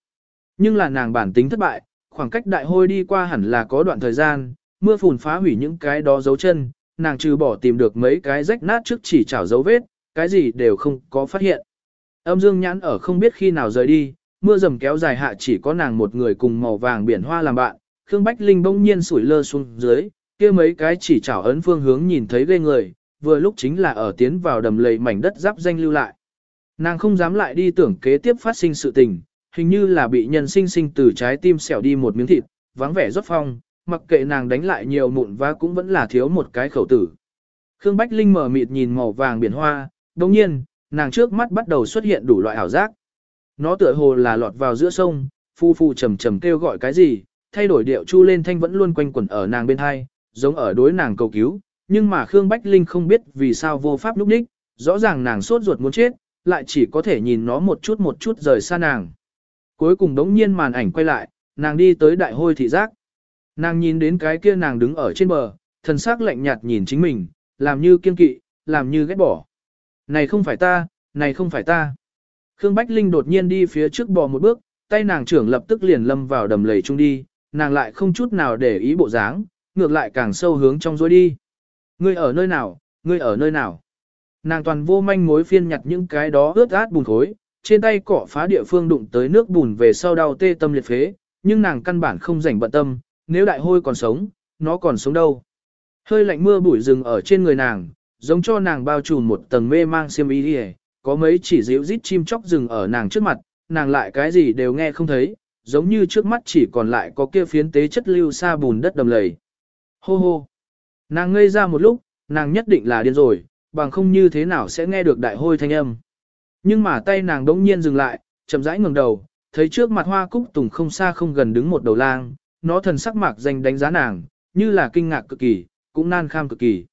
Nhưng là nàng bản tính thất bại, khoảng cách đại hôi đi qua hẳn là có đoạn thời gian, mưa phùn phá hủy những cái đó dấu chân, nàng trừ bỏ tìm được mấy cái rách nát trước chỉ chảo dấu vết, cái gì đều không có phát hiện. Âm dương nhãn ở không biết khi nào rời đi, mưa dầm kéo dài hạ chỉ có nàng một người cùng màu vàng biển hoa làm bạn, Khương Bách Linh bỗng nhiên sủi lơ xuống dưới, kia mấy cái chỉ chảo ấn phương hướng nhìn thấy ghê người, vừa lúc chính là ở tiến vào đầm lầy mảnh đất giáp danh lưu lại. Nàng không dám lại đi tưởng kế tiếp phát sinh sự tình, hình như là bị nhân sinh sinh từ trái tim xẻo đi một miếng thịt, vắng vẻ rốt phong, mặc kệ nàng đánh lại nhiều mụn và cũng vẫn là thiếu một cái khẩu tử. Khương Bách Linh mở mịt nhìn màu vàng biển hoa, đồng nhiên, nàng trước mắt bắt đầu xuất hiện đủ loại ảo giác. Nó tựa hồ là lọt vào giữa sông, phu phu trầm trầm kêu gọi cái gì, thay đổi điệu chu lên thanh vẫn luôn quanh quẩn ở nàng bên hai, giống ở đối nàng cầu cứu, nhưng mà Khương Bách Linh không biết vì sao vô pháp lúc đích, rõ ràng nàng sốt ruột muốn chết, lại chỉ có thể nhìn nó một chút một chút rời xa nàng. Cuối cùng đống nhiên màn ảnh quay lại, nàng đi tới đại hôi thị giác. Nàng nhìn đến cái kia nàng đứng ở trên bờ, thần sắc lạnh nhạt nhìn chính mình, làm như kiên kỵ, làm như ghét bỏ. Này không phải ta, này không phải ta. Khương Bách Linh đột nhiên đi phía trước bò một bước, tay nàng trưởng lập tức liền lâm vào đầm lầy chung đi, nàng lại không chút nào để ý bộ dáng, ngược lại càng sâu hướng trong dối đi. Ngươi ở nơi nào, ngươi ở nơi nào? Nàng toàn vô manh mối phiên nhặt những cái đó ướt át bùn khối, trên tay cỏ phá địa phương đụng tới nước bùn về sau đau tê tâm liệt phế, nhưng nàng căn bản không rảnh bận tâm, nếu đại hôi còn sống, nó còn sống đâu. Hơi lạnh mưa bụi rừng ở trên người nàng, giống cho nàng bao trùm một tầng mê mang xiêm y đi có mấy chỉ dịu rít chim chóc rừng ở nàng trước mặt, nàng lại cái gì đều nghe không thấy, giống như trước mắt chỉ còn lại có kia phiến tế chất lưu xa bùn đất đầm lầy. Hô hô. Nàng ngây ra một lúc, nàng nhất định là điên rồi, bằng không như thế nào sẽ nghe được đại hôi thanh âm. Nhưng mà tay nàng đống nhiên dừng lại, chậm rãi ngẩng đầu, thấy trước mặt hoa cúc tùng không xa không gần đứng một đầu lang, nó thần sắc mạc danh đánh giá nàng, như là kinh ngạc cực kỳ, cũng nan kham cực kỳ.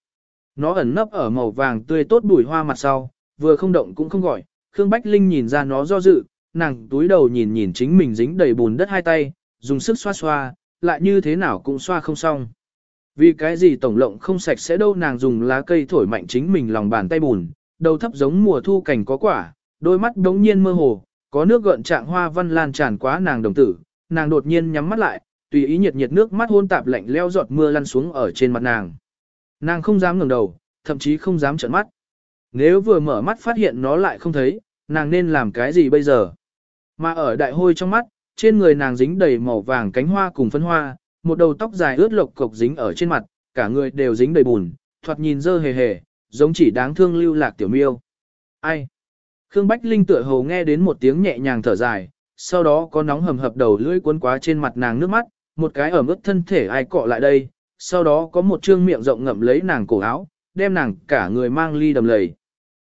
Nó ẩn nấp ở màu vàng tươi tốt bùi hoa mặt sau, vừa không động cũng không gọi, Khương Bách Linh nhìn ra nó do dự, nàng túi đầu nhìn nhìn chính mình dính đầy bùn đất hai tay, dùng sức xoa xoa, lại như thế nào cũng xoa không xong. Vì cái gì tổng lộng không sạch sẽ đâu nàng dùng lá cây thổi mạnh chính mình lòng bàn tay bùn, đầu thấp giống mùa thu cảnh có quả, đôi mắt đống nhiên mơ hồ, có nước gợn trạng hoa văn lan tràn quá nàng đồng tử, nàng đột nhiên nhắm mắt lại, tùy ý nhiệt nhiệt nước mắt hôn tạp lạnh leo giọt mưa lăn xuống ở trên mặt nàng. Nàng không dám ngẩng đầu, thậm chí không dám trợn mắt. Nếu vừa mở mắt phát hiện nó lại không thấy, nàng nên làm cái gì bây giờ? Mà ở đại hôi trong mắt, trên người nàng dính đầy màu vàng cánh hoa cùng phân hoa, một đầu tóc dài ướt lộc cục dính ở trên mặt, cả người đều dính đầy bùn, thoạt nhìn dơ hề hề, giống chỉ đáng thương lưu lạc tiểu miêu. Ai? Khương Bách Linh tựa hồ nghe đến một tiếng nhẹ nhàng thở dài, sau đó có nóng hầm hập đầu lưỡi cuốn quá trên mặt nàng nước mắt, một cái ở mức thân thể ai cọ lại đây, sau đó có một trương miệng rộng ngậm lấy nàng cổ áo, đem nàng cả người mang ly đầm lầy.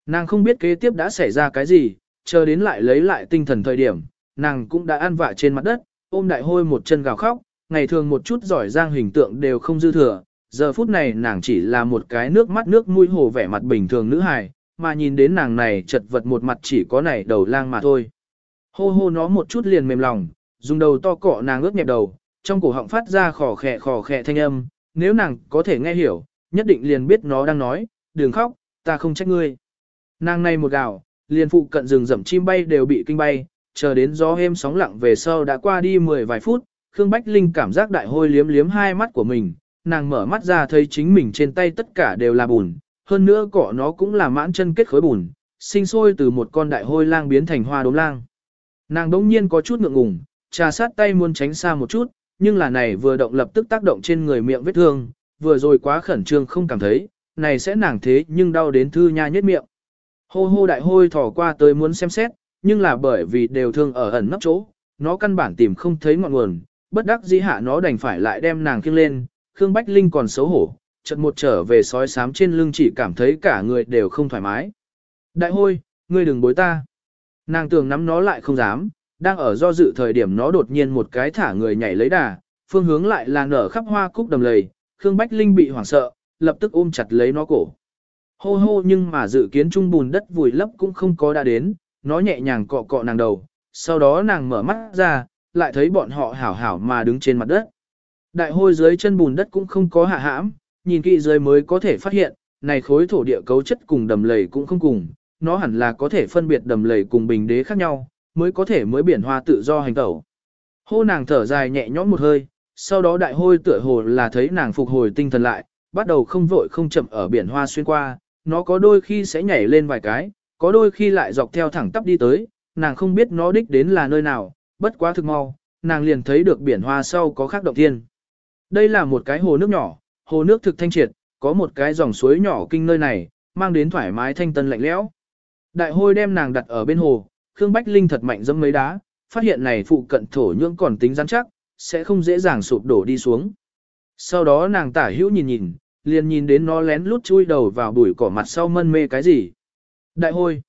Nàng không biết kế tiếp đã xảy ra cái gì, chờ đến lại lấy lại tinh thần thời điểm, nàng cũng đã ăn vạ trên mặt đất, ôm đại hôi một chân gào khóc, ngày thường một chút giỏi giang hình tượng đều không dư thừa, giờ phút này nàng chỉ là một cái nước mắt nước mũi hồ vẻ mặt bình thường nữ hài, mà nhìn đến nàng này chật vật một mặt chỉ có này đầu lang mà thôi. Hô hô nó một chút liền mềm lòng, dùng đầu to cọ nàng ướt nhẹp đầu, trong cổ họng phát ra khò khẹ khò khẹ thanh âm, nếu nàng có thể nghe hiểu, nhất định liền biết nó đang nói, đừng khóc, ta không trách ngươi. Nàng này một gào, liền phụ cận rừng rậm chim bay đều bị kinh bay, chờ đến gió êm sóng lặng về sau đã qua đi mười vài phút, Khương Bách Linh cảm giác đại hôi liếm liếm hai mắt của mình, nàng mở mắt ra thấy chính mình trên tay tất cả đều là bùn, hơn nữa cỏ nó cũng là mãn chân kết khối bùn, sinh sôi từ một con đại hôi lang biến thành hoa đốm lang. Nàng đống nhiên có chút ngượng ngùng, trà sát tay muốn tránh xa một chút, nhưng là này vừa động lập tức tác động trên người miệng vết thương, vừa rồi quá khẩn trương không cảm thấy, này sẽ nàng thế nhưng đau đến thư nha nhất miệng. Hô hô đại hôi thỏ qua tới muốn xem xét, nhưng là bởi vì đều thương ở ẩn nấp chỗ, nó căn bản tìm không thấy ngọn nguồn, bất đắc dĩ hạ nó đành phải lại đem nàng khiêng lên, Khương Bách Linh còn xấu hổ, chợt một trở về sói sám trên lưng chỉ cảm thấy cả người đều không thoải mái. Đại hôi, ngươi đừng bối ta. Nàng tưởng nắm nó lại không dám, đang ở do dự thời điểm nó đột nhiên một cái thả người nhảy lấy đà, phương hướng lại là nở khắp hoa cúc đầm lầy, Khương Bách Linh bị hoảng sợ, lập tức ôm chặt lấy nó cổ. Hô hô nhưng mà dự kiến trung bùn đất vùi lấp cũng không có đã đến, nó nhẹ nhàng cọ cọ nàng đầu, sau đó nàng mở mắt ra, lại thấy bọn họ hảo hảo mà đứng trên mặt đất. Đại hôi dưới chân bùn đất cũng không có hạ hãm, nhìn kỹ dưới mới có thể phát hiện, này khối thổ địa cấu chất cùng đầm lầy cũng không cùng, nó hẳn là có thể phân biệt đầm lầy cùng bình đế khác nhau, mới có thể mới biển hoa tự do hành tẩu. Hô nàng thở dài nhẹ nhõm một hơi, sau đó đại hôi tựa hồ là thấy nàng phục hồi tinh thần lại, bắt đầu không vội không chậm ở biển hoa xuyên qua, nó có đôi khi sẽ nhảy lên vài cái, có đôi khi lại dọc theo thẳng tắp đi tới, nàng không biết nó đích đến là nơi nào, bất quá thực mau, nàng liền thấy được biển hoa sau có khác động thiên. Đây là một cái hồ nước nhỏ, hồ nước thực thanh triệt, có một cái dòng suối nhỏ kinh nơi này, mang đến thoải mái thanh tân lạnh lẽo. Đại hôi đem nàng đặt ở bên hồ, Khương Bách Linh thật mạnh dẫm mấy đá, phát hiện này phụ cận thổ nhưỡng còn tính rắn chắc, sẽ không dễ dàng sụp đổ đi xuống. Sau đó nàng tả hữu nhìn nhìn, liền nhìn đến nó lén lút chui đầu vào bụi cỏ mặt sau mân mê cái gì. Đại hôi.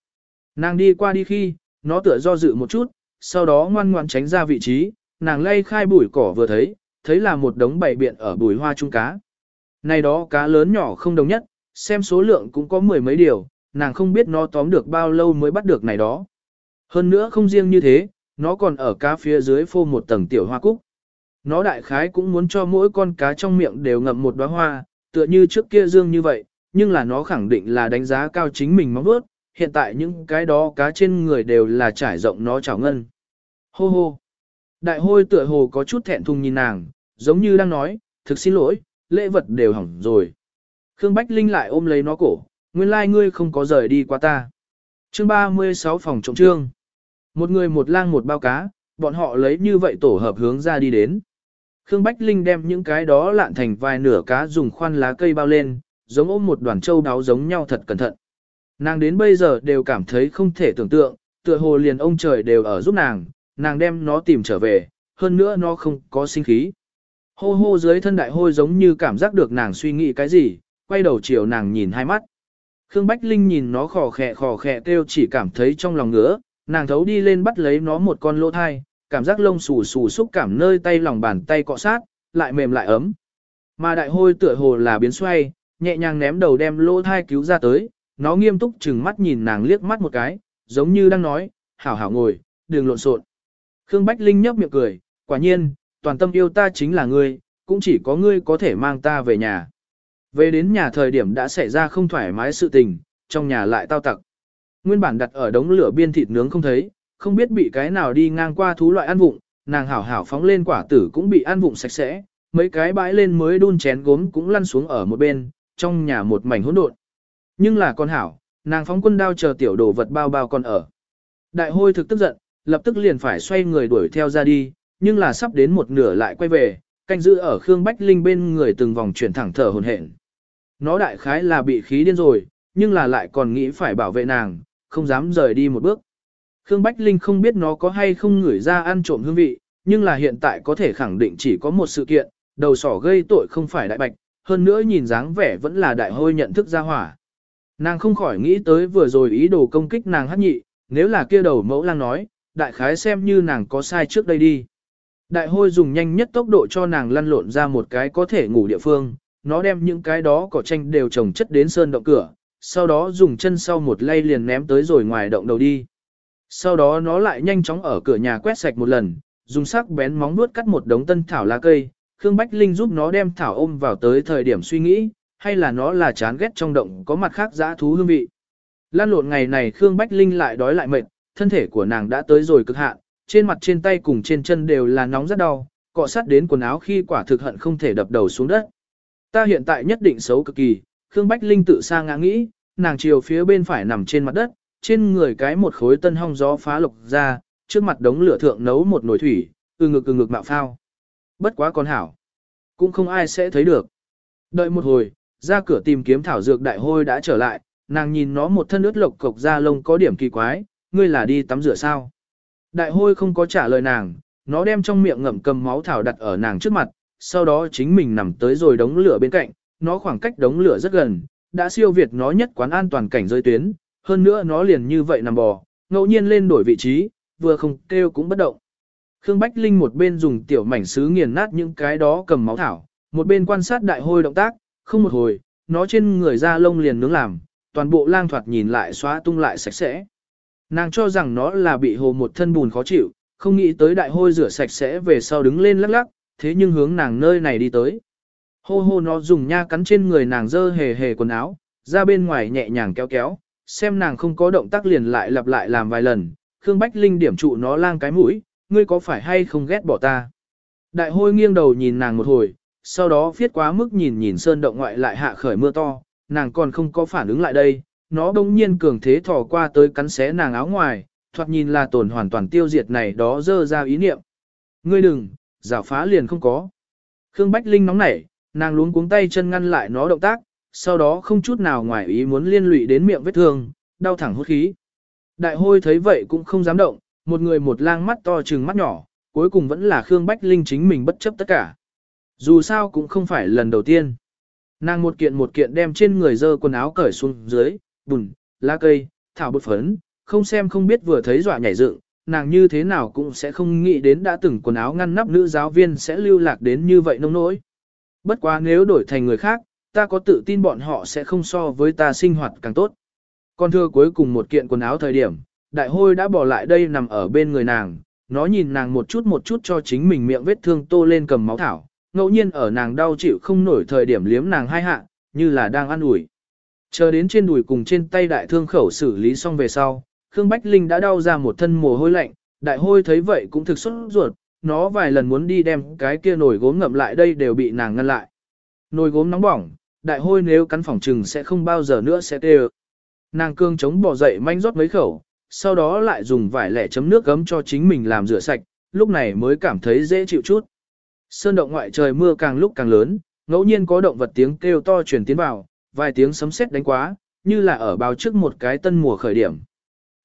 Nàng đi qua đi khi, nó tựa do dự một chút, sau đó ngoan ngoan tránh ra vị trí, nàng lay khai bụi cỏ vừa thấy, thấy là một đống bầy biện ở bùi hoa trung cá. Này đó cá lớn nhỏ không đồng nhất, xem số lượng cũng có mười mấy điều, nàng không biết nó tóm được bao lâu mới bắt được này đó. Hơn nữa không riêng như thế, nó còn ở cá phía dưới phô một tầng tiểu hoa cúc. Nó đại khái cũng muốn cho mỗi con cá trong miệng đều ngậm một đóa hoa, tựa như trước kia dương như vậy, nhưng là nó khẳng định là đánh giá cao chính mình mong bước, hiện tại những cái đó cá trên người đều là trải rộng nó trào ngân. Hô hô. Đại hôi tựa hồ có chút thẹn thùng nhìn nàng, giống như đang nói, thực xin lỗi, lễ vật đều hỏng rồi. Khương Bách Linh lại ôm lấy nó cổ, nguyên lai ngươi không có rời đi qua ta. Chương 36 phòng trọng trương. Một người một lang một bao cá, bọn họ lấy như vậy tổ hợp hướng ra đi đến. Khương Bách Linh đem những cái đó lạn thành vài nửa cá dùng khoan lá cây bao lên, giống ôm một đoàn châu đáo giống nhau thật cẩn thận. Nàng đến bây giờ đều cảm thấy không thể tưởng tượng, tựa hồ liền ông trời đều ở giúp nàng, nàng đem nó tìm trở về, hơn nữa nó không có sinh khí. Hô hô dưới thân đại hôi giống như cảm giác được nàng suy nghĩ cái gì, quay đầu chiều nàng nhìn hai mắt. Khương Bách Linh nhìn nó khò khẹ khò khẹ kêu chỉ cảm thấy trong lòng ngứa, nàng thấu đi lên bắt lấy nó một con lỗ thai, cảm giác lông xù xù xúc cảm nơi tay lòng bàn tay cọ sát, lại mềm lại ấm. Mà đại hôi tựa hồ là biến xoay, nhẹ nhàng ném đầu đem lỗ thai cứu ra tới, nó nghiêm túc chừng mắt nhìn nàng liếc mắt một cái, giống như đang nói, hảo hảo ngồi, đừng lộn xộn. Khương Bách Linh nhấp miệng cười, quả nhiên, toàn tâm yêu ta chính là ngươi, cũng chỉ có ngươi có thể mang ta về nhà. Về đến nhà thời điểm đã xảy ra không thoải mái sự tình, trong nhà lại tao tặc. Nguyên bản đặt ở đống lửa biên thịt nướng không thấy, không biết bị cái nào đi ngang qua thú loại ăn vụng, nàng hảo hảo phóng lên quả tử cũng bị ăn vụng sạch sẽ, mấy cái bãi lên mới đun chén gốm cũng lăn xuống ở một bên, trong nhà một mảnh hỗn độn. Nhưng là con hảo, nàng phóng quân đao chờ tiểu đồ vật bao bao còn ở. Đại hôi thực tức giận, lập tức liền phải xoay người đuổi theo ra đi, nhưng là sắp đến một nửa lại quay về, canh giữ ở Khương Bách Linh bên người từng vòng chuyển thẳng thở hồn hển. Nó đại khái là bị khí điên rồi, nhưng là lại còn nghĩ phải bảo vệ nàng, không dám rời đi một bước. Khương Bách Linh không biết nó có hay không ngửi ra ăn trộm hương vị, nhưng là hiện tại có thể khẳng định chỉ có một sự kiện, đầu sỏ gây tội không phải đại bạch, hơn nữa nhìn dáng vẻ vẫn là đại hôi nhận thức ra hỏa. Nàng không khỏi nghĩ tới vừa rồi ý đồ công kích nàng hát nhị, nếu là kia đầu mẫu lang nói, đại khái xem như nàng có sai trước đây đi. Đại hôi dùng nhanh nhất tốc độ cho nàng lăn lộn ra một cái có thể ngủ địa phương, nó đem những cái đó cỏ tranh đều trồng chất đến sơn động cửa, sau đó dùng chân sau một lay liền ném tới rồi ngoài động đầu đi. Sau đó nó lại nhanh chóng ở cửa nhà quét sạch một lần, dùng sắc bén móng nuốt cắt một đống tân thảo lá cây, Khương Bách Linh giúp nó đem thảo ôm vào tới thời điểm suy nghĩ, hay là nó là chán ghét trong động có mặt khác dã thú hương vị. Lan lộn ngày này Khương Bách Linh lại đói lại mệt, thân thể của nàng đã tới rồi cực hạn, trên mặt trên tay cùng trên chân đều là nóng rất đau, cọ sát đến quần áo khi quả thực hận không thể đập đầu xuống đất. Ta hiện tại nhất định xấu cực kỳ, Khương Bách Linh tự sa ngã nghĩ, nàng chiều phía bên phải nằm trên mặt đất, trên người cái một khối tân hong gió phá lục ra, trước mặt đống lửa thượng nấu một nồi thủy, từ ngực từ ngực mạo phao. Bất quá con hảo, cũng không ai sẽ thấy được. Đợi một hồi, ra cửa tìm kiếm thảo dược đại hôi đã trở lại, nàng nhìn nó một thân ướt lộc cộc da lông có điểm kỳ quái, ngươi là đi tắm rửa sao? Đại hôi không có trả lời nàng, nó đem trong miệng ngậm cầm máu thảo đặt ở nàng trước mặt, sau đó chính mình nằm tới rồi đống lửa bên cạnh, nó khoảng cách đống lửa rất gần, đã siêu việt nó nhất quán an toàn cảnh rơi tuyến, hơn nữa nó liền như vậy nằm bò, ngẫu nhiên lên đổi vị trí, vừa không kêu cũng bất động. Khương Bách Linh một bên dùng tiểu mảnh sứ nghiền nát những cái đó cầm máu thảo, một bên quan sát đại hôi động tác, không một hồi, nó trên người da lông liền nướng làm, toàn bộ lang thoạt nhìn lại xóa tung lại sạch sẽ. Nàng cho rằng nó là bị hồ một thân bùn khó chịu, không nghĩ tới đại hôi rửa sạch sẽ về sau đứng lên lắc lắc, thế nhưng hướng nàng nơi này đi tới. Hô hô nó dùng nha cắn trên người nàng dơ hề hề quần áo, ra bên ngoài nhẹ nhàng kéo kéo, xem nàng không có động tác liền lại lặp lại làm vài lần, Khương Bách Linh điểm trụ nó lang cái mũi, ngươi có phải hay không ghét bỏ ta. Đại hôi nghiêng đầu nhìn nàng một hồi, sau đó viết quá mức nhìn nhìn sơn động ngoại lại hạ khởi mưa to, nàng còn không có phản ứng lại đây, nó đông nhiên cường thế thò qua tới cắn xé nàng áo ngoài, thoạt nhìn là tổn hoàn toàn tiêu diệt này đó dơ ra ý niệm. Ngươi đừng, giả phá liền không có. Khương Bách Linh nóng nảy, nàng luống cuống tay chân ngăn lại nó động tác, sau đó không chút nào ngoài ý muốn liên lụy đến miệng vết thương, đau thẳng hốt khí. Đại hôi thấy vậy cũng không dám động, một người một lang mắt to trừng mắt nhỏ, cuối cùng vẫn là Khương Bách Linh chính mình bất chấp tất cả. Dù sao cũng không phải lần đầu tiên. Nàng một kiện một kiện đem trên người dơ quần áo cởi xuống dưới, bùn, lá cây, thảo bột phấn, không xem không biết vừa thấy dọa nhảy dựng, nàng như thế nào cũng sẽ không nghĩ đến đã từng quần áo ngăn nắp nữ giáo viên sẽ lưu lạc đến như vậy nông nỗi. Bất quá nếu đổi thành người khác, ta có tự tin bọn họ sẽ không so với ta sinh hoạt càng tốt. Còn thưa cuối cùng một kiện quần áo thời điểm, đại hôi đã bỏ lại đây nằm ở bên người nàng, nó nhìn nàng một chút một chút cho chính mình miệng vết thương tô lên cầm máu thảo, ngẫu nhiên ở nàng đau chịu không nổi thời điểm liếm nàng hai hạ, như là đang ăn ủi. Chờ đến trên đùi cùng trên tay đại thương khẩu xử lý xong về sau, Khương Bách Linh đã đau ra một thân mồ hôi lạnh, đại hôi thấy vậy cũng thực xuất ruột, nó vài lần muốn đi đem cái kia nồi gốm ngậm lại đây đều bị nàng ngăn lại. Nồi gốm nóng bỏng, đại hôi nếu cắn phòng trừng sẽ không bao giờ nữa sẽ tê Nàng cương chống bỏ dậy manh rót mấy khẩu, sau đó lại dùng vải lẻ chấm nước gấm cho chính mình làm rửa sạch, lúc này mới cảm thấy dễ chịu chút. Sơn động ngoại trời mưa càng lúc càng lớn, ngẫu nhiên có động vật tiếng kêu to truyền tiến vào, vài tiếng sấm sét đánh quá, như là ở báo trước một cái tân mùa khởi điểm.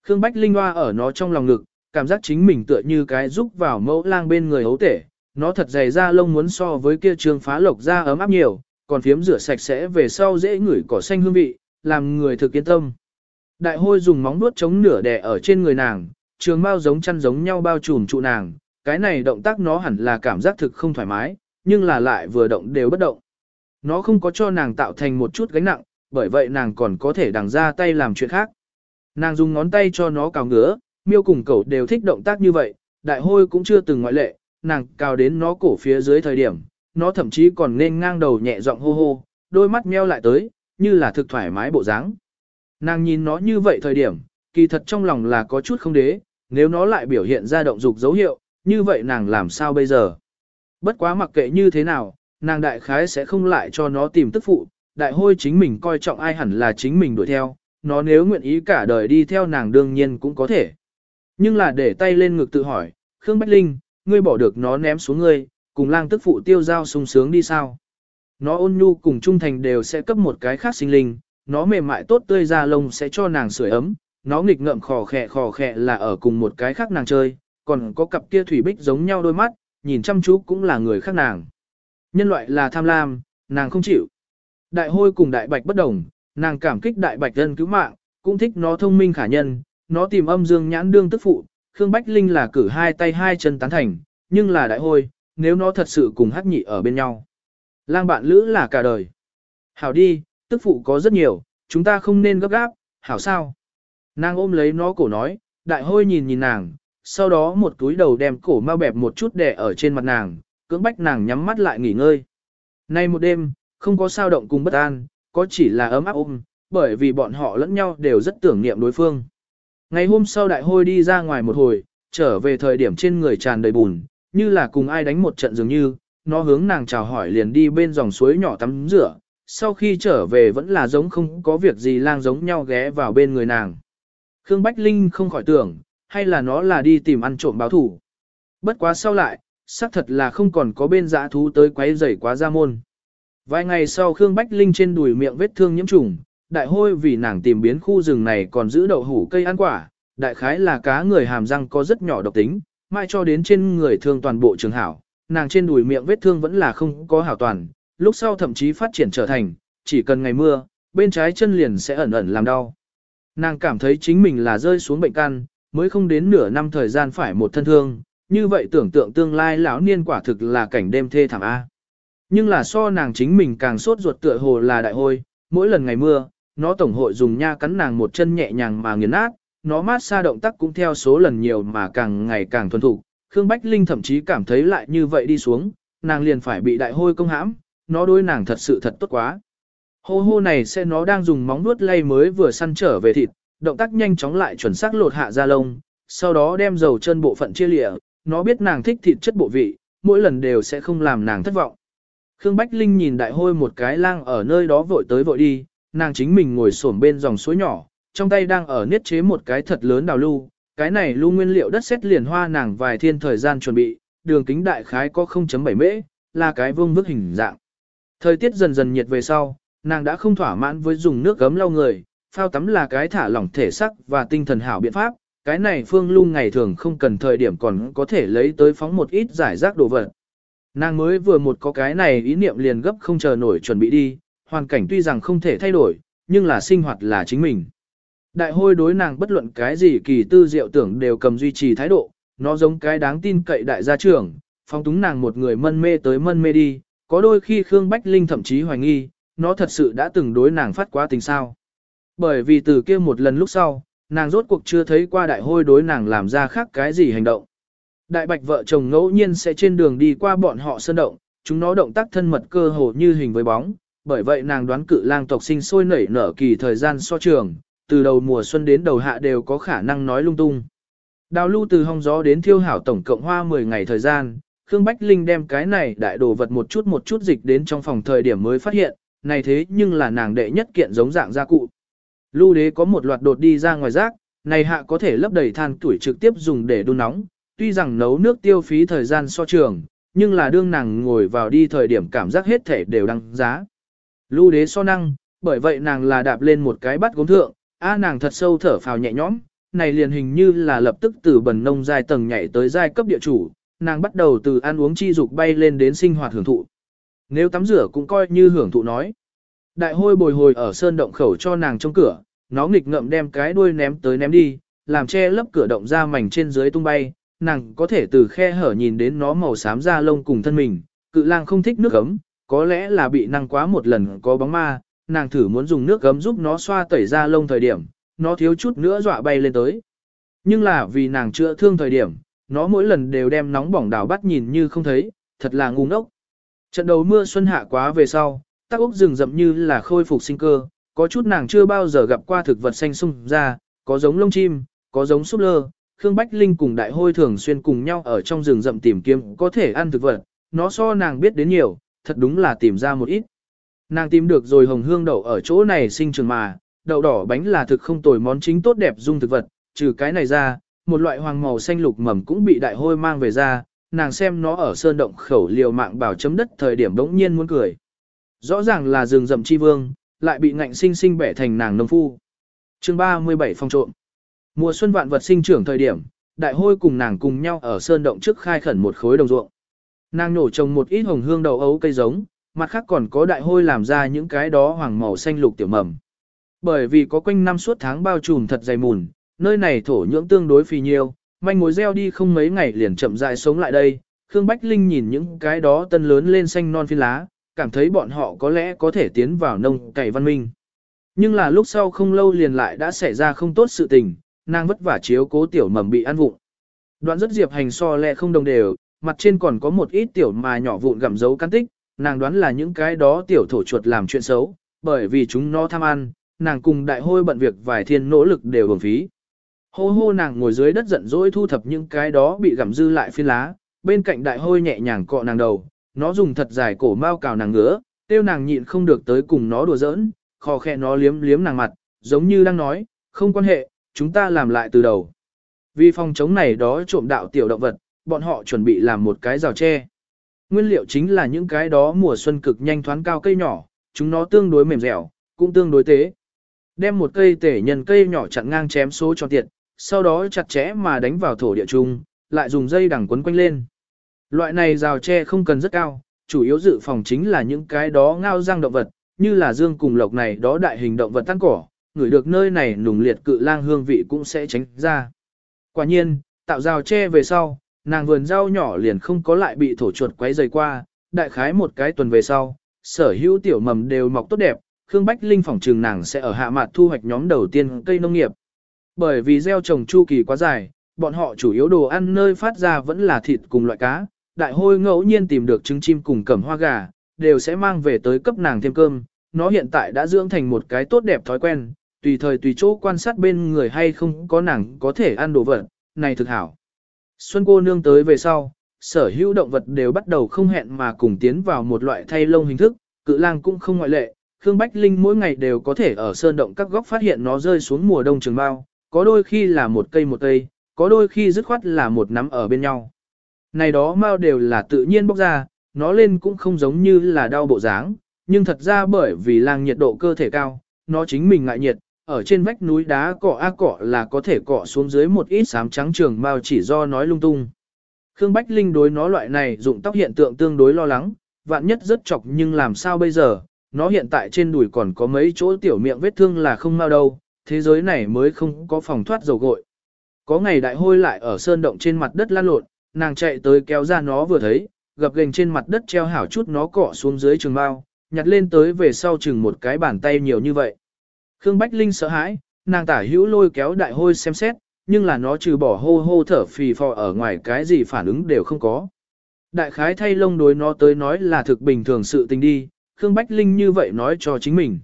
Khương Bách Linh Hoa ở nó trong lòng ngực, cảm giác chính mình tựa như cái rúc vào mẫu lang bên người hấu tể, nó thật dày da lông muốn so với kia trường phá lộc da ấm áp nhiều, còn phiếm rửa sạch sẽ về sau dễ ngửi cỏ xanh hương vị, làm người thực yên tâm. Đại hôi dùng móng vuốt chống nửa đè ở trên người nàng, trường bao giống chăn giống nhau bao trùm trụ nàng, cái này động tác nó hẳn là cảm giác thực không thoải mái, nhưng là lại vừa động đều bất động. Nó không có cho nàng tạo thành một chút gánh nặng, bởi vậy nàng còn có thể đằng ra tay làm chuyện khác. Nàng dùng ngón tay cho nó cào ngứa, miêu cùng cậu đều thích động tác như vậy, đại hôi cũng chưa từng ngoại lệ, nàng cào đến nó cổ phía dưới thời điểm, nó thậm chí còn nên ngang đầu nhẹ giọng hô hô, đôi mắt meo lại tới, như là thực thoải mái bộ dáng. Nàng nhìn nó như vậy thời điểm, kỳ thật trong lòng là có chút không đế, nếu nó lại biểu hiện ra động dục dấu hiệu, như vậy nàng làm sao bây giờ? Bất quá mặc kệ như thế nào, nàng đại khái sẽ không lại cho nó tìm tức phụ, đại hôi chính mình coi trọng ai hẳn là chính mình đuổi theo, nó nếu nguyện ý cả đời đi theo nàng đương nhiên cũng có thể. Nhưng là để tay lên ngực tự hỏi, Khương Bách Linh, ngươi bỏ được nó ném xuống ngươi, cùng lang tức phụ tiêu giao sung sướng đi sao? Nó ôn nhu cùng trung thành đều sẽ cấp một cái khác sinh linh, nó mềm mại tốt tươi ra lông sẽ cho nàng sưởi ấm, nó nghịch ngợm khò khẹ khò khẹ là ở cùng một cái khác nàng chơi, còn có cặp kia thủy bích giống nhau đôi mắt, nhìn chăm chú cũng là người khác nàng. Nhân loại là tham lam, nàng không chịu. Đại hôi cùng đại bạch bất đồng, nàng cảm kích đại bạch dân cứu mạng, cũng thích nó thông minh khả nhân, nó tìm âm dương nhãn đương tức phụ, Khương Bách Linh là cử hai tay hai chân tán thành, nhưng là đại hôi, nếu nó thật sự cùng hắc nhị ở bên nhau. Lang bạn lữ là cả đời. Hảo đi, tức phụ có rất nhiều, chúng ta không nên gấp gáp, hảo sao? Nàng ôm lấy nó cổ nói, đại hôi nhìn nhìn nàng, sau đó một túi đầu đem cổ mau bẹp một chút đè ở trên mặt nàng, cưỡng bách nàng nhắm mắt lại nghỉ ngơi. Nay một đêm, không có sao động cùng bất an, có chỉ là ấm áp ôm, bởi vì bọn họ lẫn nhau đều rất tưởng niệm đối phương. Ngày hôm sau đại hôi đi ra ngoài một hồi, trở về thời điểm trên người tràn đầy bùn, như là cùng ai đánh một trận dường như, nó hướng nàng chào hỏi liền đi bên dòng suối nhỏ tắm rửa, sau khi trở về vẫn là giống không có việc gì lang giống nhau ghé vào bên người nàng. Khương Bách Linh không khỏi tưởng, hay là nó là đi tìm ăn trộm báo thủ. Bất quá sau lại, xác thật là không còn có bên dã thú tới quấy rầy quá ra môn. Vài ngày sau Khương Bách Linh trên đùi miệng vết thương nhiễm trùng, đại hôi vì nàng tìm biến khu rừng này còn giữ đậu hủ cây ăn quả, đại khái là cá người hàm răng có rất nhỏ độc tính, mai cho đến trên người thương toàn bộ trường hảo, nàng trên đùi miệng vết thương vẫn là không có hảo toàn, lúc sau thậm chí phát triển trở thành, chỉ cần ngày mưa, bên trái chân liền sẽ ẩn ẩn làm đau. Nàng cảm thấy chính mình là rơi xuống bệnh căn, mới không đến nửa năm thời gian phải một thân thương, như vậy tưởng tượng tương lai lão niên quả thực là cảnh đêm thê thảm A. Nhưng là so nàng chính mình càng sốt ruột tựa hồ là đại hôi, mỗi lần ngày mưa, nó tổng hội dùng nha cắn nàng một chân nhẹ nhàng mà nghiền nát, nó mát xa động tác cũng theo số lần nhiều mà càng ngày càng thuần thục. Khương Bách Linh thậm chí cảm thấy lại như vậy đi xuống, nàng liền phải bị đại hôi công hãm, nó đối nàng thật sự thật tốt quá. Hô hô này sẽ nó đang dùng móng nuốt lay mới vừa săn trở về thịt, động tác nhanh chóng lại chuẩn xác lột hạ ra lông, sau đó đem dầu chân bộ phận chia lịa, nó biết nàng thích thịt chất bộ vị, mỗi lần đều sẽ không làm nàng thất vọng. Khương Bách Linh nhìn đại hôi một cái lang ở nơi đó vội tới vội đi, nàng chính mình ngồi xổm bên dòng suối nhỏ, trong tay đang ở niết chế một cái thật lớn đào lưu, cái này lưu nguyên liệu đất sét liền hoa nàng vài thiên thời gian chuẩn bị, đường kính đại khái có 0.7 mễ, là cái vương vức hình dạng. Thời tiết dần dần nhiệt về sau, nàng đã không thỏa mãn với dùng nước gấm lau người, phao tắm là cái thả lỏng thể sắc và tinh thần hảo biện pháp, cái này phương Lung ngày thường không cần thời điểm còn có thể lấy tới phóng một ít giải rác đồ vật. Nàng mới vừa một có cái này ý niệm liền gấp không chờ nổi chuẩn bị đi, hoàn cảnh tuy rằng không thể thay đổi, nhưng là sinh hoạt là chính mình. Đại hôi đối nàng bất luận cái gì kỳ tư diệu tưởng đều cầm duy trì thái độ, nó giống cái đáng tin cậy đại gia trưởng, phong túng nàng một người mân mê tới mân mê đi, có đôi khi Khương Bách Linh thậm chí hoài nghi, nó thật sự đã từng đối nàng phát quá tình sao. Bởi vì từ kia một lần lúc sau, nàng rốt cuộc chưa thấy qua đại hôi đối nàng làm ra khác cái gì hành động. Đại bạch vợ chồng ngẫu nhiên sẽ trên đường đi qua bọn họ sơn động, chúng nó động tác thân mật cơ hồ như hình với bóng, bởi vậy nàng đoán cự lang tộc sinh sôi nảy nở kỳ thời gian so trường, từ đầu mùa xuân đến đầu hạ đều có khả năng nói lung tung. Đào lưu từ hong gió đến thiêu hảo tổng cộng hoa 10 ngày thời gian, Khương Bách Linh đem cái này đại đồ vật một chút một chút dịch đến trong phòng thời điểm mới phát hiện, này thế nhưng là nàng đệ nhất kiện giống dạng gia cụ. Lưu đế có một loạt đột đi ra ngoài rác, này hạ có thể lấp đầy than tuổi trực tiếp dùng để đun nóng, tuy rằng nấu nước tiêu phí thời gian so trường, nhưng là đương nàng ngồi vào đi thời điểm cảm giác hết thể đều đăng giá. Lưu đế so năng, bởi vậy nàng là đạp lên một cái bắt gốm thượng, a nàng thật sâu thở phào nhẹ nhõm, này liền hình như là lập tức từ bần nông giai tầng nhảy tới giai cấp địa chủ, nàng bắt đầu từ ăn uống chi dục bay lên đến sinh hoạt hưởng thụ. Nếu tắm rửa cũng coi như hưởng thụ nói. Đại hôi bồi hồi ở sơn động khẩu cho nàng trong cửa, nó nghịch ngậm đem cái đuôi ném tới ném đi, làm che lấp cửa động ra mảnh trên dưới tung bay, nàng có thể từ khe hở nhìn đến nó màu xám da lông cùng thân mình, cự lang không thích nước ấm, có lẽ là bị năng quá một lần có bóng ma, nàng thử muốn dùng nước ấm giúp nó xoa tẩy da lông thời điểm, nó thiếu chút nữa dọa bay lên tới. Nhưng là vì nàng chữa thương thời điểm, nó mỗi lần đều đem nóng bỏng đảo bắt nhìn như không thấy, thật là ngu ngốc. Trận đầu mưa xuân hạ quá về sau, Tác úc rừng rậm như là khôi phục sinh cơ, có chút nàng chưa bao giờ gặp qua thực vật xanh sung ra, có giống lông chim, có giống súp lơ, Khương Bách Linh cùng đại hôi thường xuyên cùng nhau ở trong rừng rậm tìm kiếm có thể ăn thực vật, nó so nàng biết đến nhiều, thật đúng là tìm ra một ít. Nàng tìm được rồi hồng hương đậu ở chỗ này sinh trường mà, đậu đỏ bánh là thực không tồi món chính tốt đẹp dung thực vật, trừ cái này ra, một loại hoàng màu xanh lục mầm cũng bị đại hôi mang về ra, nàng xem nó ở sơn động khẩu liều mạng bảo chấm đất thời điểm đống nhiên muốn cười. Rõ ràng là rừng rậm chi vương, lại bị ngạnh sinh sinh bẻ thành nàng nông phu. chương 37 phong trộm. Mùa xuân vạn vật sinh trưởng thời điểm, đại hôi cùng nàng cùng nhau ở sơn động trước khai khẩn một khối đồng ruộng. Nàng nổ trồng một ít hồng hương đầu ấu cây giống, mặt khác còn có đại hôi làm ra những cái đó hoàng màu xanh lục tiểu mầm. Bởi vì có quanh năm suốt tháng bao trùm thật dày mùn, nơi này thổ nhưỡng tương đối phì nhiêu, manh mối gieo đi không mấy ngày liền chậm rãi sống lại đây. Khương Bách Linh nhìn những cái đó tân lớn lên xanh non phi lá, cảm thấy bọn họ có lẽ có thể tiến vào nông cày văn minh. Nhưng là lúc sau không lâu liền lại đã xảy ra không tốt sự tình, nàng vất vả chiếu cố tiểu mầm bị ăn vụng. Đoạn rất diệp hành so lẹ không đồng đều, mặt trên còn có một ít tiểu mà nhỏ vụn gặm dấu căn tích, nàng đoán là những cái đó tiểu thổ chuột làm chuyện xấu, bởi vì chúng nó tham ăn, nàng cùng đại hôi bận việc vài thiên nỗ lực đều hưởng phí. Hô hô nàng ngồi dưới đất giận dỗi thu thập những cái đó bị gặm dư lại phiên lá, bên cạnh đại hôi nhẹ nhàng cọ nàng đầu, nó dùng thật dài cổ mau cào nàng ngứa, tiêu nàng nhịn không được tới cùng nó đùa giỡn, khò khẽ nó liếm liếm nàng mặt, giống như đang nói, không quan hệ, chúng ta làm lại từ đầu. Vì phòng chống này đó trộm đạo tiểu động vật, bọn họ chuẩn bị làm một cái rào tre. Nguyên liệu chính là những cái đó mùa xuân cực nhanh thoáng cao cây nhỏ, chúng nó tương đối mềm dẻo, cũng tương đối tế. Đem một cây tể nhân cây nhỏ chặn ngang chém số cho tiện, sau đó chặt chẽ mà đánh vào thổ địa trung, lại dùng dây đằng quấn quanh lên. Loại này rào tre không cần rất cao, chủ yếu dự phòng chính là những cái đó ngao răng động vật, như là dương cùng lộc này đó đại hình động vật tan cỏ, người được nơi này nùng liệt cự lang hương vị cũng sẽ tránh ra. Quả nhiên, tạo rào tre về sau, nàng vườn rau nhỏ liền không có lại bị thổ chuột quấy rầy qua, đại khái một cái tuần về sau, sở hữu tiểu mầm đều mọc tốt đẹp, Khương Bách Linh phỏng trường nàng sẽ ở hạ mặt thu hoạch nhóm đầu tiên cây nông nghiệp. Bởi vì gieo trồng chu kỳ quá dài, bọn họ chủ yếu đồ ăn nơi phát ra vẫn là thịt cùng loại cá, đại hôi ngẫu nhiên tìm được trứng chim cùng cẩm hoa gà, đều sẽ mang về tới cấp nàng thêm cơm. Nó hiện tại đã dưỡng thành một cái tốt đẹp thói quen, tùy thời tùy chỗ quan sát bên người hay không có nàng có thể ăn đồ vật, này thực hảo. Xuân cô nương tới về sau, sở hữu động vật đều bắt đầu không hẹn mà cùng tiến vào một loại thay lông hình thức, cự lang cũng không ngoại lệ. Khương Bách Linh mỗi ngày đều có thể ở sơn động các góc phát hiện nó rơi xuống mùa đông trường bao, có đôi khi là một cây một cây, có đôi khi dứt khoát là một nắm ở bên nhau. Này đó mau đều là tự nhiên bốc ra, nó lên cũng không giống như là đau bộ dáng, nhưng thật ra bởi vì lang nhiệt độ cơ thể cao, nó chính mình ngại nhiệt, ở trên vách núi đá cọ a cọ là có thể cọ xuống dưới một ít sám trắng trường mau chỉ do nói lung tung. Khương Bách Linh đối nó loại này dụng tóc hiện tượng tương đối lo lắng, vạn nhất rất chọc nhưng làm sao bây giờ, nó hiện tại trên đùi còn có mấy chỗ tiểu miệng vết thương là không mau đâu, thế giới này mới không có phòng thoát dầu gội. Có ngày đại hôi lại ở sơn động trên mặt đất lan lộn, nàng chạy tới kéo ra nó vừa thấy, gập gành trên mặt đất treo hảo chút nó cọ xuống dưới trường bao, nhặt lên tới về sau chừng một cái bàn tay nhiều như vậy. Khương Bách Linh sợ hãi, nàng tả hữu lôi kéo đại hôi xem xét, nhưng là nó trừ bỏ hô hô thở phì phò ở ngoài cái gì phản ứng đều không có. Đại khái thay lông đối nó tới nói là thực bình thường sự tình đi, Khương Bách Linh như vậy nói cho chính mình.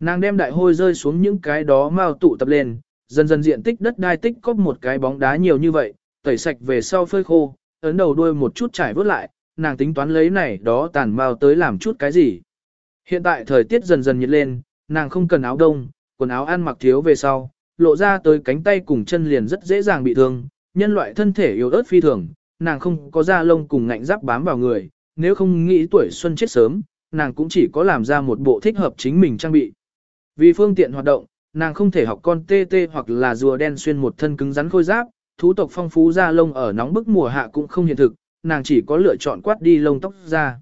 Nàng đem đại hôi rơi xuống những cái đó mau tụ tập lên, dần dần diện tích đất đai tích có một cái bóng đá nhiều như vậy, tẩy sạch về sau phơi khô, ấn đầu đuôi một chút trải vớt lại, nàng tính toán lấy này đó tàn mau tới làm chút cái gì. Hiện tại thời tiết dần dần nhiệt lên, nàng không cần áo đông, quần áo ăn mặc thiếu về sau, lộ ra tới cánh tay cùng chân liền rất dễ dàng bị thương, nhân loại thân thể yếu ớt phi thường, nàng không có da lông cùng ngạnh giáp bám vào người, nếu không nghĩ tuổi xuân chết sớm, nàng cũng chỉ có làm ra một bộ thích hợp chính mình trang bị. Vì phương tiện hoạt động, nàng không thể học con tê tê hoặc là rùa đen xuyên một thân cứng rắn khôi giáp, thú tộc phong phú da lông ở nóng bức mùa hạ cũng không hiện thực, nàng chỉ có lựa chọn quát đi lông tóc ra.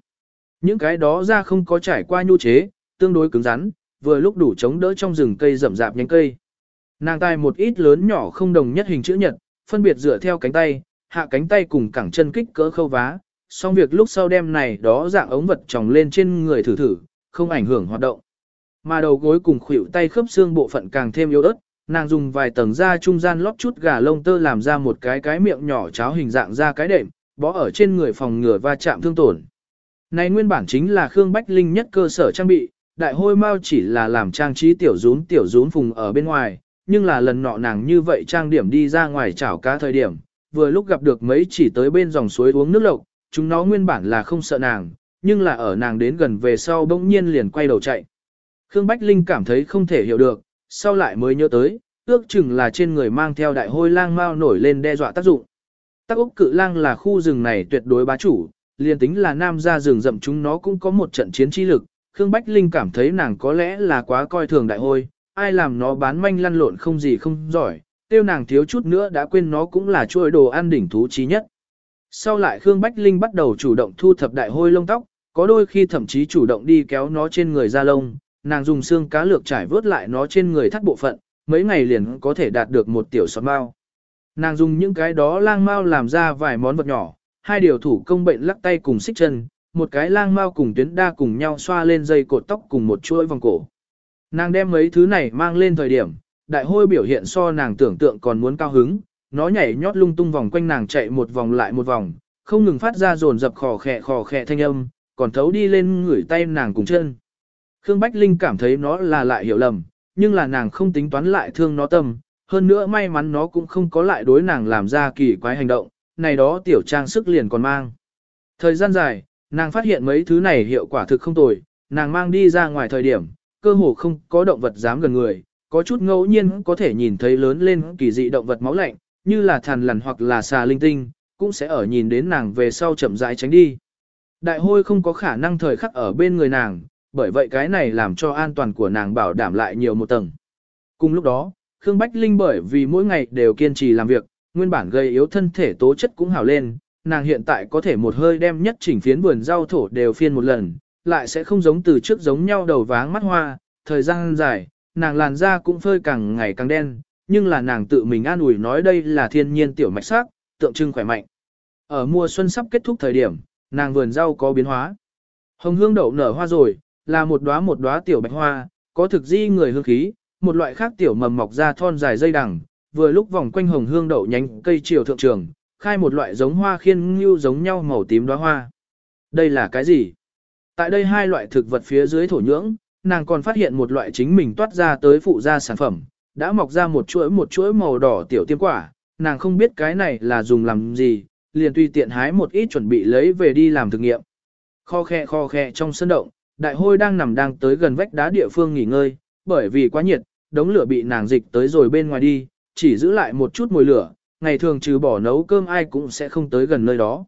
Những cái đó ra không có trải qua nhu chế, tương đối cứng rắn, vừa lúc đủ chống đỡ trong rừng cây rậm rạp nhánh cây. Nàng tài một ít lớn nhỏ không đồng nhất hình chữ nhật, phân biệt dựa theo cánh tay, hạ cánh tay cùng cẳng chân kích cỡ khâu vá, xong việc lúc sau đem này đó dạng ống vật tròng lên trên người thử thử, không ảnh hưởng hoạt động. Mà đầu gối cùng khuỷu tay khớp xương bộ phận càng thêm yếu ớt, nàng dùng vài tầng da trung gian lót chút gà lông tơ làm ra một cái cái miệng nhỏ cháo hình dạng ra cái đệm, bó ở trên người phòng ngừa va chạm thương tổn. Này nguyên bản chính là Khương Bách Linh nhất cơ sở trang bị, đại hôi mau chỉ là làm trang trí tiểu rún tiểu rún phùng ở bên ngoài, nhưng là lần nọ nàng như vậy trang điểm đi ra ngoài chảo cá thời điểm, vừa lúc gặp được mấy chỉ tới bên dòng suối uống nước lộc, chúng nó nguyên bản là không sợ nàng, nhưng là ở nàng đến gần về sau bỗng nhiên liền quay đầu chạy. Khương Bách Linh cảm thấy không thể hiểu được, sau lại mới nhớ tới, ước chừng là trên người mang theo đại hôi lang mau nổi lên đe dọa tác dụng. Tắc Úc Cự Lang là khu rừng này tuyệt đối bá chủ, liền tính là nam gia rừng rậm chúng nó cũng có một trận chiến chi lực, Khương Bách Linh cảm thấy nàng có lẽ là quá coi thường đại hôi, ai làm nó bán manh lăn lộn không gì không giỏi, tiêu nàng thiếu chút nữa đã quên nó cũng là chuỗi đồ ăn đỉnh thú trí nhất. Sau lại Khương Bách Linh bắt đầu chủ động thu thập đại hôi lông tóc, có đôi khi thậm chí chủ động đi kéo nó trên người ra lông, nàng dùng xương cá lược trải vớt lại nó trên người thắt bộ phận, mấy ngày liền có thể đạt được một tiểu sọt mao. Nàng dùng những cái đó lang mao làm ra vài món vật nhỏ, hai điều thủ công bệnh lắc tay cùng xích chân, một cái lang mao cùng tuyến đa cùng nhau xoa lên dây cột tóc cùng một chuỗi vòng cổ. Nàng đem mấy thứ này mang lên thời điểm, đại hôi biểu hiện so nàng tưởng tượng còn muốn cao hứng, nó nhảy nhót lung tung vòng quanh nàng chạy một vòng lại một vòng, không ngừng phát ra rồn dập khò khẹ khò khẹ thanh âm, còn thấu đi lên ngửi tay nàng cùng chân. Khương Bách Linh cảm thấy nó là lại hiểu lầm, nhưng là nàng không tính toán lại thương nó tâm, hơn nữa may mắn nó cũng không có lại đối nàng làm ra kỳ quái hành động, này đó tiểu trang sức liền còn mang. Thời gian dài, nàng phát hiện mấy thứ này hiệu quả thực không tồi, nàng mang đi ra ngoài thời điểm, cơ hồ không có động vật dám gần người, có chút ngẫu nhiên có thể nhìn thấy lớn lên kỳ dị động vật máu lạnh, như là thằn lằn hoặc là xà linh tinh, cũng sẽ ở nhìn đến nàng về sau chậm rãi tránh đi. Đại hôi không có khả năng thời khắc ở bên người nàng, bởi vậy cái này làm cho an toàn của nàng bảo đảm lại nhiều một tầng. Cùng lúc đó, Khương Bách Linh bởi vì mỗi ngày đều kiên trì làm việc, nguyên bản gây yếu thân thể tố chất cũng hảo lên, nàng hiện tại có thể một hơi đem nhất chỉnh phiến vườn rau thổ đều phiên một lần, lại sẽ không giống từ trước giống nhau đầu váng mắt hoa, thời gian dài, nàng làn da cũng phơi càng ngày càng đen, nhưng là nàng tự mình an ủi nói đây là thiên nhiên tiểu mạch sắc, tượng trưng khỏe mạnh. Ở mùa xuân sắp kết thúc thời điểm, nàng vườn rau có biến hóa. Hồng hương đậu nở hoa rồi, là một đóa một đóa tiểu bạch hoa, có thực di người hương khí, một loại khác tiểu mầm mọc ra thon dài dây đằng, vừa lúc vòng quanh hồng hương đậu nhánh cây chiều thượng trường, khai một loại giống hoa khiên như giống nhau màu tím đóa hoa. Đây là cái gì? Tại đây hai loại thực vật phía dưới thổ nhưỡng, nàng còn phát hiện một loại chính mình toát ra tới phụ gia sản phẩm, đã mọc ra một chuỗi một chuỗi màu đỏ tiểu tiêm quả, nàng không biết cái này là dùng làm gì, liền tùy tiện hái một ít chuẩn bị lấy về đi làm thực nghiệm. Kho khe kho khe trong sân động, đại hôi đang nằm đang tới gần vách đá địa phương nghỉ ngơi, bởi vì quá nhiệt, đống lửa bị nàng dịch tới rồi bên ngoài đi, chỉ giữ lại một chút mùi lửa, ngày thường trừ bỏ nấu cơm ai cũng sẽ không tới gần nơi đó.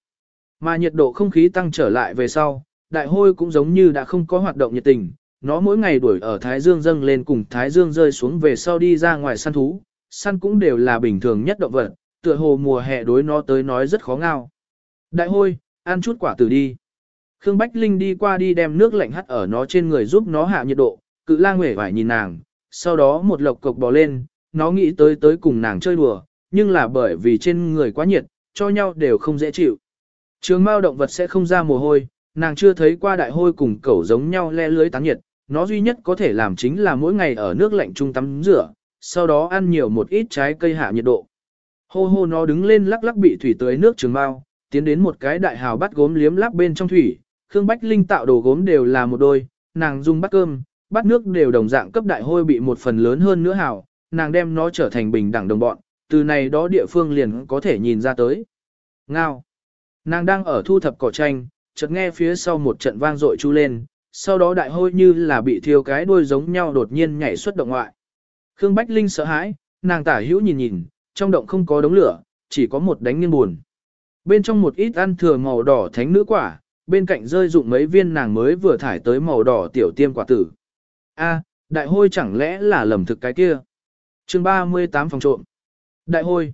Mà nhiệt độ không khí tăng trở lại về sau, đại hôi cũng giống như đã không có hoạt động nhiệt tình, nó mỗi ngày đuổi ở Thái Dương dâng lên cùng Thái Dương rơi xuống về sau đi ra ngoài săn thú, săn cũng đều là bình thường nhất động vật, tựa hồ mùa hè đối nó tới nói rất khó ngao. Đại hôi, ăn chút quả tử đi. Khương Bách Linh đi qua đi đem nước lạnh hắt ở nó trên người giúp nó hạ nhiệt độ, cự lang nguệ vải nhìn nàng, sau đó một lộc cộc bò lên, nó nghĩ tới tới cùng nàng chơi đùa, nhưng là bởi vì trên người quá nhiệt, cho nhau đều không dễ chịu. Trường mao động vật sẽ không ra mồ hôi, nàng chưa thấy qua đại hôi cùng cẩu giống nhau le lưới tán nhiệt, nó duy nhất có thể làm chính là mỗi ngày ở nước lạnh trung tắm rửa, sau đó ăn nhiều một ít trái cây hạ nhiệt độ. Hô hô nó đứng lên lắc lắc bị thủy tưới nước trường mao, tiến đến một cái đại hào bắt gốm liếm lắc bên trong thủy, Khương Bách Linh tạo đồ gốm đều là một đôi, nàng dùng bát cơm, bát nước đều đồng dạng cấp đại hôi bị một phần lớn hơn nữa hào, nàng đem nó trở thành bình đẳng đồng bọn, từ này đó địa phương liền có thể nhìn ra tới. Ngao. Nàng đang ở thu thập cỏ tranh, chợt nghe phía sau một trận vang dội chu lên, sau đó đại hôi như là bị thiêu cái đuôi giống nhau đột nhiên nhảy xuất động ngoại. Khương Bách Linh sợ hãi, nàng tả hữu nhìn nhìn, trong động không có đống lửa, chỉ có một đánh nghiêng buồn. Bên trong một ít ăn thừa màu đỏ thánh nữ quả, bên cạnh rơi dụng mấy viên nàng mới vừa thải tới màu đỏ tiểu tiêm quả tử. A, đại hôi chẳng lẽ là lầm thực cái kia. chương 38 phòng trộm. Đại hôi.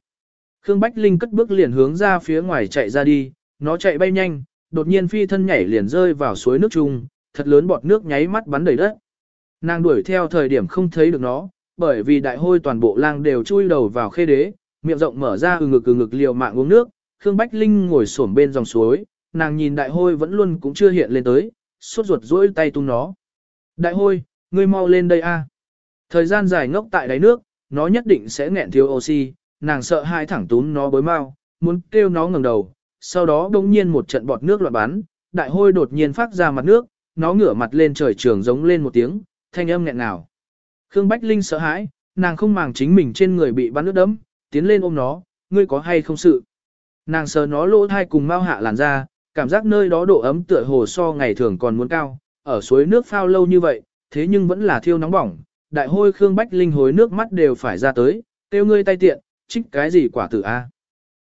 Khương Bách Linh cất bước liền hướng ra phía ngoài chạy ra đi, nó chạy bay nhanh, đột nhiên phi thân nhảy liền rơi vào suối nước chung, thật lớn bọt nước nháy mắt bắn đầy đất. Nàng đuổi theo thời điểm không thấy được nó, bởi vì đại hôi toàn bộ lang đều chui đầu vào khê đế, miệng rộng mở ra ừ ngực ừ ngực liều mạng uống nước, Khương Bách Linh ngồi xổm bên dòng suối, nàng nhìn đại hôi vẫn luôn cũng chưa hiện lên tới, suốt ruột rỗi tay tung nó. Đại hôi, ngươi mau lên đây a. Thời gian dài ngốc tại đáy nước, nó nhất định sẽ nghẹn thiếu oxy, nàng sợ hai thẳng túm nó bới mau, muốn kêu nó ngẩng đầu, sau đó đống nhiên một trận bọt nước loạn bắn, đại hôi đột nhiên phát ra mặt nước, nó ngửa mặt lên trời trường giống lên một tiếng, thanh âm nghẹn nào. Khương Bách Linh sợ hãi, nàng không màng chính mình trên người bị bắn nước đấm, tiến lên ôm nó, ngươi có hay không sự. Nàng sờ nó lỗ thai cùng mau hạ làn ra, cảm giác nơi đó độ ấm tựa hồ so ngày thường còn muốn cao, ở suối nước phao lâu như vậy, thế nhưng vẫn là thiêu nóng bỏng, đại hôi Khương Bách Linh hối nước mắt đều phải ra tới, tiêu ngươi tay tiện, trích cái gì quả tử a?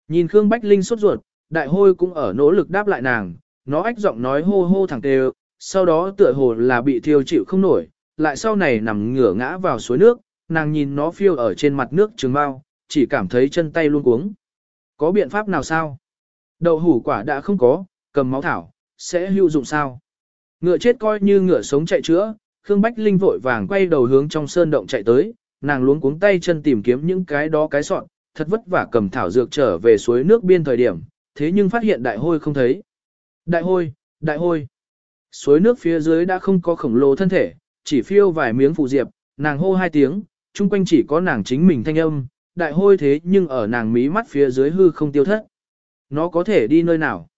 Nhìn Khương Bách Linh sốt ruột, đại hôi cũng ở nỗ lực đáp lại nàng, nó ách giọng nói hô hô thẳng tê sau đó tựa hồ là bị thiêu chịu không nổi, lại sau này nằm ngửa ngã vào suối nước, nàng nhìn nó phiêu ở trên mặt nước trường bao, chỉ cảm thấy chân tay luôn cuống. Có biện pháp nào sao? Đậu hủ quả đã không có, cầm máu thảo, sẽ hữu dụng sao? Ngựa chết coi như ngựa sống chạy chữa, Khương Bách Linh vội vàng quay đầu hướng trong sơn động chạy tới, nàng luống cuống tay chân tìm kiếm những cái đó cái sọn, thật vất vả cầm thảo dược trở về suối nước biên thời điểm, thế nhưng phát hiện đại hôi không thấy. Đại hôi, đại hôi. Suối nước phía dưới đã không có khổng lồ thân thể, chỉ phiêu vài miếng phụ diệp, nàng hô hai tiếng, chung quanh chỉ có nàng chính mình thanh âm, đại hôi thế nhưng ở nàng mí mắt phía dưới hư không tiêu thất. Nó có thể đi nơi nào?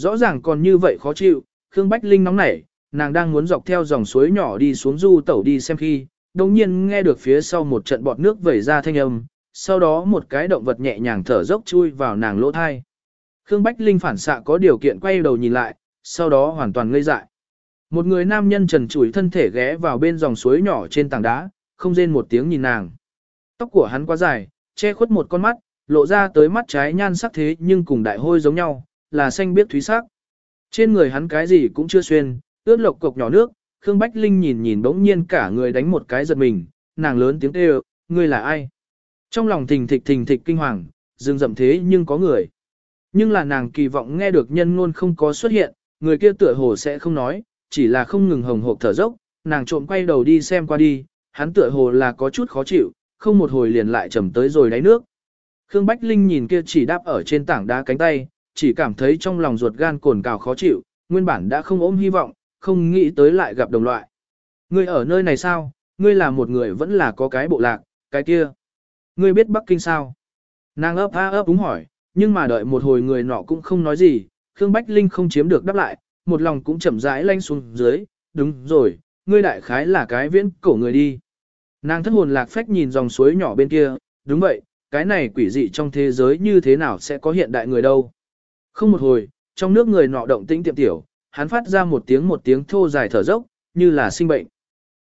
Rõ ràng còn như vậy khó chịu, Khương Bách Linh nóng nảy, nàng đang muốn dọc theo dòng suối nhỏ đi xuống du tẩu đi xem khi, đồng nhiên nghe được phía sau một trận bọt nước vẩy ra thanh âm, sau đó một cái động vật nhẹ nhàng thở dốc chui vào nàng lỗ thai. Khương Bách Linh phản xạ có điều kiện quay đầu nhìn lại, sau đó hoàn toàn ngây dại. Một người nam nhân trần trụi thân thể ghé vào bên dòng suối nhỏ trên tảng đá, không rên một tiếng nhìn nàng. Tóc của hắn quá dài, che khuất một con mắt, lộ ra tới mắt trái nhan sắc thế nhưng cùng đại hôi giống nhau, là xanh biết thúy sắc. Trên người hắn cái gì cũng chưa xuyên, ướt lộc cục nhỏ nước, Khương Bách Linh nhìn nhìn bỗng nhiên cả người đánh một cái giật mình, nàng lớn tiếng kêu, ngươi là ai? Trong lòng thình thịch thình thịch kinh hoàng, dừng dậm thế nhưng có người. Nhưng là nàng kỳ vọng nghe được nhân ngôn không có xuất hiện, người kia tựa hồ sẽ không nói, chỉ là không ngừng hồng hộp thở dốc, nàng trộm quay đầu đi xem qua đi, hắn tựa hồ là có chút khó chịu, không một hồi liền lại trầm tới rồi đáy nước. Khương Bách Linh nhìn kia chỉ đáp ở trên tảng đá cánh tay, chỉ cảm thấy trong lòng ruột gan cồn cào khó chịu, nguyên bản đã không ôm hy vọng, không nghĩ tới lại gặp đồng loại. Ngươi ở nơi này sao? Ngươi là một người vẫn là có cái bộ lạc, cái kia. Ngươi biết Bắc Kinh sao? Nàng ấp a ấp đúng hỏi, nhưng mà đợi một hồi người nọ cũng không nói gì, Khương Bách Linh không chiếm được đáp lại, một lòng cũng chậm rãi lanh xuống dưới, đúng rồi, ngươi đại khái là cái viễn cổ người đi. Nàng thất hồn lạc phách nhìn dòng suối nhỏ bên kia, đúng vậy, cái này quỷ dị trong thế giới như thế nào sẽ có hiện đại người đâu. Không một hồi, trong nước người nọ động tĩnh tiệm tiểu, hắn phát ra một tiếng một tiếng thô dài thở dốc, như là sinh bệnh.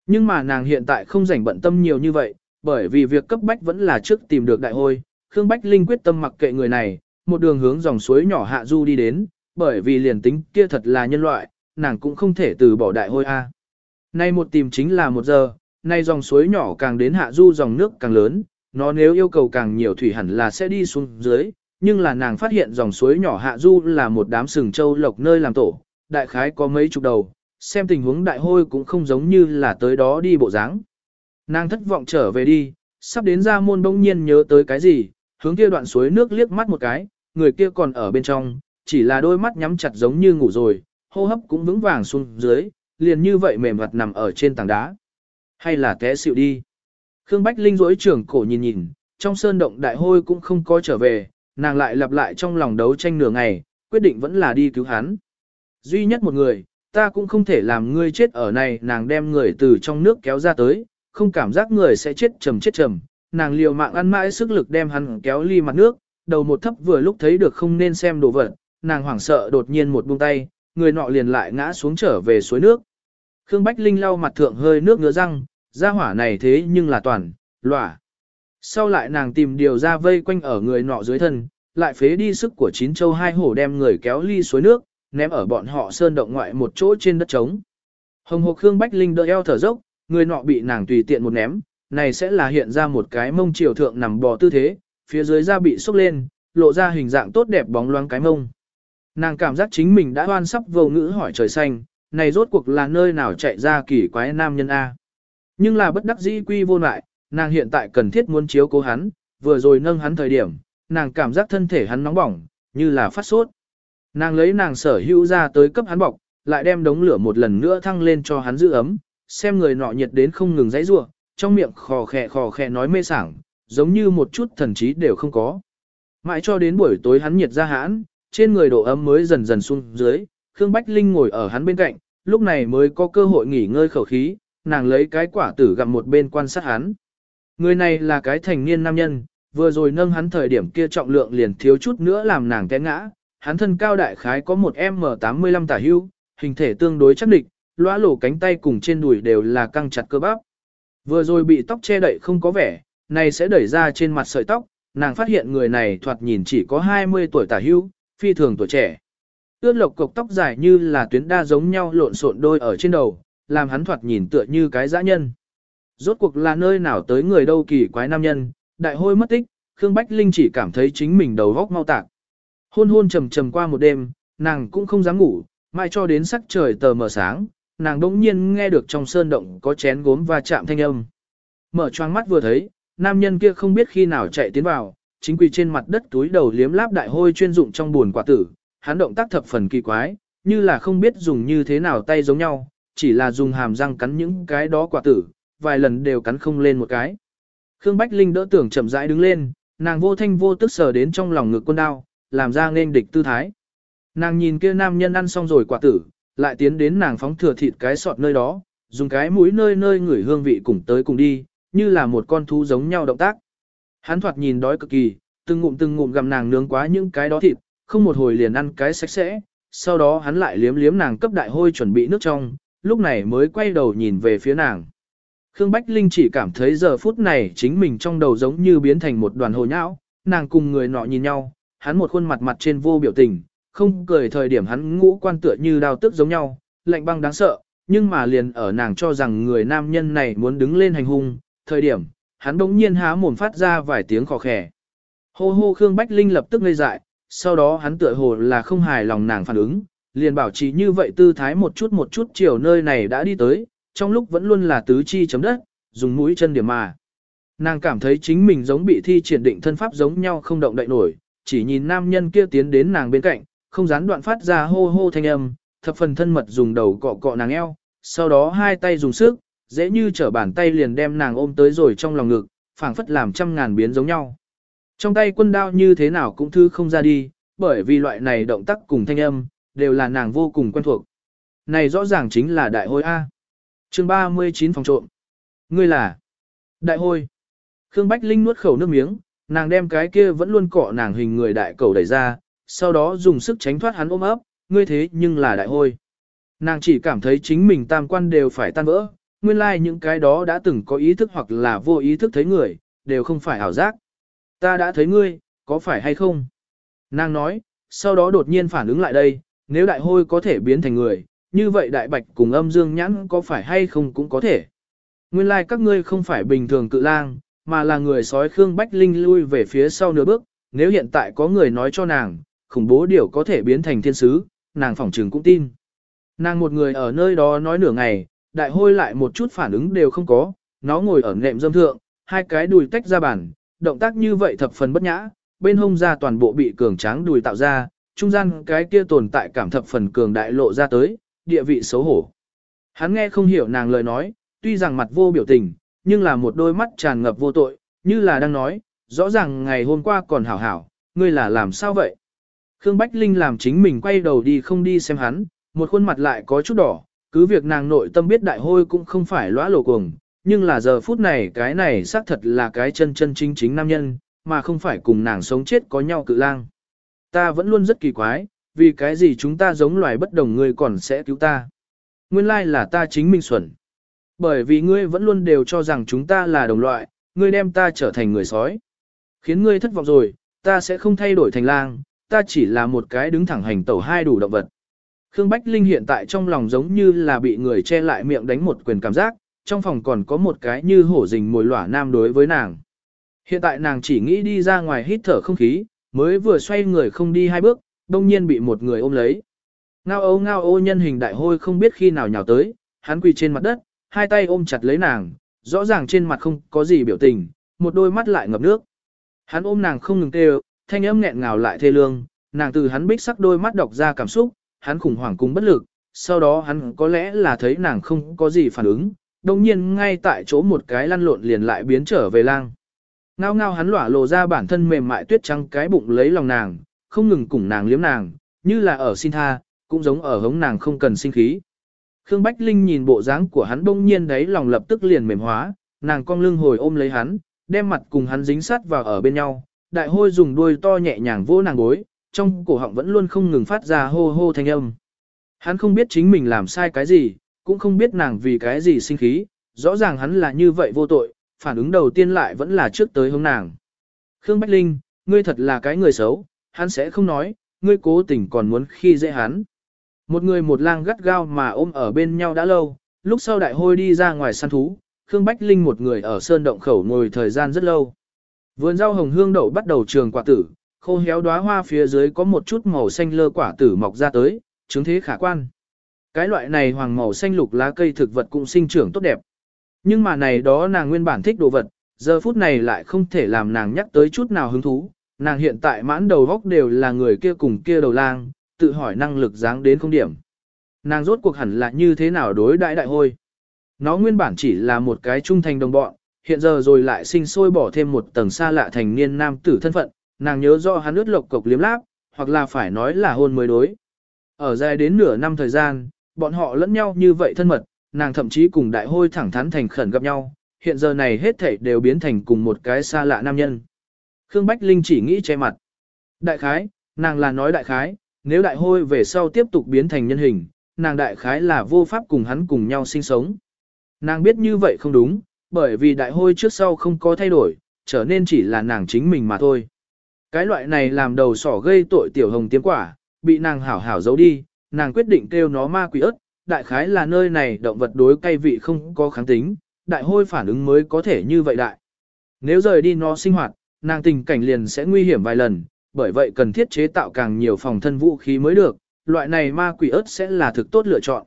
Nhưng mà nàng hiện tại không rảnh bận tâm nhiều như vậy, bởi vì việc cấp bách vẫn là trước tìm được đại hôi, Khương Bách Linh quyết tâm mặc kệ người này, một đường hướng dòng suối nhỏ hạ du đi đến, bởi vì liền tính kia thật là nhân loại, nàng cũng không thể từ bỏ đại hôi A. Nay một tìm chính là một giờ, nay dòng suối nhỏ càng đến hạ du dòng nước càng lớn, nó nếu yêu cầu càng nhiều thủy hẳn là sẽ đi xuống dưới, nhưng là nàng phát hiện dòng suối nhỏ hạ du là một đám sừng châu lộc nơi làm tổ, đại khái có mấy chục đầu, xem tình huống đại hôi cũng không giống như là tới đó đi bộ dáng. Nàng thất vọng trở về đi, sắp đến ra môn bỗng nhiên nhớ tới cái gì, hướng kia đoạn suối nước liếc mắt một cái, người kia còn ở bên trong, chỉ là đôi mắt nhắm chặt giống như ngủ rồi, hô hấp cũng vững vàng xuống dưới, liền như vậy mềm mặt nằm ở trên tảng đá. Hay là té xịu đi. Khương Bách Linh rỗi trưởng cổ nhìn nhìn, trong sơn động đại hôi cũng không có trở về, nàng lại lặp lại trong lòng đấu tranh nửa ngày, quyết định vẫn là đi cứu hắn. Duy nhất một người, ta cũng không thể làm ngươi chết ở này, nàng đem người từ trong nước kéo ra tới, không cảm giác người sẽ chết trầm chết trầm, nàng liều mạng ăn mãi sức lực đem hắn kéo ly mặt nước, đầu một thấp vừa lúc thấy được không nên xem đồ vật, nàng hoảng sợ đột nhiên một buông tay, người nọ liền lại ngã xuống trở về suối nước. Khương Bách Linh lau mặt thượng hơi nước ngứa răng, ra hỏa này thế nhưng là toàn, lỏa. Sau lại nàng tìm điều ra vây quanh ở người nọ dưới thân, lại phế đi sức của chín châu hai hổ đem người kéo ly suối nước, ném ở bọn họ sơn động ngoại một chỗ trên đất trống. Hồng Hộc Khương Bách Linh đỡ eo thở dốc, người nọ bị nàng tùy tiện một ném, này sẽ là hiện ra một cái mông triều thượng nằm bò tư thế, phía dưới da bị xúc lên, lộ ra hình dạng tốt đẹp bóng loáng cái mông. Nàng cảm giác chính mình đã hoan sắp vô ngữ hỏi trời xanh, này rốt cuộc là nơi nào chạy ra kỳ quái nam nhân A. Nhưng là bất đắc dĩ quy vô lại, nàng hiện tại cần thiết muốn chiếu cố hắn, vừa rồi nâng hắn thời điểm, nàng cảm giác thân thể hắn nóng bỏng, như là phát sốt. Nàng lấy nàng sở hữu ra tới cấp hắn bọc, lại đem đống lửa một lần nữa thăng lên cho hắn giữ ấm, xem người nọ nhiệt đến không ngừng dãy rủa, trong miệng khò khè khò khè nói mê sảng, giống như một chút thần trí đều không có. Mãi cho đến buổi tối hắn nhiệt ra hãn, trên người độ ấm mới dần dần xuống dưới, Khương Bách Linh ngồi ở hắn bên cạnh, lúc này mới có cơ hội nghỉ ngơi khẩu khí, nàng lấy cái quả tử gặm một bên quan sát hắn. Người này là cái thành niên nam nhân, vừa rồi nâng hắn thời điểm kia trọng lượng liền thiếu chút nữa làm nàng té ngã, hắn thân cao đại khái có một M85 tả hưu, hình thể tương đối chắc địch, lõa lổ cánh tay cùng trên đùi đều là căng chặt cơ bắp. Vừa rồi bị tóc che đậy không có vẻ, này sẽ đẩy ra trên mặt sợi tóc, nàng phát hiện người này thoạt nhìn chỉ có 20 tuổi tả hưu, phi thường tuổi trẻ. Ướt lộc cục tóc dài như là tuyến đa giống nhau lộn xộn đôi ở trên đầu, làm hắn thoạt nhìn tựa như cái dã nhân. Rốt cuộc là nơi nào tới người đâu kỳ quái nam nhân, đại hôi mất tích, Khương Bách Linh chỉ cảm thấy chính mình đầu góc mau tạc. Hôn hôn trầm trầm qua một đêm, nàng cũng không dám ngủ, mai cho đến sắc trời tờ mờ sáng, nàng đỗng nhiên nghe được trong sơn động có chén gốm và chạm thanh âm. Mở choang mắt vừa thấy, nam nhân kia không biết khi nào chạy tiến vào, chính quy trên mặt đất túi đầu liếm láp đại hôi chuyên dụng trong buồn quả tử, hắn động tác thập phần kỳ quái, như là không biết dùng như thế nào tay giống nhau, chỉ là dùng hàm răng cắn những cái đó quả tử, vài lần đều cắn không lên một cái. Khương Bách Linh đỡ tưởng chậm rãi đứng lên, nàng vô thanh vô tức sờ đến trong lòng ngực quân đao, làm ra nên địch tư thái. Nàng nhìn kia nam nhân ăn xong rồi quả tử, lại tiến đến nàng phóng thừa thịt cái sọt nơi đó, dùng cái mũi nơi nơi ngửi hương vị cùng tới cùng đi, như là một con thú giống nhau động tác. Hắn thoạt nhìn đói cực kỳ, từng ngụm từng ngụm gặm nàng nướng quá những cái đó thịt, không một hồi liền ăn cái sạch sẽ, sau đó hắn lại liếm liếm nàng cấp đại hôi chuẩn bị nước trong, lúc này mới quay đầu nhìn về phía nàng. Khương Bách Linh chỉ cảm thấy giờ phút này chính mình trong đầu giống như biến thành một đoàn hồ nhão, nàng cùng người nọ nhìn nhau, hắn một khuôn mặt mặt trên vô biểu tình, không cười thời điểm hắn ngũ quan tựa như đao tức giống nhau, lạnh băng đáng sợ, nhưng mà liền ở nàng cho rằng người nam nhân này muốn đứng lên hành hung, thời điểm, hắn bỗng nhiên há mồm phát ra vài tiếng khò khè. Hô hô Khương Bách Linh lập tức ngây dại, sau đó hắn tựa hồ là không hài lòng nàng phản ứng, liền bảo trì như vậy tư thái một chút một chút chiều nơi này đã đi tới, trong lúc vẫn luôn là tứ chi chấm đất, dùng mũi chân điểm mà. Nàng cảm thấy chính mình giống bị thi triển định thân pháp giống nhau không động đậy nổi, chỉ nhìn nam nhân kia tiến đến nàng bên cạnh, không gián đoạn phát ra hô hô thanh âm, thập phần thân mật dùng đầu cọ cọ nàng eo, sau đó hai tay dùng sức, dễ như trở bàn tay liền đem nàng ôm tới rồi trong lòng ngực, phảng phất làm trăm ngàn biến giống nhau. Trong tay quân đao như thế nào cũng thư không ra đi, bởi vì loại này động tác cùng thanh âm, đều là nàng vô cùng quen thuộc. Này rõ ràng chính là đại hôi A chương 39 phòng trộm. Ngươi là đại hôi. Khương Bách Linh nuốt khẩu nước miếng, nàng đem cái kia vẫn luôn cọ nàng hình người đại cầu đẩy ra, sau đó dùng sức tránh thoát hắn ôm ấp, ngươi thế nhưng là đại hôi. Nàng chỉ cảm thấy chính mình tam quan đều phải tan vỡ, nguyên lai like những cái đó đã từng có ý thức hoặc là vô ý thức thấy người, đều không phải ảo giác. Ta đã thấy ngươi, có phải hay không? Nàng nói, sau đó đột nhiên phản ứng lại đây, nếu đại hôi có thể biến thành người, như vậy đại bạch cùng âm dương nhãn có phải hay không cũng có thể. Nguyên lai like các ngươi không phải bình thường cự lang, mà là người sói Khương Bách Linh lui về phía sau nửa bước, nếu hiện tại có người nói cho nàng, khủng bố điều có thể biến thành thiên sứ, nàng phỏng trừng cũng tin. Nàng một người ở nơi đó nói nửa ngày, đại hôi lại một chút phản ứng đều không có, nó ngồi ở nệm dâm thượng, hai cái đùi tách ra bản, động tác như vậy thập phần bất nhã, bên hông ra toàn bộ bị cường tráng đùi tạo ra, trung gian cái kia tồn tại cảm thập phần cường đại lộ ra tới, địa vị xấu hổ. Hắn nghe không hiểu nàng lời nói, tuy rằng mặt vô biểu tình, nhưng là một đôi mắt tràn ngập vô tội, như là đang nói, rõ ràng ngày hôm qua còn hảo hảo, ngươi là làm sao vậy? Khương Bách Linh làm chính mình quay đầu đi không đi xem hắn, một khuôn mặt lại có chút đỏ, cứ việc nàng nội tâm biết đại hôi cũng không phải lõa lồ cuồng, nhưng là giờ phút này cái này xác thật là cái chân chân chính chính nam nhân, mà không phải cùng nàng sống chết có nhau cự lang. Ta vẫn luôn rất kỳ quái, vì cái gì chúng ta giống loài bất đồng ngươi còn sẽ cứu ta. Nguyên lai là ta chính mình xuẩn. Bởi vì ngươi vẫn luôn đều cho rằng chúng ta là đồng loại, ngươi đem ta trở thành người sói. Khiến ngươi thất vọng rồi, ta sẽ không thay đổi thành lang, ta chỉ là một cái đứng thẳng hành tẩu hai đủ động vật. Khương Bách Linh hiện tại trong lòng giống như là bị người che lại miệng đánh một quyền cảm giác, trong phòng còn có một cái như hổ rình mồi lỏa nam đối với nàng. Hiện tại nàng chỉ nghĩ đi ra ngoài hít thở không khí, mới vừa xoay người không đi hai bước, đông nhiên bị một người ôm lấy. Ngao ô ngao ô nhân hình đại hôi không biết khi nào nhào tới, hắn quỳ trên mặt đất, hai tay ôm chặt lấy nàng, rõ ràng trên mặt không có gì biểu tình, một đôi mắt lại ngập nước. Hắn ôm nàng không ngừng kêu, thanh âm nghẹn ngào lại thê lương, nàng từ hắn bích sắc đôi mắt đọc ra cảm xúc, hắn khủng hoảng cùng bất lực, sau đó hắn có lẽ là thấy nàng không có gì phản ứng, đồng nhiên ngay tại chỗ một cái lăn lộn liền lại biến trở về lang. Ngao ngao hắn lỏa lộ ra bản thân mềm mại tuyết trắng cái bụng lấy lòng nàng, không ngừng cùng nàng liếm nàng, như là ở xin tha, cũng giống ở hống nàng không cần sinh khí. Khương Bách Linh nhìn bộ dáng của hắn bỗng nhiên đấy lòng lập tức liền mềm hóa, nàng cong lưng hồi ôm lấy hắn, đem mặt cùng hắn dính sát vào ở bên nhau, đại hôi dùng đuôi to nhẹ nhàng vỗ nàng gối, trong cổ họng vẫn luôn không ngừng phát ra hô hô thanh âm. Hắn không biết chính mình làm sai cái gì, cũng không biết nàng vì cái gì sinh khí, rõ ràng hắn là như vậy vô tội, phản ứng đầu tiên lại vẫn là trước tới hướng nàng. Khương Bách Linh, ngươi thật là cái người xấu, hắn sẽ không nói, ngươi cố tình còn muốn khi dễ hắn. Một người một lang gắt gao mà ôm ở bên nhau đã lâu, lúc sau đại hôi đi ra ngoài săn thú, Khương Bách Linh một người ở sơn động khẩu ngồi thời gian rất lâu. Vườn rau hồng hương đậu bắt đầu trường quả tử, khô héo đóa hoa phía dưới có một chút màu xanh lơ quả tử mọc ra tới, chứng thế khả quan. Cái loại này hoàng màu xanh lục lá cây thực vật cũng sinh trưởng tốt đẹp. Nhưng mà này đó nàng nguyên bản thích đồ vật, giờ phút này lại không thể làm nàng nhắc tới chút nào hứng thú. Nàng hiện tại mãn đầu góc đều là người kia cùng kia đầu lang, tự hỏi năng lực dáng đến không điểm. Nàng rốt cuộc hẳn là như thế nào đối đại đại hôi. Nó nguyên bản chỉ là một cái trung thành đồng bọn, hiện giờ rồi lại sinh sôi bỏ thêm một tầng xa lạ thành niên nam tử thân phận, nàng nhớ do hắn ướt lộc cộc liếm láp, hoặc là phải nói là hôn mới đối. Ở dài đến nửa năm thời gian, bọn họ lẫn nhau như vậy thân mật, nàng thậm chí cùng đại hôi thẳng thắn thành khẩn gặp nhau, hiện giờ này hết thảy đều biến thành cùng một cái xa lạ nam nhân. Khương Bách Linh chỉ nghĩ che mặt. Đại khái, nàng là nói đại khái, nếu đại hôi về sau tiếp tục biến thành nhân hình, nàng đại khái là vô pháp cùng hắn cùng nhau sinh sống. Nàng biết như vậy không đúng, bởi vì đại hôi trước sau không có thay đổi, trở nên chỉ là nàng chính mình mà thôi. Cái loại này làm đầu sỏ gây tội tiểu hồng tiếm quả, bị nàng hảo hảo giấu đi, nàng quyết định kêu nó ma quỷ ớt, đại khái là nơi này động vật đối cay vị không có kháng tính, đại hôi phản ứng mới có thể như vậy đại. Nếu rời đi nó sinh hoạt, nàng tình cảnh liền sẽ nguy hiểm vài lần, bởi vậy cần thiết chế tạo càng nhiều phòng thân vũ khí mới được, loại này ma quỷ ớt sẽ là thực tốt lựa chọn.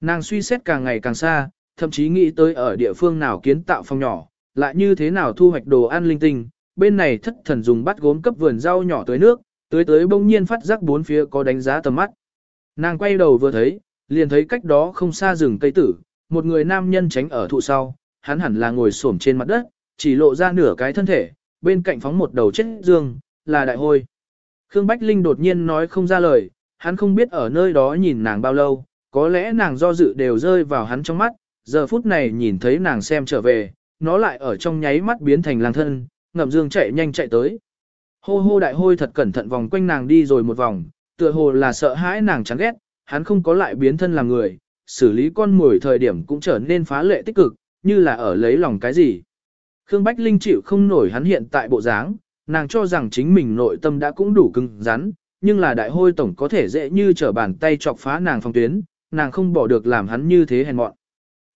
Nàng suy xét càng ngày càng xa, thậm chí nghĩ tới ở địa phương nào kiến tạo phòng nhỏ, lại như thế nào thu hoạch đồ ăn linh tinh, bên này thất thần dùng bắt gốm cấp vườn rau nhỏ tới nước, tới tới bỗng nhiên phát giác bốn phía có đánh giá tầm mắt. Nàng quay đầu vừa thấy, liền thấy cách đó không xa rừng cây tử, một người nam nhân tránh ở thụ sau, hắn hẳn là ngồi xổm trên mặt đất, chỉ lộ ra nửa cái thân thể, bên cạnh phóng một đầu chết dương, là đại hôi. Khương Bách Linh đột nhiên nói không ra lời, hắn không biết ở nơi đó nhìn nàng bao lâu, có lẽ nàng do dự đều rơi vào hắn trong mắt, giờ phút này nhìn thấy nàng xem trở về, nó lại ở trong nháy mắt biến thành lang thân, ngậm dương chạy nhanh chạy tới. Hô hô đại hôi thật cẩn thận vòng quanh nàng đi rồi một vòng, tựa hồ là sợ hãi nàng chán ghét, hắn không có lại biến thân làm người, xử lý con mồi thời điểm cũng trở nên phá lệ tích cực, như là ở lấy lòng cái gì. Khương Bách Linh chịu không nổi hắn hiện tại bộ dáng, nàng cho rằng chính mình nội tâm đã cũng đủ cứng rắn, nhưng là đại hôi tổng có thể dễ như trở bàn tay chọc phá nàng phong tuyến, nàng không bỏ được làm hắn như thế hèn mọn.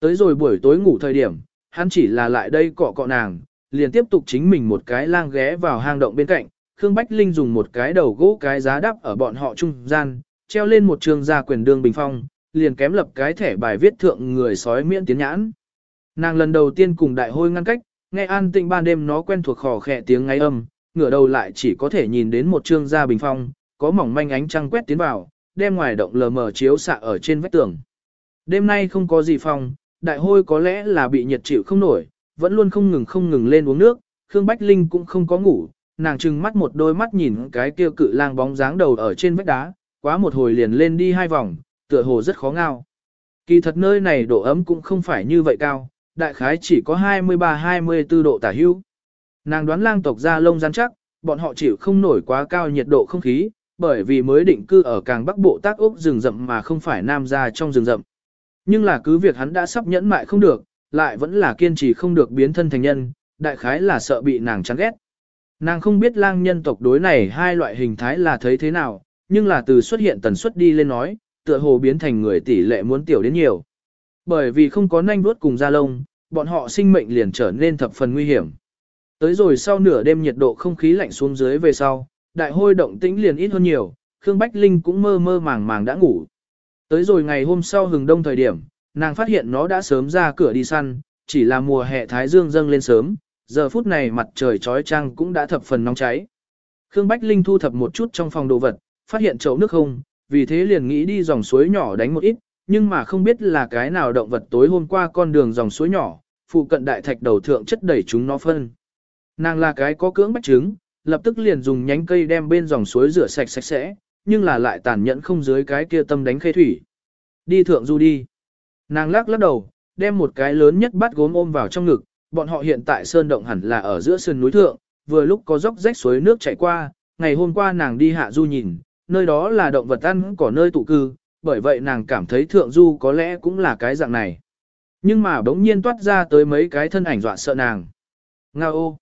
Tới rồi buổi tối ngủ thời điểm, hắn chỉ là lại đây cọ cọ nàng, liền tiếp tục chính mình một cái lang ghé vào hang động bên cạnh, Khương Bách Linh dùng một cái đầu gỗ cái giá đắp ở bọn họ trung gian, treo lên một trường gia quyền đương bình phong, liền kém lập cái thẻ bài viết thượng người sói miễn tiến nhãn. Nàng lần đầu tiên cùng đại hôi ngăn cách, nghe an tĩnh ban đêm nó quen thuộc khò khẽ tiếng ngáy âm, ngửa đầu lại chỉ có thể nhìn đến một trương gia bình phong, có mỏng manh ánh trăng quét tiến vào, đem ngoài động lờ mờ chiếu xạ ở trên vách tường. Đêm nay không có gì phong, đại hôi có lẽ là bị nhiệt chịu không nổi, vẫn luôn không ngừng không ngừng lên uống nước, Khương Bách Linh cũng không có ngủ, nàng trừng mắt một đôi mắt nhìn cái kia cự lang bóng dáng đầu ở trên vách đá, quá một hồi liền lên đi hai vòng, tựa hồ rất khó ngao. Kỳ thật nơi này độ ấm cũng không phải như vậy cao, đại khái chỉ có 23-24 độ tả hưu. Nàng đoán lang tộc ra lông rắn chắc, bọn họ chịu không nổi quá cao nhiệt độ không khí, bởi vì mới định cư ở càng bắc bộ tác ốc rừng rậm mà không phải nam ra trong rừng rậm. Nhưng là cứ việc hắn đã sắp nhẫn mại không được, lại vẫn là kiên trì không được biến thân thành nhân, đại khái là sợ bị nàng chán ghét. Nàng không biết lang nhân tộc đối này hai loại hình thái là thấy thế nào, nhưng là từ xuất hiện tần suất đi lên nói, tựa hồ biến thành người tỷ lệ muốn tiểu đến nhiều. Bởi vì không có nanh vuốt cùng da lông, bọn họ sinh mệnh liền trở nên thập phần nguy hiểm. Tới rồi sau nửa đêm nhiệt độ không khí lạnh xuống dưới về sau, đại hôi động tĩnh liền ít hơn nhiều, Khương Bách Linh cũng mơ mơ màng màng đã ngủ. Tới rồi ngày hôm sau hừng đông thời điểm, nàng phát hiện nó đã sớm ra cửa đi săn, chỉ là mùa hè thái dương dâng lên sớm, giờ phút này mặt trời trói trăng cũng đã thập phần nóng cháy. Khương Bách Linh thu thập một chút trong phòng đồ vật, phát hiện chậu nước không, vì thế liền nghĩ đi dòng suối nhỏ đánh một ít, nhưng mà không biết là cái nào động vật tối hôm qua con đường dòng suối nhỏ, phụ cận đại thạch đầu thượng chất đẩy chúng nó phân. Nàng là cái có cưỡng bách trứng, lập tức liền dùng nhánh cây đem bên dòng suối rửa sạch sạch sẽ, nhưng là lại tàn nhẫn không dưới cái kia tâm đánh khê thủy. Đi thượng du đi. Nàng lắc lắc đầu, đem một cái lớn nhất bắt gốm ôm vào trong ngực, bọn họ hiện tại sơn động hẳn là ở giữa sườn núi thượng, vừa lúc có dốc rách suối nước chảy qua, ngày hôm qua nàng đi hạ du nhìn, nơi đó là động vật ăn có nơi tụ cư, bởi vậy nàng cảm thấy thượng du có lẽ cũng là cái dạng này. Nhưng mà bỗng nhiên toát ra tới mấy cái thân ảnh dọa sợ nàng. Nga ô!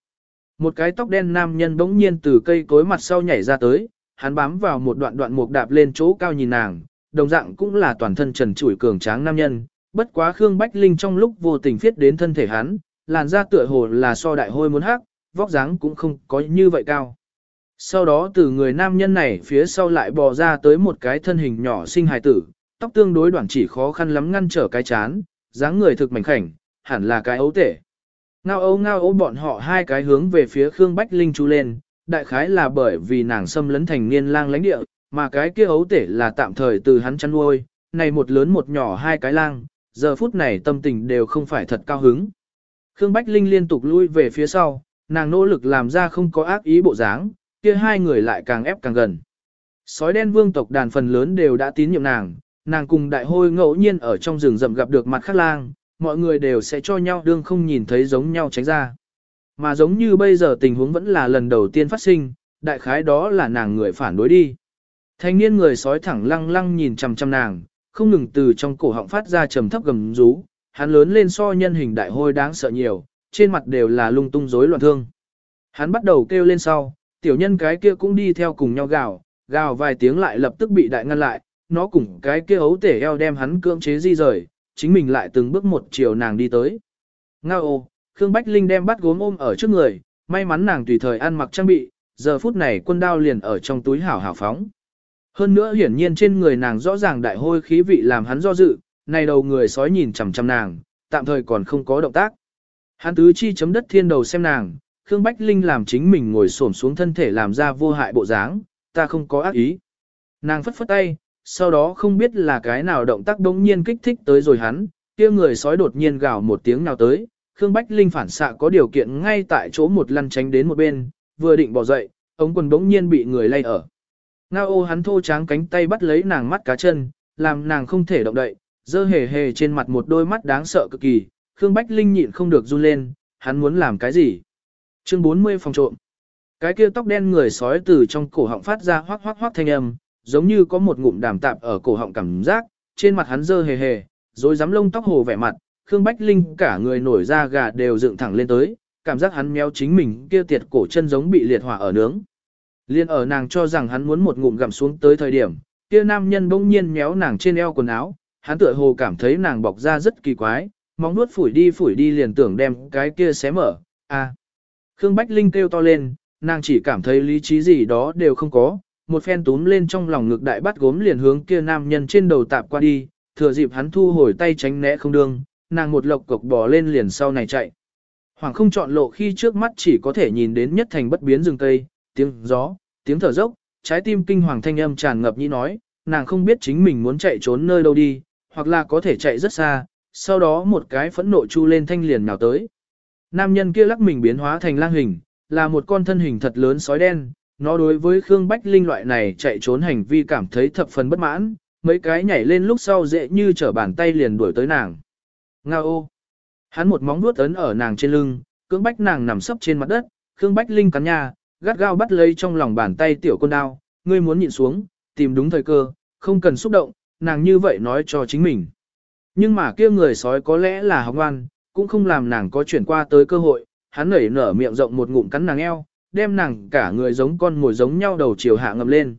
Một cái tóc đen nam nhân bỗng nhiên từ cây cối mặt sau nhảy ra tới, hắn bám vào một đoạn đoạn mục đạp lên chỗ cao nhìn nàng, đồng dạng cũng là toàn thân trần trụi cường tráng nam nhân, bất quá Khương Bách Linh trong lúc vô tình phiết đến thân thể hắn, làn da tựa hồ là so đại hôi muốn hắc, vóc dáng cũng không có như vậy cao. Sau đó từ người nam nhân này phía sau lại bò ra tới một cái thân hình nhỏ sinh hài tử, tóc tương đối đoạn chỉ khó khăn lắm ngăn trở cái chán, dáng người thực mảnh khảnh, hẳn là cái ấu tể. Ngao ấu ngao ấu bọn họ hai cái hướng về phía Khương Bách Linh chú lên, đại khái là bởi vì nàng xâm lấn thành niên lang lãnh địa, mà cái kia ấu tể là tạm thời từ hắn chăn nuôi, này một lớn một nhỏ hai cái lang, giờ phút này tâm tình đều không phải thật cao hứng. Khương Bách Linh liên tục lui về phía sau, nàng nỗ lực làm ra không có ác ý bộ dáng, kia hai người lại càng ép càng gần. Sói đen vương tộc đàn phần lớn đều đã tín nhiệm nàng, nàng cùng đại hôi ngẫu nhiên ở trong rừng rậm gặp được mặt khác lang, mọi người đều sẽ cho nhau đương không nhìn thấy giống nhau tránh ra. Mà giống như bây giờ tình huống vẫn là lần đầu tiên phát sinh, đại khái đó là nàng người phản đối đi. Thanh niên người sói thẳng lăng lăng nhìn chằm chằm nàng, không ngừng từ trong cổ họng phát ra trầm thấp gầm rú, hắn lớn lên so nhân hình đại hôi đáng sợ nhiều, trên mặt đều là lung tung rối loạn thương. Hắn bắt đầu kêu lên sau, tiểu nhân cái kia cũng đi theo cùng nhau gào, gào vài tiếng lại lập tức bị đại ngăn lại, nó cùng cái kia ấu tể eo đem hắn cưỡng chế di rời, chính mình lại từng bước một chiều nàng đi tới. Ngao ô, Khương Bách Linh đem bắt gốm ôm ở trước người, may mắn nàng tùy thời ăn mặc trang bị, giờ phút này quân đao liền ở trong túi hảo hảo phóng. Hơn nữa hiển nhiên trên người nàng rõ ràng đại hôi khí vị làm hắn do dự, này đầu người sói nhìn chằm chằm nàng, tạm thời còn không có động tác. Hắn tứ chi chấm đất thiên đầu xem nàng, Khương Bách Linh làm chính mình ngồi xổm xuống thân thể làm ra vô hại bộ dáng, ta không có ác ý. Nàng phất phất tay, sau đó không biết là cái nào động tác đống nhiên kích thích tới rồi hắn, kia người sói đột nhiên gào một tiếng nào tới, Khương Bách Linh phản xạ có điều kiện ngay tại chỗ một lăn tránh đến một bên, vừa định bỏ dậy, ống quần đống nhiên bị người lay ở. Ngao ô hắn thô tráng cánh tay bắt lấy nàng mắt cá chân, làm nàng không thể động đậy, dơ hề hề trên mặt một đôi mắt đáng sợ cực kỳ, Khương Bách Linh nhịn không được run lên, hắn muốn làm cái gì? Chương 40 phòng trộm. Cái kia tóc đen người sói từ trong cổ họng phát ra hoác hoác hoác thanh âm, giống như có một ngụm đàm tạp ở cổ họng cảm giác, trên mặt hắn dơ hề hề, rồi dám lông tóc hồ vẻ mặt, Khương Bách Linh cả người nổi da gà đều dựng thẳng lên tới, cảm giác hắn méo chính mình kia tiệt cổ chân giống bị liệt hỏa ở nướng. Liên ở nàng cho rằng hắn muốn một ngụm gặm xuống tới thời điểm, kia nam nhân bỗng nhiên méo nàng trên eo quần áo, hắn tựa hồ cảm thấy nàng bọc ra rất kỳ quái, mong nuốt phủi đi phủi đi liền tưởng đem cái kia xé mở, a. Khương Bách Linh kêu to lên, nàng chỉ cảm thấy lý trí gì đó đều không có, một phen túm lên trong lòng ngực đại bắt gốm liền hướng kia nam nhân trên đầu tạp qua đi, thừa dịp hắn thu hồi tay tránh né không đương, nàng một lộc cộc bò lên liền sau này chạy. Hoàng không chọn lộ khi trước mắt chỉ có thể nhìn đến nhất thành bất biến rừng cây, tiếng gió, tiếng thở dốc, trái tim kinh hoàng thanh âm tràn ngập như nói, nàng không biết chính mình muốn chạy trốn nơi đâu đi, hoặc là có thể chạy rất xa, sau đó một cái phẫn nộ chu lên thanh liền nào tới. Nam nhân kia lắc mình biến hóa thành lang hình, là một con thân hình thật lớn sói đen, nó đối với Khương Bách Linh loại này chạy trốn hành vi cảm thấy thập phần bất mãn, mấy cái nhảy lên lúc sau dễ như trở bàn tay liền đuổi tới nàng. Nga ô! Hắn một móng vuốt ấn ở nàng trên lưng, cưỡng bách nàng nằm sấp trên mặt đất, Khương Bách Linh cắn nhà, gắt gao bắt lấy trong lòng bàn tay tiểu con đao, ngươi muốn nhịn xuống, tìm đúng thời cơ, không cần xúc động, nàng như vậy nói cho chính mình. Nhưng mà kia người sói có lẽ là học ngoan, cũng không làm nàng có chuyển qua tới cơ hội, hắn nảy nở miệng rộng một ngụm cắn nàng eo, đem nàng cả người giống con ngồi giống nhau đầu chiều hạ ngầm lên.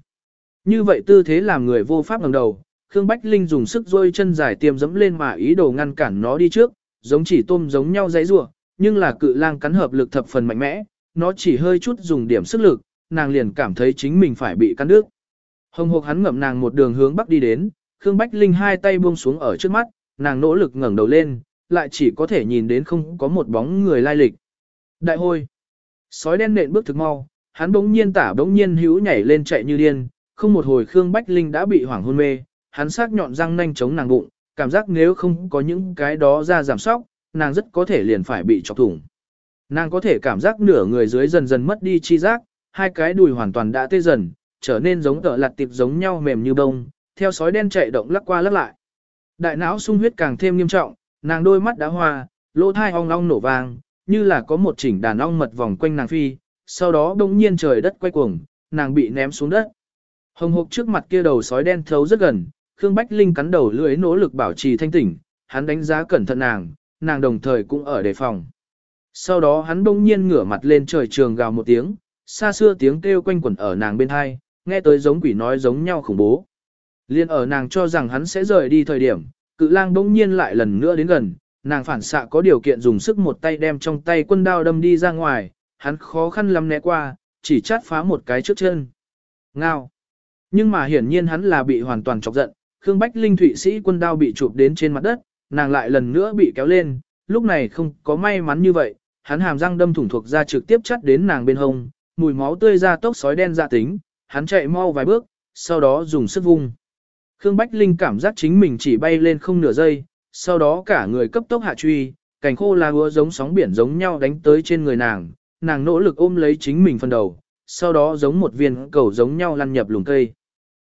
Như vậy tư thế làm người vô pháp ngẩng đầu, Khương Bách Linh dùng sức rôi chân dài tiêm dẫm lên mà ý đồ ngăn cản nó đi trước, giống chỉ tôm giống nhau dãy rủa, nhưng là cự lang cắn hợp lực thập phần mạnh mẽ, nó chỉ hơi chút dùng điểm sức lực, nàng liền cảm thấy chính mình phải bị cắn đứt. Hồng hộc hắn ngậm nàng một đường hướng bắc đi đến, Khương Bách Linh hai tay buông xuống ở trước mắt, nàng nỗ lực ngẩng đầu lên, lại chỉ có thể nhìn đến không có một bóng người lai lịch. Đại hôi. Sói đen nện bước thực mau, hắn bỗng nhiên tả bỗng nhiên hữu nhảy lên chạy như điên, không một hồi Khương Bách Linh đã bị hoảng hôn mê, hắn sắc nhọn răng nanh chống nàng bụng, cảm giác nếu không có những cái đó ra giảm sóc, nàng rất có thể liền phải bị chọc thủng. Nàng có thể cảm giác nửa người dưới dần dần mất đi chi giác, hai cái đùi hoàn toàn đã tê dần, trở nên giống tợ lặt tiệp giống nhau mềm như bông, theo sói đen chạy động lắc qua lắc lại. Đại não sung huyết càng thêm nghiêm trọng, nàng đôi mắt đã hoa, lỗ thai ong ong nổ vang, như là có một chỉnh đàn ong mật vòng quanh nàng phi, sau đó đông nhiên trời đất quay cuồng, nàng bị ném xuống đất. Hồng hộc trước mặt kia đầu sói đen thấu rất gần, Khương Bách Linh cắn đầu lưỡi nỗ lực bảo trì thanh tỉnh, hắn đánh giá cẩn thận nàng, nàng đồng thời cũng ở đề phòng. Sau đó hắn đông nhiên ngửa mặt lên trời trường gào một tiếng, xa xưa tiếng kêu quanh quẩn ở nàng bên hai, nghe tới giống quỷ nói giống nhau khủng bố. Liên ở nàng cho rằng hắn sẽ rời đi thời điểm, cự lang bỗng nhiên lại lần nữa đến gần, nàng phản xạ có điều kiện dùng sức một tay đem trong tay quân đao đâm đi ra ngoài, hắn khó khăn lắm né qua, chỉ chát phá một cái trước chân. Ngao. Nhưng mà hiển nhiên hắn là bị hoàn toàn chọc giận, Khương Bách Linh Thụy Sĩ quân đao bị chụp đến trên mặt đất, nàng lại lần nữa bị kéo lên, lúc này không có may mắn như vậy, hắn hàm răng đâm thủng thuộc ra trực tiếp chắt đến nàng bên hông, mùi máu tươi ra tốc sói đen dạ tính, hắn chạy mau vài bước, sau đó dùng sức vung. Khương Bách Linh cảm giác chính mình chỉ bay lên không nửa giây, sau đó cả người cấp tốc hạ truy, cảnh khô là hứa giống sóng biển giống nhau đánh tới trên người nàng, nàng nỗ lực ôm lấy chính mình phần đầu, sau đó giống một viên cầu giống nhau lăn nhập lùng cây.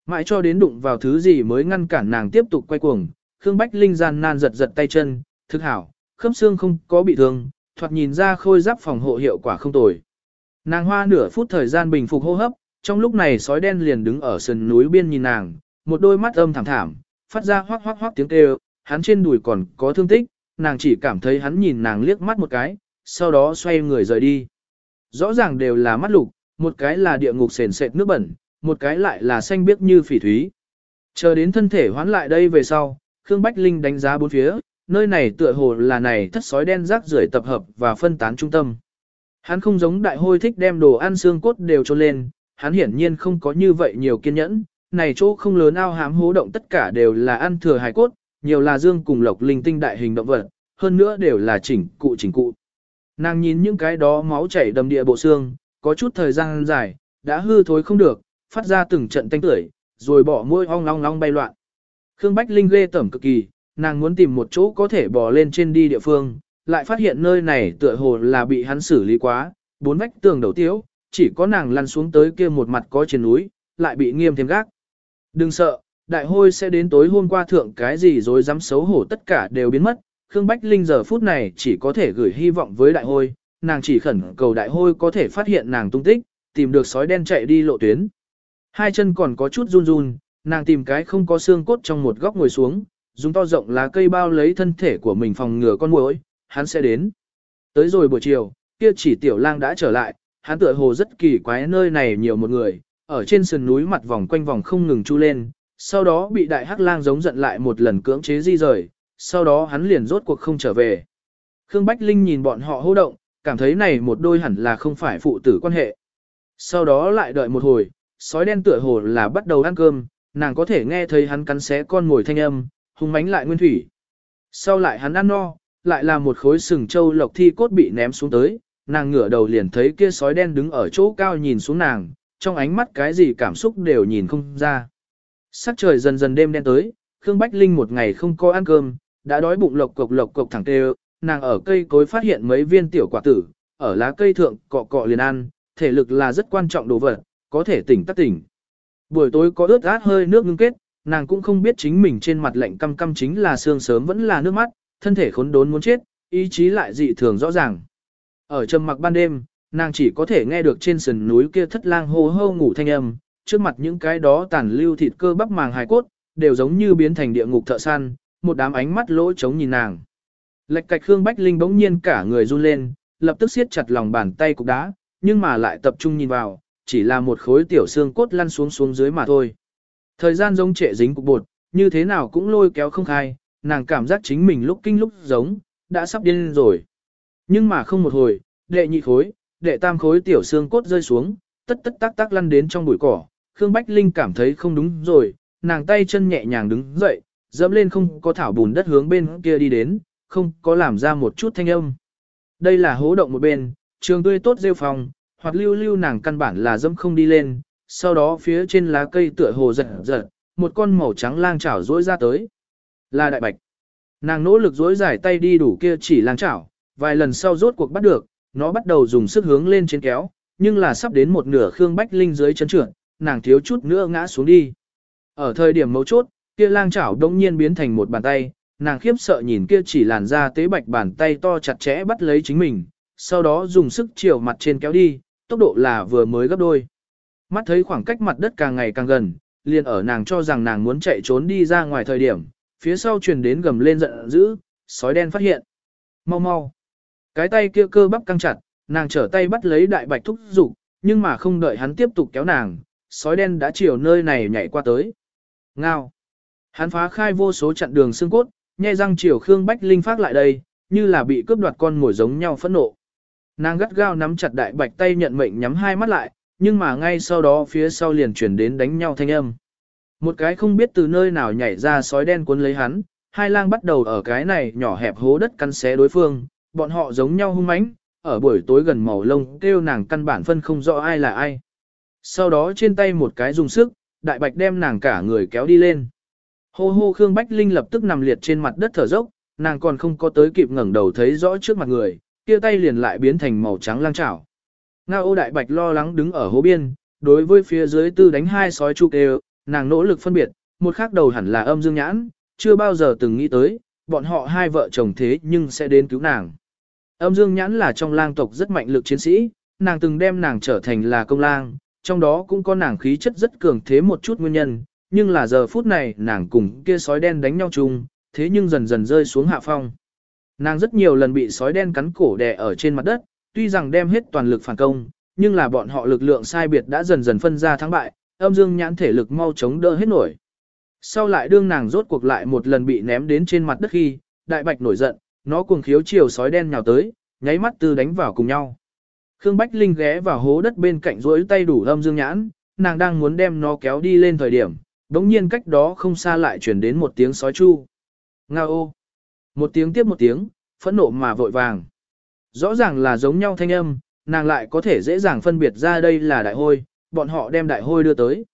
Mãi cho đến đụng vào thứ gì mới ngăn cản nàng tiếp tục quay cuồng, Khương Bách Linh gian nan giật giật tay chân, thực hảo, khớp xương không có bị thương, thoạt nhìn ra khôi giáp phòng hộ hiệu quả không tồi. Nàng hoa nửa phút thời gian bình phục hô hấp, trong lúc này sói đen liền đứng ở sườn núi biên nhìn nàng, một đôi mắt âm thảm thảm, phát ra hoác hoác hoác tiếng kêu, hắn trên đùi còn có thương tích, nàng chỉ cảm thấy hắn nhìn nàng liếc mắt một cái, sau đó xoay người rời đi. Rõ ràng đều là mắt lục, một cái là địa ngục sền sệt nước bẩn, một cái lại là xanh biếc như phỉ thúy. Chờ đến thân thể hoán lại đây về sau, Khương Bách Linh đánh giá bốn phía, nơi này tựa hồ là này thất sói đen rác rưởi tập hợp và phân tán trung tâm. Hắn không giống đại hôi thích đem đồ ăn xương cốt đều cho lên, hắn hiển nhiên không có như vậy nhiều kiên nhẫn, này chỗ không lớn ao hám hố động tất cả đều là ăn thừa hài cốt, nhiều là dương cùng lộc linh tinh đại hình động vật, hơn nữa đều là chỉnh cụ chỉnh cụ. Nàng nhìn những cái đó máu chảy đầm địa bộ xương, có chút thời gian dài, đã hư thối không được, phát ra từng trận tanh tưởi, rồi bỏ môi ong long long bay loạn. Khương Bách Linh ghê tẩm cực kỳ, nàng muốn tìm một chỗ có thể bò lên trên đi địa phương, lại phát hiện nơi này tựa hồ là bị hắn xử lý quá, bốn vách tường đầu tiếu, chỉ có nàng lăn xuống tới kia một mặt có trên núi, lại bị nghiêm thêm gác. Đừng sợ, đại hôi sẽ đến tối hôm qua thượng cái gì rồi dám xấu hổ tất cả đều biến mất. Khương Bách Linh giờ phút này chỉ có thể gửi hy vọng với đại hôi, nàng chỉ khẩn cầu đại hôi có thể phát hiện nàng tung tích, tìm được sói đen chạy đi lộ tuyến. Hai chân còn có chút run run, nàng tìm cái không có xương cốt trong một góc ngồi xuống, dùng to rộng lá cây bao lấy thân thể của mình phòng ngừa con muỗi, hắn sẽ đến. Tới rồi buổi chiều, kia chỉ tiểu lang đã trở lại, hắn tựa hồ rất kỳ quái nơi này nhiều một người, ở trên sườn núi mặt vòng quanh vòng không ngừng chu lên, sau đó bị đại hắc lang giống giận lại một lần cưỡng chế di rời, sau đó hắn liền rốt cuộc không trở về. Khương Bách Linh nhìn bọn họ hô động, cảm thấy này một đôi hẳn là không phải phụ tử quan hệ. Sau đó lại đợi một hồi, sói đen tựa hồ là bắt đầu ăn cơm, nàng có thể nghe thấy hắn cắn xé con ngồi thanh âm, hung mánh lại nguyên thủy. Sau lại hắn ăn no, lại là một khối sừng châu lộc thi cốt bị ném xuống tới, nàng ngửa đầu liền thấy kia sói đen đứng ở chỗ cao nhìn xuống nàng, trong ánh mắt cái gì cảm xúc đều nhìn không ra. Sắc trời dần dần đêm đen tới, Khương Bách Linh một ngày không có ăn cơm, đã đói bụng lộc cộc lộc cộc thẳng tê nàng ở cây cối phát hiện mấy viên tiểu quả tử, ở lá cây thượng cọ cọ liền ăn, thể lực là rất quan trọng đồ vật, có thể tỉnh tắc tỉnh. Buổi tối có ướt át hơi nước ngưng kết, nàng cũng không biết chính mình trên mặt lạnh căm căm chính là xương sớm vẫn là nước mắt, thân thể khốn đốn muốn chết, ý chí lại dị thường rõ ràng. Ở trầm mặc ban đêm, nàng chỉ có thể nghe được trên sườn núi kia thất lang hô hô ngủ thanh âm, trước mặt những cái đó tàn lưu thịt cơ bắp màng hài cốt, đều giống như biến thành địa ngục thợ săn, một đám ánh mắt lỗ trống nhìn nàng. Lệch cạch Khương Bách Linh bỗng nhiên cả người run lên, lập tức siết chặt lòng bàn tay cục đá, nhưng mà lại tập trung nhìn vào, chỉ là một khối tiểu xương cốt lăn xuống xuống dưới mà thôi. Thời gian giống trệ dính cục bột, như thế nào cũng lôi kéo không khai, nàng cảm giác chính mình lúc kinh lúc giống, đã sắp điên rồi. Nhưng mà không một hồi, đệ nhị khối, đệ tam khối tiểu xương cốt rơi xuống, tất tất tác tác lăn đến trong bụi cỏ. Khương Bách Linh cảm thấy không đúng rồi, nàng tay chân nhẹ nhàng đứng dậy, dẫm lên không có thảo bùn đất hướng bên kia đi đến, không có làm ra một chút thanh âm. Đây là hố động một bên, trường tươi tốt rêu phòng, hoặc lưu lưu nàng căn bản là dẫm không đi lên, sau đó phía trên lá cây tựa hồ giật giật, một con màu trắng lang chảo rỗi ra tới. Là đại bạch. Nàng nỗ lực rỗi giải tay đi đủ kia chỉ lang chảo, vài lần sau rốt cuộc bắt được, nó bắt đầu dùng sức hướng lên trên kéo, nhưng là sắp đến một nửa Khương Bách Linh dưới chân trượt, nàng thiếu chút nữa ngã xuống đi. Ở thời điểm mấu chốt, kia lang chảo đông nhiên biến thành một bàn tay, nàng khiếp sợ nhìn kia chỉ làn ra tế bạch bàn tay to chặt chẽ bắt lấy chính mình, sau đó dùng sức chiều mặt trên kéo đi, tốc độ là vừa mới gấp đôi. Mắt thấy khoảng cách mặt đất càng ngày càng gần, liền ở nàng cho rằng nàng muốn chạy trốn đi ra ngoài thời điểm, phía sau truyền đến gầm lên giận dữ, sói đen phát hiện. Mau mau. Cái tay kia cơ bắp căng chặt, nàng trở tay bắt lấy đại bạch thúc dục nhưng mà không đợi hắn tiếp tục kéo nàng, sói đen đã chiều nơi này nhảy qua tới. Ngao. Hắn phá khai vô số chặn đường xương cốt, nhai răng chiều Khương Bách Linh phát lại đây, như là bị cướp đoạt con mồi giống nhau phẫn nộ. Nàng gắt gao nắm chặt đại bạch tay nhận mệnh nhắm hai mắt lại, nhưng mà ngay sau đó phía sau liền chuyển đến đánh nhau thanh âm. Một cái không biết từ nơi nào nhảy ra sói đen cuốn lấy hắn, hai lang bắt đầu ở cái này nhỏ hẹp hố đất căn xé đối phương, bọn họ giống nhau hung mãnh, ở buổi tối gần màu lông kêu nàng căn bản phân không rõ ai là ai. Sau đó trên tay một cái dùng sức, đại bạch đem nàng cả người kéo đi lên. Hô hô Khương Bách Linh lập tức nằm liệt trên mặt đất thở dốc, nàng còn không có tới kịp ngẩng đầu thấy rõ trước mặt người, kia tay liền lại biến thành màu trắng lang chảo. Ngao đại bạch lo lắng đứng ở hố biên, đối với phía dưới tư đánh hai sói chu kêu, nàng nỗ lực phân biệt, một khác đầu hẳn là âm dương nhãn, chưa bao giờ từng nghĩ tới, bọn họ hai vợ chồng thế nhưng sẽ đến cứu nàng. Âm dương nhãn là trong lang tộc rất mạnh lực chiến sĩ, nàng từng đem nàng trở thành là công lang, trong đó cũng có nàng khí chất rất cường thế một chút nguyên nhân, nhưng là giờ phút này nàng cùng kia sói đen đánh nhau chung, thế nhưng dần dần rơi xuống hạ phong. Nàng rất nhiều lần bị sói đen cắn cổ đè ở trên mặt đất, tuy rằng đem hết toàn lực phản công, nhưng là bọn họ lực lượng sai biệt đã dần dần phân ra thắng bại, âm dương nhãn thể lực mau chống đỡ hết nổi. Sau lại đương nàng rốt cuộc lại một lần bị ném đến trên mặt đất khi, đại bạch nổi giận, nó cuồng khiếu chiều sói đen nhào tới, nháy mắt tư đánh vào cùng nhau. Khương Bách Linh ghé vào hố đất bên cạnh rỗi tay đủ âm dương nhãn, nàng đang muốn đem nó kéo đi lên thời điểm, đống nhiên cách đó không xa lại chuyển đến một tiếng sói chu. Nga ô! Một tiếng tiếp một tiếng, phẫn nộ mà vội vàng. Rõ ràng là giống nhau thanh âm, nàng lại có thể dễ dàng phân biệt ra đây là đại hôi, bọn họ đem đại hôi đưa tới.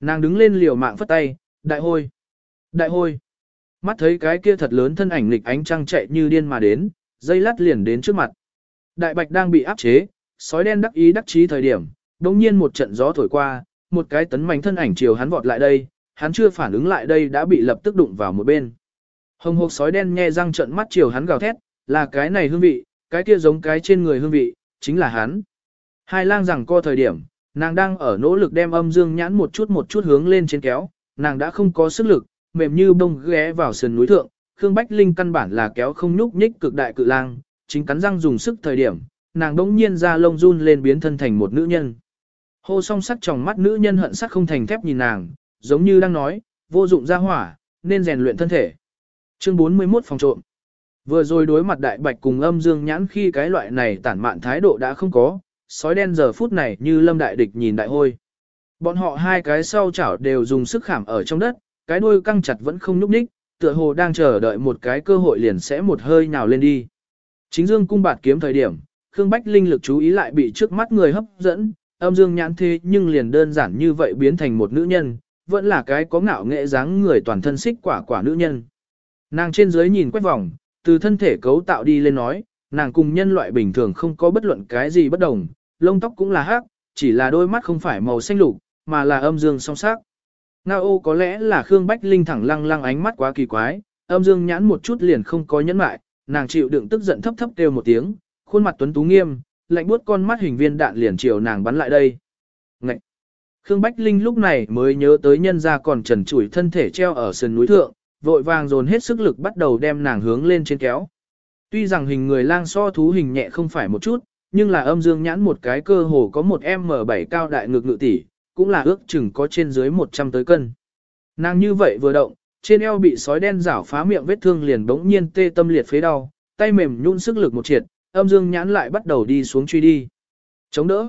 Nàng đứng lên liều mạng phất tay, đại hôi, đại hôi. Mắt thấy cái kia thật lớn thân ảnh lịch ánh trăng chạy như điên mà đến, dây lát liền đến trước mặt. Đại bạch đang bị áp chế, sói đen đắc ý đắc chí thời điểm, đồng nhiên một trận gió thổi qua, một cái tấn mảnh thân ảnh chiều hắn vọt lại đây, hắn chưa phản ứng lại đây đã bị lập tức đụng vào một bên. Hồng hộc sói đen nghe răng trận mắt chiều hắn gào thét, là cái này hương vị, cái kia giống cái trên người hương vị, chính là hắn. Hai lang rằng co thời điểm, nàng đang ở nỗ lực đem âm dương nhãn một chút một chút hướng lên trên kéo, nàng đã không có sức lực, mềm như bông ghé vào sườn núi thượng, Khương Bách Linh căn bản là kéo không nhúc nhích cực đại cự lang, chính cắn răng dùng sức thời điểm, nàng đống nhiên ra lông run lên biến thân thành một nữ nhân. Hô song sắc trong mắt nữ nhân hận sắc không thành thép nhìn nàng, giống như đang nói, vô dụng ra hỏa, nên rèn luyện thân thể. Chương 41 phòng trộm. Vừa rồi đối mặt đại bạch cùng âm dương nhãn khi cái loại này tản mạn thái độ đã không có, sói đen giờ phút này như lâm đại địch nhìn đại hôi. Bọn họ hai cái sau chảo đều dùng sức khảm ở trong đất, cái đuôi căng chặt vẫn không nhúc nhích, tựa hồ đang chờ đợi một cái cơ hội liền sẽ một hơi nhào lên đi. Chính dương cung bạt kiếm thời điểm, Khương Bách Linh lực chú ý lại bị trước mắt người hấp dẫn, âm dương nhãn thế nhưng liền đơn giản như vậy biến thành một nữ nhân, vẫn là cái có ngạo nghệ dáng người toàn thân xích quả quả nữ nhân. Nàng trên dưới nhìn quét vòng, từ thân thể cấu tạo đi lên nói, nàng cùng nhân loại bình thường không có bất luận cái gì bất đồng, lông tóc cũng là hắc, chỉ là đôi mắt không phải màu xanh lục, mà là âm dương song sắc. Nga ô có lẽ là Khương Bách Linh thẳng lăng lăng ánh mắt quá kỳ quái, âm dương nhãn một chút liền không có nhẫn mại, nàng chịu đựng tức giận thấp thấp kêu một tiếng, khuôn mặt tuấn tú nghiêm, lạnh buốt con mắt hình viên đạn liền chiều nàng bắn lại đây. Ngậy! Khương Bách Linh lúc này mới nhớ tới nhân ra còn trần trụi thân thể treo ở sườn núi thượng, vội vàng dồn hết sức lực bắt đầu đem nàng hướng lên trên kéo. Tuy rằng hình người lang so thú hình nhẹ không phải một chút, nhưng là âm dương nhãn một cái cơ hồ có một M7 cao đại ngực ngự tỷ, cũng là ước chừng có trên dưới 100 tới cân. Nàng như vậy vừa động, trên eo bị sói đen rảo phá miệng vết thương liền bỗng nhiên tê tâm liệt phế đau, tay mềm nhún sức lực một triệt, âm dương nhãn lại bắt đầu đi xuống truy đi. Chống đỡ.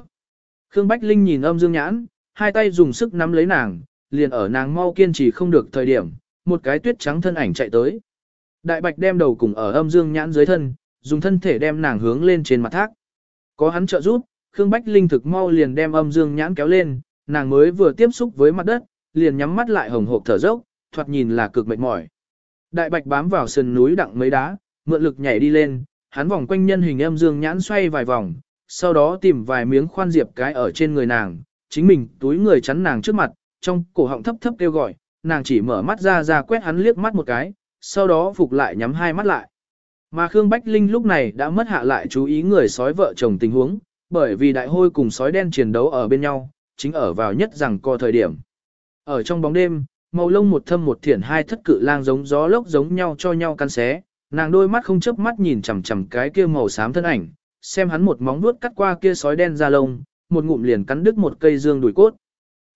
Khương Bách Linh nhìn âm dương nhãn, hai tay dùng sức nắm lấy nàng, liền ở nàng mau kiên trì không được thời điểm, một cái tuyết trắng thân ảnh chạy tới. Đại bạch đem đầu cùng ở âm dương nhãn dưới thân, dùng thân thể đem nàng hướng lên trên mặt thác. Có hắn trợ giúp, Khương Bách Linh thực mau liền đem âm dương nhãn kéo lên, nàng mới vừa tiếp xúc với mặt đất, liền nhắm mắt lại hồng hộp thở dốc, thoạt nhìn là cực mệt mỏi. Đại bạch bám vào sườn núi đặng mấy đá, mượn lực nhảy đi lên, hắn vòng quanh nhân hình âm dương nhãn xoay vài vòng, sau đó tìm vài miếng khoan diệp cái ở trên người nàng, chính mình túi người chắn nàng trước mặt, trong cổ họng thấp thấp kêu gọi, nàng chỉ mở mắt ra ra quét hắn liếc mắt một cái, sau đó phục lại nhắm hai mắt lại. Mà Khương Bách Linh lúc này đã mất hạ lại chú ý người sói vợ chồng tình huống, bởi vì đại hôi cùng sói đen chiến đấu ở bên nhau, chính ở vào nhất rằng co thời điểm. Ở trong bóng đêm, màu lông một thâm một thiển hai thất cự lang giống gió lốc giống nhau cho nhau căn xé, nàng đôi mắt không chớp mắt nhìn chằm chằm cái kia màu xám thân ảnh, xem hắn một móng vuốt cắt qua kia sói đen da lông, một ngụm liền cắn đứt một cây dương đùi cốt.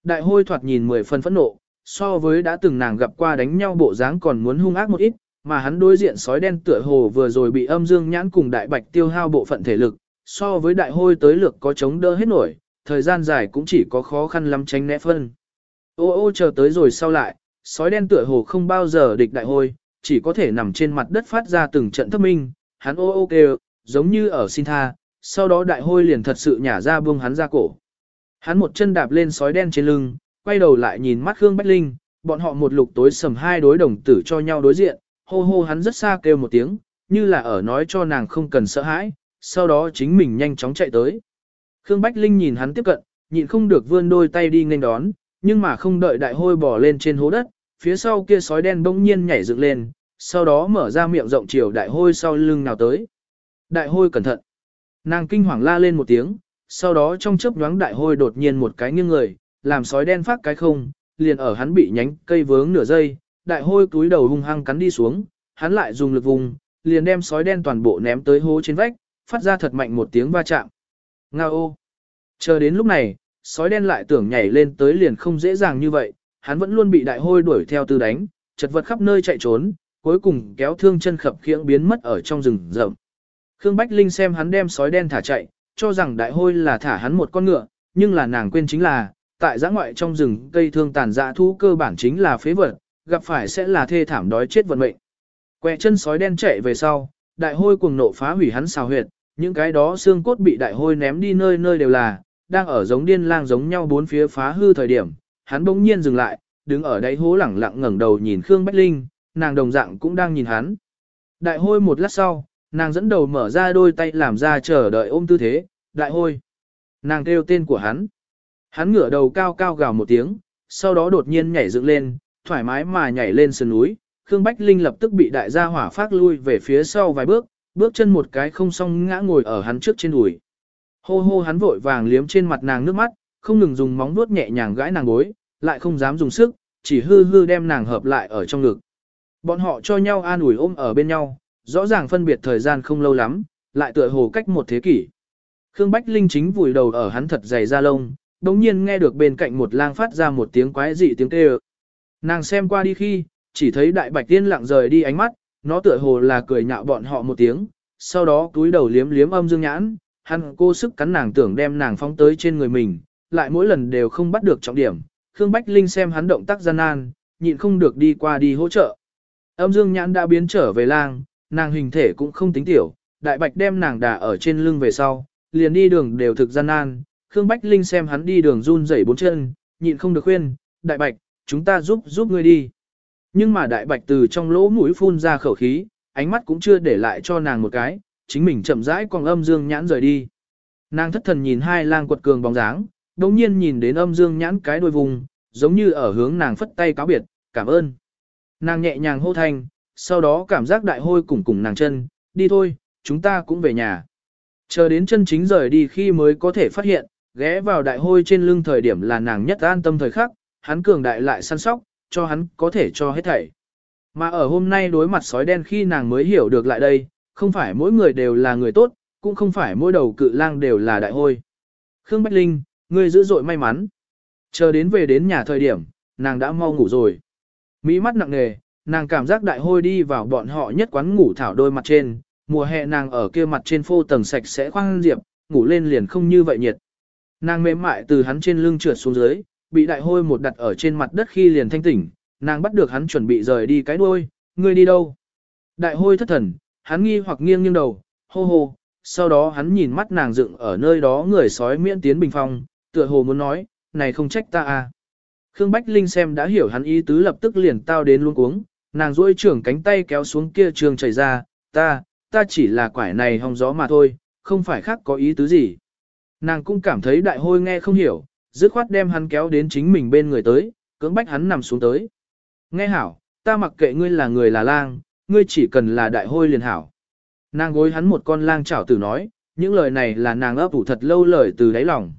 Đại hôi thoạt nhìn mười phần phẫn nộ, so với đã từng nàng gặp qua đánh nhau bộ dáng còn muốn hung ác một ít, mà hắn đối diện sói đen tựa hồ vừa rồi bị âm dương nhãn cùng đại bạch tiêu hao bộ phận thể lực, so với đại hôi tới lược có chống đỡ hết nổi, thời gian dài cũng chỉ có khó khăn lắm tránh né phân. Ô ô chờ tới rồi sau lại, sói đen tựa hồ không bao giờ địch đại hôi, chỉ có thể nằm trên mặt đất phát ra từng trận thấp minh, hắn ô ô kêu, giống như ở xin tha, sau đó đại hôi liền thật sự nhả ra buông hắn ra cổ. Hắn một chân đạp lên sói đen trên lưng, quay đầu lại nhìn mắt Khương Bách Linh, bọn họ một lục tối sầm hai đối đồng tử cho nhau đối diện, hô hô hắn rất xa kêu một tiếng, như là ở nói cho nàng không cần sợ hãi, sau đó chính mình nhanh chóng chạy tới. Khương Bách Linh nhìn hắn tiếp cận, nhịn không được vươn đôi tay đi nghênh đón, nhưng mà không đợi đại hôi bò lên trên hố đất, phía sau kia sói đen bỗng nhiên nhảy dựng lên, sau đó mở ra miệng rộng chiều đại hôi sau lưng nào tới. Đại hôi cẩn thận. Nàng kinh hoàng la lên một tiếng, sau đó trong chớp nhoáng đại hôi đột nhiên một cái nghiêng người, làm sói đen phát cái không, liền ở hắn bị nhánh cây vướng nửa giây, đại hôi túi đầu hung hăng cắn đi xuống, hắn lại dùng lực vùng, liền đem sói đen toàn bộ ném tới hố trên vách, phát ra thật mạnh một tiếng va chạm. Ngao. ô! Chờ đến lúc này, sói đen lại tưởng nhảy lên tới liền không dễ dàng như vậy, hắn vẫn luôn bị đại hôi đuổi theo tư đánh, chật vật khắp nơi chạy trốn, cuối cùng kéo thương chân khập khiễng biến mất ở trong rừng rậm. Khương Bách Linh xem hắn đem sói đen thả chạy, cho rằng đại hôi là thả hắn một con ngựa, nhưng là nàng quên chính là, tại giã ngoại trong rừng cây thương tàn dã thú cơ bản chính là phế vật, gặp phải sẽ là thê thảm đói chết vận mệnh. Quẹ chân sói đen chạy về sau, đại hôi cuồng nộ phá hủy hắn xào huyệt, những cái đó xương cốt bị đại hôi ném đi nơi nơi đều là, đang ở giống điên lang giống nhau bốn phía phá hư thời điểm, hắn bỗng nhiên dừng lại, đứng ở đáy hố lẳng lặng ngẩng đầu nhìn Khương Bách Linh, nàng đồng dạng cũng đang nhìn hắn. Đại hôi một lát sau, nàng dẫn đầu mở ra đôi tay làm ra chờ đợi ôm tư thế, đại hôi. Nàng kêu tên của hắn. Hắn ngửa đầu cao cao gào một tiếng, sau đó đột nhiên nhảy dựng lên, thoải mái mà nhảy lên sườn núi. Khương Bách Linh lập tức bị đại gia hỏa phát lui về phía sau vài bước, bước chân một cái không xong ngã ngồi ở hắn trước trên đùi. Hô hô hắn vội vàng liếm trên mặt nàng nước mắt, không ngừng dùng móng vuốt nhẹ nhàng gãi nàng gối, lại không dám dùng sức, chỉ hư hư đem nàng hợp lại ở trong ngực. Bọn họ cho nhau an ủi ôm ở bên nhau, rõ ràng phân biệt thời gian không lâu lắm, lại tựa hồ cách một thế kỷ. Khương Bách Linh chính vùi đầu ở hắn thật dày da lông, đồng nhiên nghe được bên cạnh một lang phát ra một tiếng quái dị tiếng kêu. Nàng xem qua đi khi, chỉ thấy đại bạch tiên lặng rời đi ánh mắt, nó tựa hồ là cười nhạo bọn họ một tiếng, sau đó túi đầu liếm liếm âm dương nhãn, hắn cô sức cắn nàng tưởng đem nàng phóng tới trên người mình, lại mỗi lần đều không bắt được trọng điểm. Khương Bách Linh xem hắn động tác gian nan, nhịn không được đi qua đi hỗ trợ. Âm dương nhãn đã biến trở về lang, nàng hình thể cũng không tính tiểu, đại bạch đem nàng đà ở trên lưng về sau, liền đi đường đều thực gian nan. Khương Bách Linh xem hắn đi đường run rẩy bốn chân, nhịn không được khuyên, đại bạch, chúng ta giúp giúp ngươi đi. Nhưng mà đại bạch từ trong lỗ mũi phun ra khẩu khí, ánh mắt cũng chưa để lại cho nàng một cái, chính mình chậm rãi quăng âm dương nhãn rời đi. Nàng thất thần nhìn hai lang quật cường bóng dáng, đồng nhiên nhìn đến âm dương nhãn cái đôi vùng, giống như ở hướng nàng phất tay cáo biệt, cảm ơn. Nàng nhẹ nhàng hô thanh, sau đó cảm giác đại hôi cùng cùng nàng chân, đi thôi, chúng ta cũng về nhà. Chờ đến chân chính rời đi khi mới có thể phát hiện, ghé vào đại hôi trên lưng thời điểm là nàng nhất an tâm thời khắc, hắn cường đại lại săn sóc, cho hắn có thể cho hết thảy. Mà ở hôm nay đối mặt sói đen khi nàng mới hiểu được lại đây, không phải mỗi người đều là người tốt, cũng không phải mỗi đầu cự lang đều là đại hôi. Khương Bách Linh, ngươi dữ dội may mắn. Chờ đến về đến nhà thời điểm, nàng đã mau ngủ rồi. Mỹ mắt nặng nề, nàng cảm giác đại hôi đi vào bọn họ nhất quán ngủ thảo đôi mặt trên, mùa hè nàng ở kia mặt trên phô tầng sạch sẽ khoang diệp, ngủ lên liền không như vậy nhiệt. Nàng mềm mại từ hắn trên lưng trượt xuống dưới, bị đại hôi một đặt ở trên mặt đất khi liền thanh tỉnh, nàng bắt được hắn chuẩn bị rời đi cái đuôi, ngươi đi đâu? Đại hôi thất thần, hắn nghi hoặc nghiêng nghiêng đầu, hô hô, sau đó hắn nhìn mắt nàng dựng ở nơi đó người sói miễn tiến bình phong, tựa hồ muốn nói, này không trách ta à. Khương Bách Linh xem đã hiểu hắn ý tứ lập tức liền tao đến luôn cuống, nàng duỗi trưởng cánh tay kéo xuống kia trường chảy ra, ta, ta chỉ là quải này hong gió mà thôi, không phải khác có ý tứ gì. Nàng cũng cảm thấy đại hôi nghe không hiểu, dứt khoát đem hắn kéo đến chính mình bên người tới, cưỡng bách hắn nằm xuống tới. Nghe hảo, ta mặc kệ ngươi là người là lang, ngươi chỉ cần là đại hôi liền hảo. Nàng gối hắn một con lang chảo tử nói, những lời này là nàng ấp ủ thật lâu lời từ đáy lòng.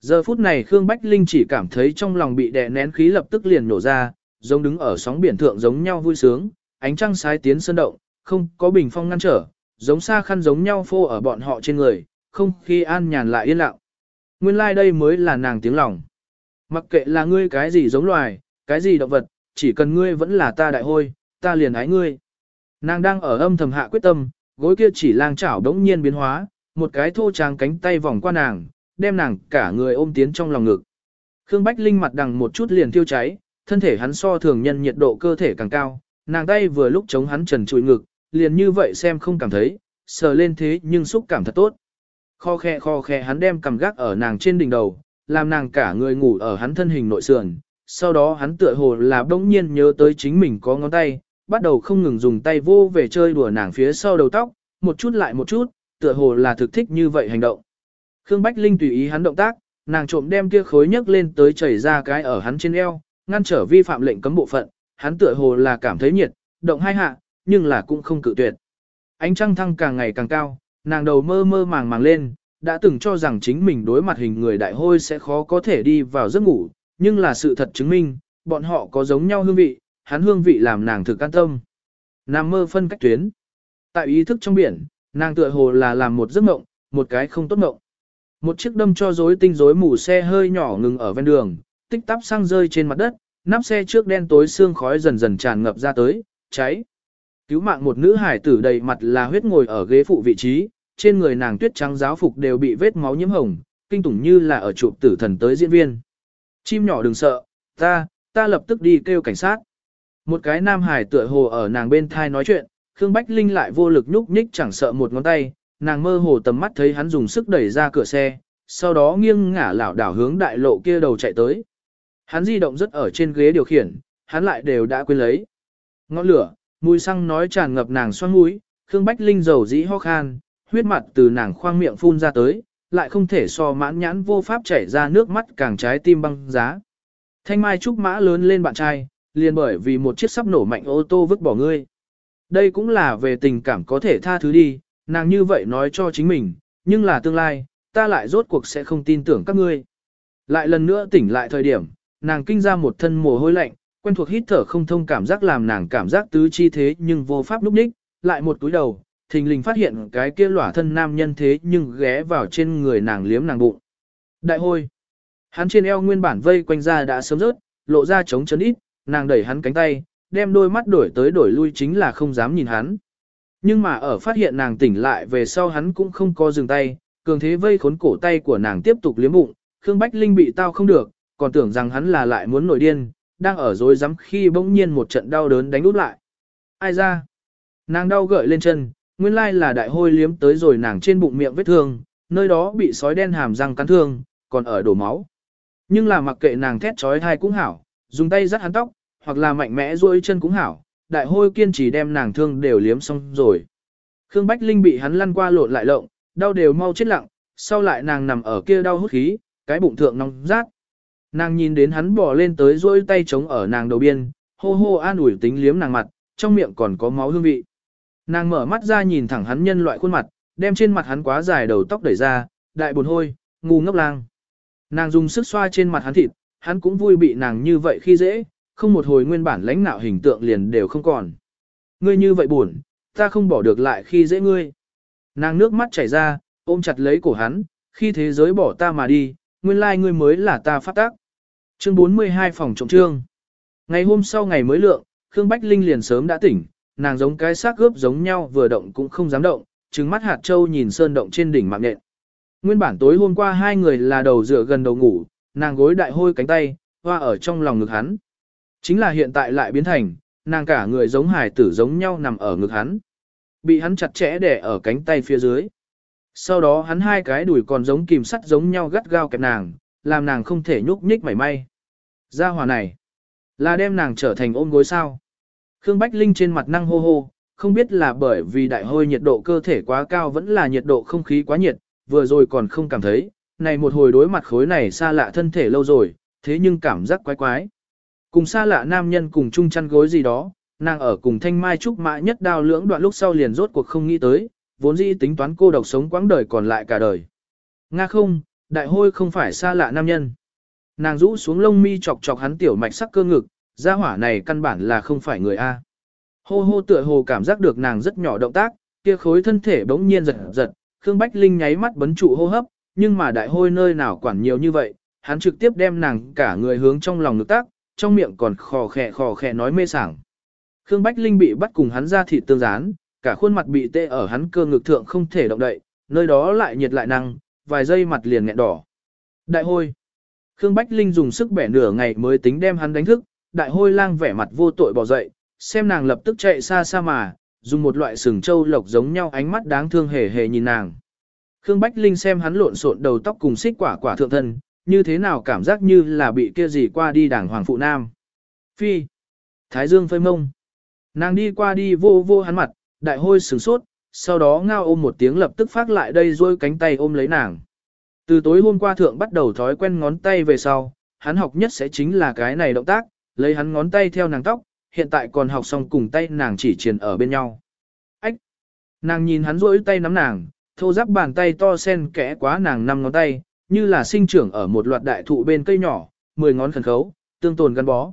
Giờ phút này Khương Bách Linh chỉ cảm thấy trong lòng bị đè nén khí lập tức liền nổ ra, giống đứng ở sóng biển thượng giống nhau vui sướng, ánh trăng sái tiến sơn động, không có bình phong ngăn trở, giống xa khăn giống nhau phô ở bọn họ trên người, không khi an nhàn lại yên lặng. Nguyên lai like đây mới là nàng tiếng lòng. Mặc kệ là ngươi cái gì giống loài, cái gì động vật, chỉ cần ngươi vẫn là ta đại hôi, ta liền ái ngươi. Nàng đang ở âm thầm hạ quyết tâm, gối kia chỉ lang chảo đống nhiên biến hóa, một cái thô tráng cánh tay vòng qua nàng, đem nàng cả người ôm tiến trong lòng ngực. Khương Bách Linh mặt đằng một chút liền tiêu cháy, thân thể hắn so thường nhân nhiệt độ cơ thể càng cao, nàng tay vừa lúc chống hắn trần trụi ngực, liền như vậy xem không cảm thấy, sờ lên thế nhưng xúc cảm thật tốt. Kho khe kho khe hắn đem cầm gác ở nàng trên đỉnh đầu, làm nàng cả người ngủ ở hắn thân hình nội sườn. Sau đó hắn tựa hồ là bỗng nhiên nhớ tới chính mình có ngón tay, bắt đầu không ngừng dùng tay vô về chơi đùa nàng phía sau đầu tóc, một chút lại một chút, tựa hồ là thực thích như vậy hành động. Khương Bách Linh tùy ý hắn động tác, nàng trộm đem kia khối nhấc lên tới chảy ra cái ở hắn trên eo, ngăn trở vi phạm lệnh cấm bộ phận, hắn tựa hồ là cảm thấy nhiệt, động hai hạ, nhưng là cũng không cự tuyệt. Ánh trăng thăng càng ngày càng cao, nàng đầu mơ mơ màng màng lên, đã từng cho rằng chính mình đối mặt hình người đại hôi sẽ khó có thể đi vào giấc ngủ, nhưng là sự thật chứng minh, bọn họ có giống nhau hương vị, hắn hương vị làm nàng thực an tâm. Nam mơ phân cách tuyến. Tại ý thức trong biển, nàng tựa hồ là làm một giấc mộng, một cái không tốt mộng. Một chiếc đâm cho rối tinh rối mù xe hơi nhỏ ngừng ở ven đường, tích tắp xăng rơi trên mặt đất, nắp xe trước đen tối xương khói dần dần tràn ngập ra tới, cháy. Cứu mạng một nữ hải tử đầy mặt là huyết ngồi ở ghế phụ vị trí, trên người nàng tuyết trắng giáo phục đều bị vết máu nhiễm hồng, kinh tủng như là ở chụp tử thần tới diễn viên. Chim nhỏ đừng sợ, ta, ta lập tức đi kêu cảnh sát. Một cái nam hải tựa hồ ở nàng bên thai nói chuyện, Khương Bách Linh lại vô lực nhúc nhích chẳng sợ một ngón tay, nàng mơ hồ tầm mắt thấy hắn dùng sức đẩy ra cửa xe, sau đó nghiêng ngả lảo đảo hướng đại lộ kia đầu chạy tới. Hắn di động rất ở trên ghế điều khiển, hắn lại đều đã quên lấy. Ngọn lửa, mùi xăng nói tràn ngập nàng xoăn mũi, Khương Bách Linh dầu dĩ ho khan, huyết mặt từ nàng khoang miệng phun ra tới, lại không thể so mãn nhãn vô pháp chảy ra nước mắt càng trái tim băng giá. Thanh Mai Trúc Mã lớn lên bạn trai, liền bởi vì một chiếc sắp nổ mạnh ô tô vứt bỏ ngươi. Đây cũng là về tình cảm có thể tha thứ đi, nàng như vậy nói cho chính mình, nhưng là tương lai, ta lại rốt cuộc sẽ không tin tưởng các ngươi. Lại lần nữa tỉnh lại thời điểm, nàng kinh ra một thân mồ hôi lạnh, quen thuộc hít thở không thông cảm giác làm nàng cảm giác tứ chi thế nhưng vô pháp lúc ních, lại một túi đầu, thình lình phát hiện cái kia lỏa thân nam nhân thế nhưng ghé vào trên người nàng liếm nàng bụng. Đại hôi. Hắn trên eo nguyên bản vây quanh ra đã sớm rớt, lộ ra trống chấn ít, nàng đẩy hắn cánh tay, đem đôi mắt đổi tới đổi lui chính là không dám nhìn hắn. Nhưng mà ở phát hiện nàng tỉnh lại về sau hắn cũng không có dừng tay, cường thế vây khốn cổ tay của nàng tiếp tục liếm bụng, Khương Bách Linh bị tao không được, còn tưởng rằng hắn là lại muốn nổi điên, đang ở dối rắm khi bỗng nhiên một trận đau đớn đánh úp lại. Ai ra? Nàng đau gợi lên chân, nguyên lai là đại hôi liếm tới rồi nàng trên bụng miệng vết thương, nơi đó bị sói đen hàm răng cắn thương, còn ở đổ máu. Nhưng là mặc kệ nàng thét trói thai cũng hảo, dùng tay dắt hắn tóc, hoặc là mạnh mẽ duỗi chân cũng hảo, đại hôi kiên trì đem nàng thương đều liếm xong rồi. Khương Bách Linh bị hắn lăn qua lộn lại lộng, đau đều mau chết lặng, sau lại nàng nằm ở kia đau hút khí, cái bụng thượng nóng rát. Nàng nhìn đến hắn bò lên tới duỗi tay chống ở nàng đầu biên, hô hô an ủi tính liếm nàng mặt, trong miệng còn có máu hương vị. Nàng mở mắt ra nhìn thẳng hắn nhân loại khuôn mặt, đem trên mặt hắn quá dài đầu tóc đẩy ra, đại buồn hôi, ngu ngốc lang. Nàng dùng sức xoa trên mặt hắn thịt, hắn cũng vui bị nàng như vậy khi dễ, không một hồi nguyên bản lãnh nạo hình tượng liền đều không còn. Ngươi như vậy buồn, ta không bỏ được lại khi dễ ngươi. Nàng nước mắt chảy ra, ôm chặt lấy cổ hắn, khi thế giới bỏ ta mà đi, nguyên lai ngươi mới là ta phát tác. Chương 42 phòng trọng trương. Ngày hôm sau ngày mới lượng, Khương Bách Linh liền sớm đã tỉnh, nàng giống cái xác gớp giống nhau vừa động cũng không dám động, trừng mắt hạt châu nhìn sơn động trên đỉnh mạng nện. Nguyên bản tối hôm qua hai người là đầu dựa gần đầu ngủ, nàng gối đại hôi cánh tay, hoa ở trong lòng ngực hắn. Chính là hiện tại lại biến thành, nàng cả người giống hài tử giống nhau nằm ở ngực hắn. Bị hắn chặt chẽ đè ở cánh tay phía dưới. Sau đó hắn hai cái đùi còn giống kìm sắt giống nhau gắt gao kẹp nàng, làm nàng không thể nhúc nhích mảy may. Gia hòa này, là đem nàng trở thành ôm gối sao. Khương Bách Linh trên mặt năng hô hô, không biết là bởi vì đại hôi nhiệt độ cơ thể quá cao vẫn là nhiệt độ không khí quá nhiệt, vừa rồi còn không cảm thấy, này một hồi đối mặt khối này xa lạ thân thể lâu rồi, thế nhưng cảm giác quái quái. Cùng xa lạ nam nhân cùng chung chăn gối gì đó, nàng ở cùng thanh mai trúc mã nhất đao lưỡng đoạn lúc sau liền rốt cuộc không nghĩ tới, vốn dĩ tính toán cô độc sống quãng đời còn lại cả đời. Nga không, đại hôi không phải xa lạ nam nhân. Nàng rũ xuống lông mi chọc chọc hắn tiểu mạch sắc cơ ngực, gia hỏa này căn bản là không phải người A. Hô hô tựa hồ cảm giác được nàng rất nhỏ động tác, kia khối thân thể bỗng nhiên giật giật, Khương Bách Linh nháy mắt bấn trụ hô hấp, nhưng mà đại hôi nơi nào quản nhiều như vậy, hắn trực tiếp đem nàng cả người hướng trong lòng ngực tác, trong miệng còn khò khè khò khè nói mê sảng. Khương Bách Linh bị bắt cùng hắn ra thịt tương rán, cả khuôn mặt bị tê ở hắn cơ ngực thượng không thể động đậy, nơi đó lại nhiệt lại năng, vài giây mặt liền nghẹn đỏ. Đại hôi. Khương Bách Linh dùng sức bẻ nửa ngày mới tính đem hắn đánh thức, đại hôi lang vẻ mặt vô tội bỏ dậy, xem nàng lập tức chạy xa xa mà, dùng một loại sừng trâu lộc giống nhau ánh mắt đáng thương hề hề nhìn nàng. Khương Bách Linh xem hắn lộn xộn đầu tóc cùng xích quả quả thượng thân, như thế nào cảm giác như là bị kia gì qua đi đảng hoàng phụ nam. Phi. Thái Dương phơi mông. Nàng đi qua đi vô vô hắn mặt, đại hôi sửng sốt, sau đó ngao ôm một tiếng lập tức phát lại đây rồi cánh tay ôm lấy nàng. Từ tối hôm qua thượng bắt đầu thói quen ngón tay về sau, hắn học nhất sẽ chính là cái này động tác, lấy hắn ngón tay theo nàng tóc, hiện tại còn học xong cùng tay nàng chỉ triền ở bên nhau. Ách! Nàng nhìn hắn rỗi tay nắm nàng, thô giáp bàn tay to sen kẽ quá nàng năm ngón tay, như là sinh trưởng ở một loạt đại thụ bên cây nhỏ, mười ngón khẩn khấu, tương tồn gắn bó.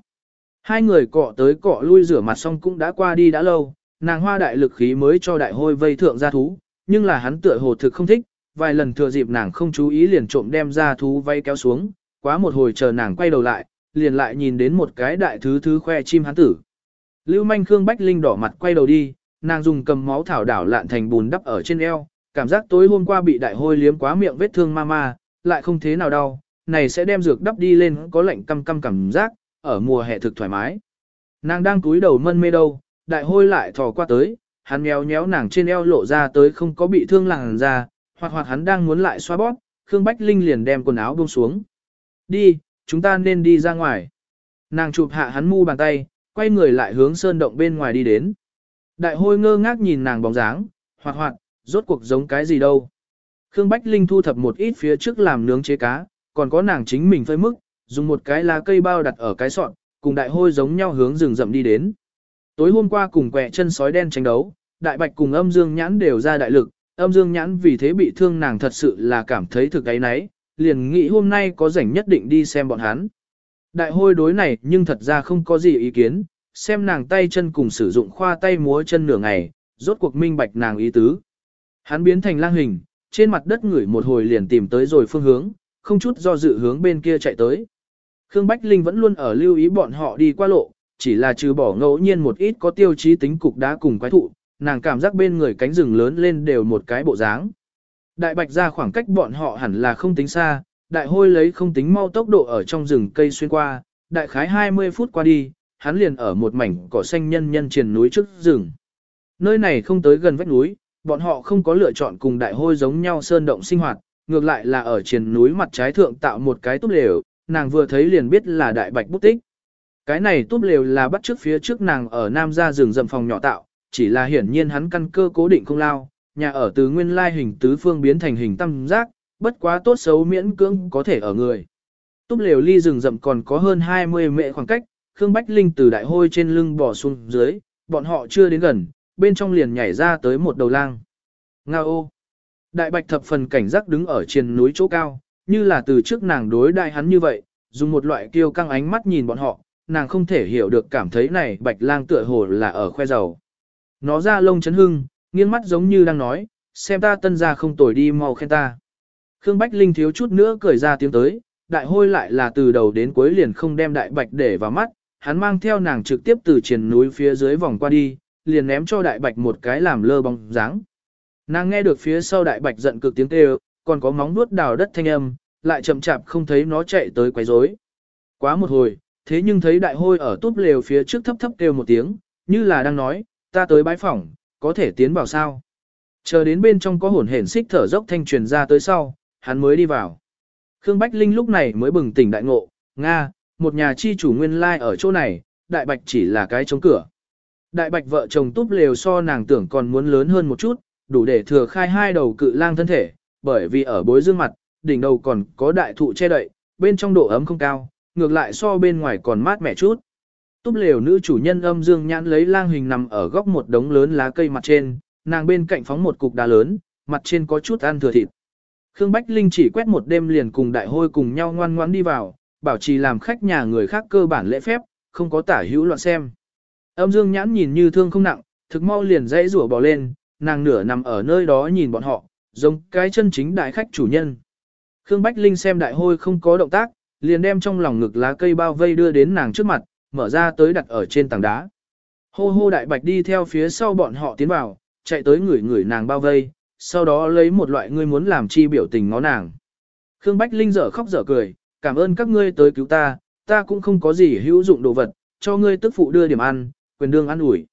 Hai người cọ tới cọ lui rửa mặt xong cũng đã qua đi đã lâu, nàng hoa đại lực khí mới cho đại hôi vây thượng ra thú, nhưng là hắn tựa hồ thực không thích, vài lần thừa dịp nàng không chú ý liền trộm đem ra thú vây kéo xuống, quá một hồi chờ nàng quay đầu lại, liền lại nhìn đến một cái đại thứ thứ khoe chim hắn tử. Lưu manh Khương Bách Linh đỏ mặt quay đầu đi, nàng dùng cầm máu thảo đảo lạn thành bùn đắp ở trên eo, cảm giác tối hôm qua bị đại hôi liếm quá miệng vết thương ma ma, lại không thế nào đau, này sẽ đem dược đắp đi lên có lạnh căm căm cảm giác, ở mùa hè thực thoải mái. Nàng đang cúi đầu mân mê đâu, đại hôi lại thò qua tới, hắn méo nhéo nàng trên eo lộ ra tới không có bị thương làng ra, hoặc hoặc hắn đang muốn lại xoa bóp, Khương Bách Linh liền đem quần áo buông xuống. Đi, chúng ta nên đi ra ngoài. Nàng chụp hạ hắn mu bàn tay, quay người lại hướng sơn động bên ngoài đi đến. Đại hôi ngơ ngác nhìn nàng bóng dáng, hoạt hoạt, rốt cuộc giống cái gì đâu. Khương Bách Linh thu thập một ít phía trước làm nướng chế cá, còn có nàng chính mình phơi mức, dùng một cái lá cây bao đặt ở cái sọn, cùng đại hôi giống nhau hướng rừng rậm đi đến. Tối hôm qua cùng quẹ chân sói đen tranh đấu, đại bạch cùng âm dương nhãn đều ra đại lực, âm dương nhãn vì thế bị thương nàng thật sự là cảm thấy thực ấy nấy, liền nghĩ hôm nay có rảnh nhất định đi xem bọn hắn. Đại hôi đối này nhưng thật ra không có gì ý kiến, xem nàng tay chân cùng sử dụng khoa tay múa chân nửa ngày, rốt cuộc minh bạch nàng ý tứ. Hắn biến thành lang hình, trên mặt đất ngửi một hồi liền tìm tới rồi phương hướng, không chút do dự hướng bên kia chạy tới. Khương Bách Linh vẫn luôn ở lưu ý bọn họ đi qua lộ, chỉ là trừ bỏ ngẫu nhiên một ít có tiêu chí tính cục đá cùng quái thụ, nàng cảm giác bên người cánh rừng lớn lên đều một cái bộ dáng. Đại bạch ra khoảng cách bọn họ hẳn là không tính xa, đại hôi lấy không tính mau tốc độ ở trong rừng cây xuyên qua, đại khái 20 phút qua đi, hắn liền ở một mảnh cỏ xanh nhân nhân triền núi trước rừng. Nơi này không tới gần vách núi, bọn họ không có lựa chọn cùng đại hôi giống nhau sơn động sinh hoạt, ngược lại là ở trên núi mặt trái thượng tạo một cái túp lều, nàng vừa thấy liền biết là đại bạch bút tích. Cái này túp lều là bắt trước phía trước nàng ở nam gia rừng rậm phòng nhỏ tạo, chỉ là hiển nhiên hắn căn cơ cố định không lao, nhà ở từ nguyên lai hình tứ phương biến thành hình tam giác, bất quá tốt xấu miễn cưỡng có thể ở người. Túp lều ly rừng rậm còn có hơn 20 mệ khoảng cách, Khương Bách Linh từ đại hôi trên lưng bỏ xuống dưới, bọn họ chưa đến gần, bên trong liền nhảy ra tới một đầu lang. Nga ô! Đại bạch thập phần cảnh giác đứng ở trên núi chỗ cao, như là từ trước nàng đối đại hắn như vậy, dùng một loại kiêu căng ánh mắt nhìn bọn họ, nàng không thể hiểu được cảm thấy này bạch lang tựa hồ là ở khoe giàu. Nó ra lông chấn hưng, nghiêng mắt giống như đang nói, xem ta tân ra không tồi đi mau khen ta. Khương Bách Linh thiếu chút nữa cười ra tiếng tới, đại hôi lại là từ đầu đến cuối liền không đem đại bạch để vào mắt, hắn mang theo nàng trực tiếp từ triển núi phía dưới vòng qua đi, liền ném cho đại bạch một cái làm lơ bóng dáng. Nàng nghe được phía sau đại bạch giận cực tiếng kêu, còn có móng nuốt đào đất thanh âm, lại chậm chạp không thấy nó chạy tới quấy rối. Quá một hồi, thế nhưng thấy đại hôi ở túp lều phía trước thấp thấp kêu một tiếng, như là đang nói, ta tới bãi phỏng, có thể tiến vào sao. Chờ đến bên trong có hồn hển xích thở dốc thanh truyền ra tới sau, hắn mới đi vào. Khương Bách Linh lúc này mới bừng tỉnh đại ngộ, Nga, một nhà chi chủ nguyên lai ở chỗ này, đại bạch chỉ là cái chống cửa. Đại bạch vợ chồng túp lều so nàng tưởng còn muốn lớn hơn một chút, đủ để thừa khai hai đầu cự lang thân thể, bởi vì ở bối dương mặt, đỉnh đầu còn có đại thụ che đậy, bên trong độ ấm không cao, ngược lại so bên ngoài còn mát mẻ chút. Túp lều nữ chủ nhân âm dương nhãn lấy lang hình nằm ở góc một đống lớn lá cây mặt trên, nàng bên cạnh phóng một cục đá lớn, mặt trên có chút ăn thừa thịt. Khương Bách Linh chỉ quét một đêm liền cùng đại hôi cùng nhau ngoan ngoãn đi vào, bảo trì làm khách nhà người khác cơ bản lễ phép, không có tả hữu loạn xem. Âm dương nhãn nhìn như thương không nặng, thực mau liền dãy rủa bò lên, nàng nửa nằm ở nơi đó nhìn bọn họ, giống cái chân chính đại khách chủ nhân. Khương Bách Linh xem đại hôi không có động tác, liền đem trong lòng ngực lá cây bao vây đưa đến nàng trước mặt, mở ra tới đặt ở trên tảng đá. Hô hô đại bạch đi theo phía sau bọn họ tiến vào, chạy tới người người nàng bao vây, sau đó lấy một loại ngươi muốn làm chi biểu tình ngó nàng. Khương Bách Linh dở khóc dở cười, cảm ơn các ngươi tới cứu ta, ta cũng không có gì hữu dụng đồ vật, cho ngươi tức phụ đưa điểm ăn, quyền đương ăn ủi.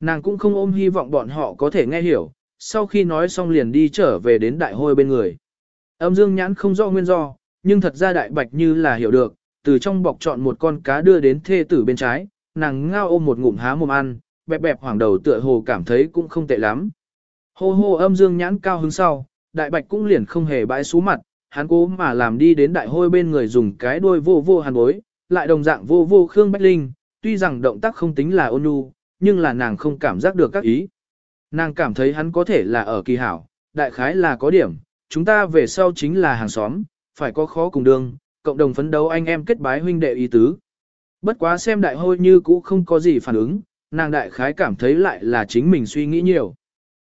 Nàng cũng không ôm hy vọng bọn họ có thể nghe hiểu, sau khi nói xong liền đi trở về đến đại hôi bên người. Âm dương nhãn không rõ nguyên do, nhưng thật ra đại bạch như là hiểu được, từ trong bọc chọn một con cá đưa đến thê tử bên trái, nàng ngao ôm một ngụm há mồm ăn, bẹp bẹp hoàng đầu tựa hồ cảm thấy cũng không tệ lắm. Hô hô âm dương nhãn cao hứng sau, đại bạch cũng liền không hề bãi xuống mặt, hắn cố mà làm đi đến đại hôi bên người dùng cái đuôi vô vô hàn bối, lại đồng dạng vô vô Khương Bách Linh, tuy rằng động tác không tính là ôn nhu, nhưng là nàng không cảm giác được các ý. Nàng cảm thấy hắn có thể là ở kỳ hảo, đại khái là có điểm, chúng ta về sau chính là hàng xóm, phải có khó cùng đường. cộng đồng phấn đấu anh em kết bái huynh đệ ý tứ. Bất quá xem đại hôi như cũ không có gì phản ứng, nàng đại khái cảm thấy lại là chính mình suy nghĩ nhiều.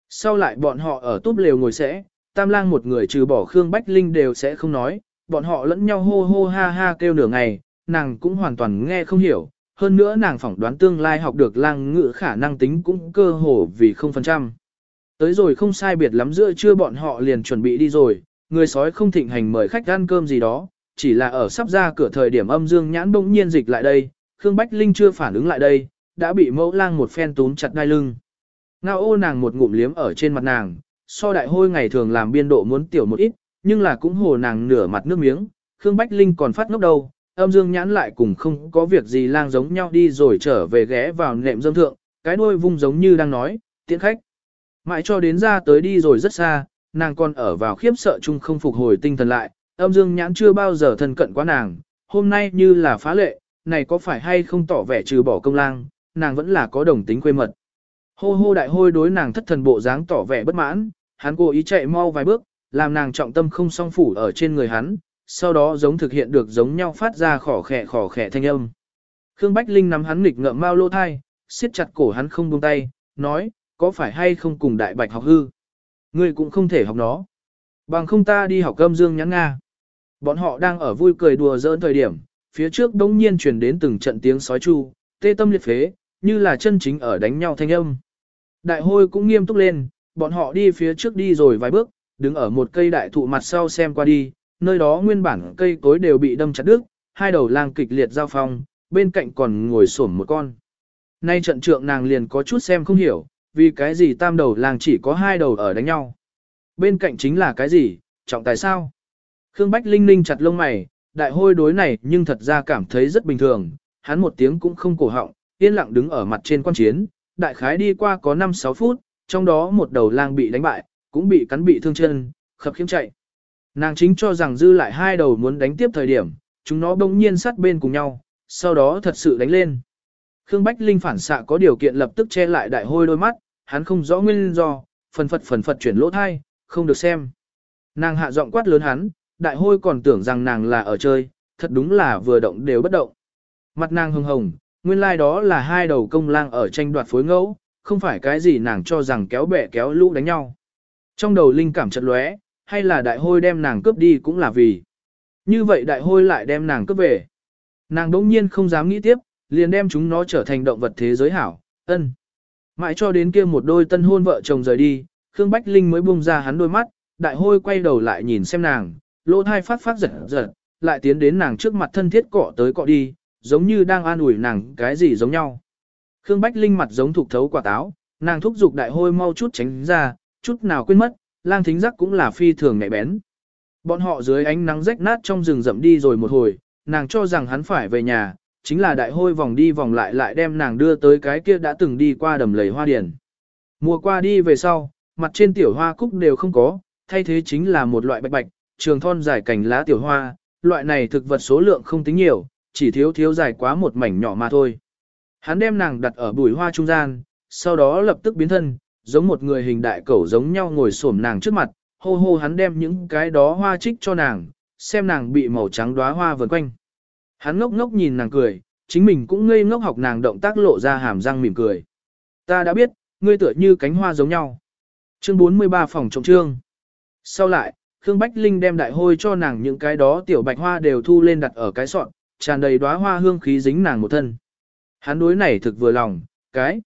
Sau lại bọn họ ở túp lều ngồi sẽ, tam lang một người trừ bỏ Khương Bách Linh đều sẽ không nói, bọn họ lẫn nhau hô hô ha ha kêu nửa ngày, nàng cũng hoàn toàn nghe không hiểu, hơn nữa nàng phỏng đoán tương lai học được lang ngữ khả năng tính cũng cơ hồ vì không phần trăm. Tới rồi không sai biệt lắm giữa trưa bọn họ liền chuẩn bị đi rồi, người sói không thịnh hành mời khách ăn cơm gì đó, chỉ là ở sắp ra cửa thời điểm âm dương nhãn bỗng nhiên dịch lại đây, Khương Bách Linh chưa phản ứng lại đây, đã bị mẫu lang một phen túm chặt đai lưng. Ngao ô nàng một ngụm liếm ở trên mặt nàng, so đại hôi ngày thường làm biên độ muốn tiểu một ít, nhưng là cũng hồ nàng nửa mặt nước miếng, Khương Bách Linh còn phát ngốc đầu, âm dương nhãn lại cùng không có việc gì lang giống nhau đi rồi trở về ghé vào nệm dâm thượng, cái đuôi vung giống như đang nói, tiễn khách. Mãi cho đến ra tới đi rồi rất xa, nàng còn ở vào khiếp sợ chung không phục hồi tinh thần lại, âm dương nhãn chưa bao giờ thân cận quá nàng, hôm nay như là phá lệ, này có phải hay không tỏ vẻ trừ bỏ công lang, nàng vẫn là có đồng tính quê mật. Hô hô đại hôi đối nàng thất thần bộ dáng tỏ vẻ bất mãn, hắn cố ý chạy mau vài bước, làm nàng trọng tâm không song phủ ở trên người hắn, sau đó giống thực hiện được giống nhau phát ra khỏ khẻ khỏ khẻ thanh âm. Khương Bách Linh nắm hắn nghịch ngợm mau lô thai, siết chặt cổ hắn không buông tay, nói, có phải hay không cùng đại bạch học hư? Ngươi cũng không thể học nó. Bằng không ta đi học âm dương nhắn Nga. Bọn họ đang ở vui cười đùa giỡn thời điểm, phía trước đống nhiên truyền đến từng trận tiếng sói chu, tê tâm liệt phế, như là chân chính ở đánh nhau thanh âm. Đại hôi cũng nghiêm túc lên, bọn họ đi phía trước đi rồi vài bước, đứng ở một cây đại thụ mặt sau xem qua đi, nơi đó nguyên bản cây cối đều bị đâm chặt đứt, hai đầu lang kịch liệt giao phong, bên cạnh còn ngồi xổm một con. Nay trận trượng nàng liền có chút xem không hiểu, vì cái gì tam đầu lang chỉ có hai đầu ở đánh nhau. Bên cạnh chính là cái gì, trọng tài sao? Khương Bách Linh linh chặt lông mày, đại hôi đối này nhưng thật ra cảm thấy rất bình thường, hắn một tiếng cũng không cổ họng, yên lặng đứng ở mặt trên quan chiến, đại khái đi qua có 5-6 phút, trong đó một đầu lang bị đánh bại, cũng bị cắn bị thương chân, khập khiễng chạy. Nàng chính cho rằng dư lại hai đầu muốn đánh tiếp thời điểm, chúng nó bỗng nhiên sát bên cùng nhau, sau đó thật sự đánh lên. Khương Bách Linh phản xạ có điều kiện lập tức che lại đại hôi đôi mắt, hắn không rõ nguyên do, phần phật phần phật chuyển lỗ thai, không được xem. Nàng hạ giọng quát lớn hắn, đại hôi còn tưởng rằng nàng là ở chơi, thật đúng là vừa động đều bất động. Mặt nàng hồng hồng, nguyên lai like đó là hai đầu công lang ở tranh đoạt phối ngẫu, không phải cái gì nàng cho rằng kéo bẻ kéo lũ đánh nhau. Trong đầu linh cảm chợt lóe, hay là đại hôi đem nàng cướp đi cũng là vì. Như vậy đại hôi lại đem nàng cướp về. Nàng đỗng nhiên không dám nghĩ tiếp, liền đem chúng nó trở thành động vật thế giới hảo, ân. Mãi cho đến kia một đôi tân hôn vợ chồng rời đi, Khương Bách Linh mới buông ra hắn đôi mắt, đại hôi quay đầu lại nhìn xem nàng, lỗ thai phát phát giật giật, lại tiến đến nàng trước mặt thân thiết cọ tới cọ đi, giống như đang an ủi nàng cái gì giống nhau. Khương Bách Linh mặt giống thục thấu quả táo, nàng thúc giục đại hôi mau chút tránh ra, chút nào quên mất, lang thính giác cũng là phi thường nhạy bén. Bọn họ dưới ánh nắng rách nát trong rừng rậm đi rồi một hồi, nàng cho rằng hắn phải về nhà, chính là đại hôi vòng đi vòng lại lại đem nàng đưa tới cái kia đã từng đi qua đầm lầy hoa điển. Mùa qua đi về sau, mặt trên tiểu hoa cúc đều không có, thay thế chính là một loại bạch bạch, trường thon dài cành lá tiểu hoa, loại này thực vật số lượng không tính nhiều, chỉ thiếu thiếu dài quá một mảnh nhỏ mà thôi. Hắn đem nàng đặt ở bụi hoa trung gian, sau đó lập tức biến thân, giống một người hình đại cẩu giống nhau ngồi xổm nàng trước mặt, hô hô hắn đem những cái đó hoa trích cho nàng, xem nàng bị màu trắng đóa hoa vần quanh. Hắn ngốc ngốc nhìn nàng cười, chính mình cũng ngây ngốc học nàng động tác lộ ra hàm răng mỉm cười. Ta đã biết, ngươi tựa như cánh hoa giống nhau. Chương 43 phòng trọng trương. Sau lại, Khương Bách Linh đem đại hôi cho nàng những cái đó tiểu bạch hoa đều thu lên đặt ở cái sọt, tràn đầy đóa hoa hương khí dính nàng một thân. Hắn đối này thực vừa lòng, cái.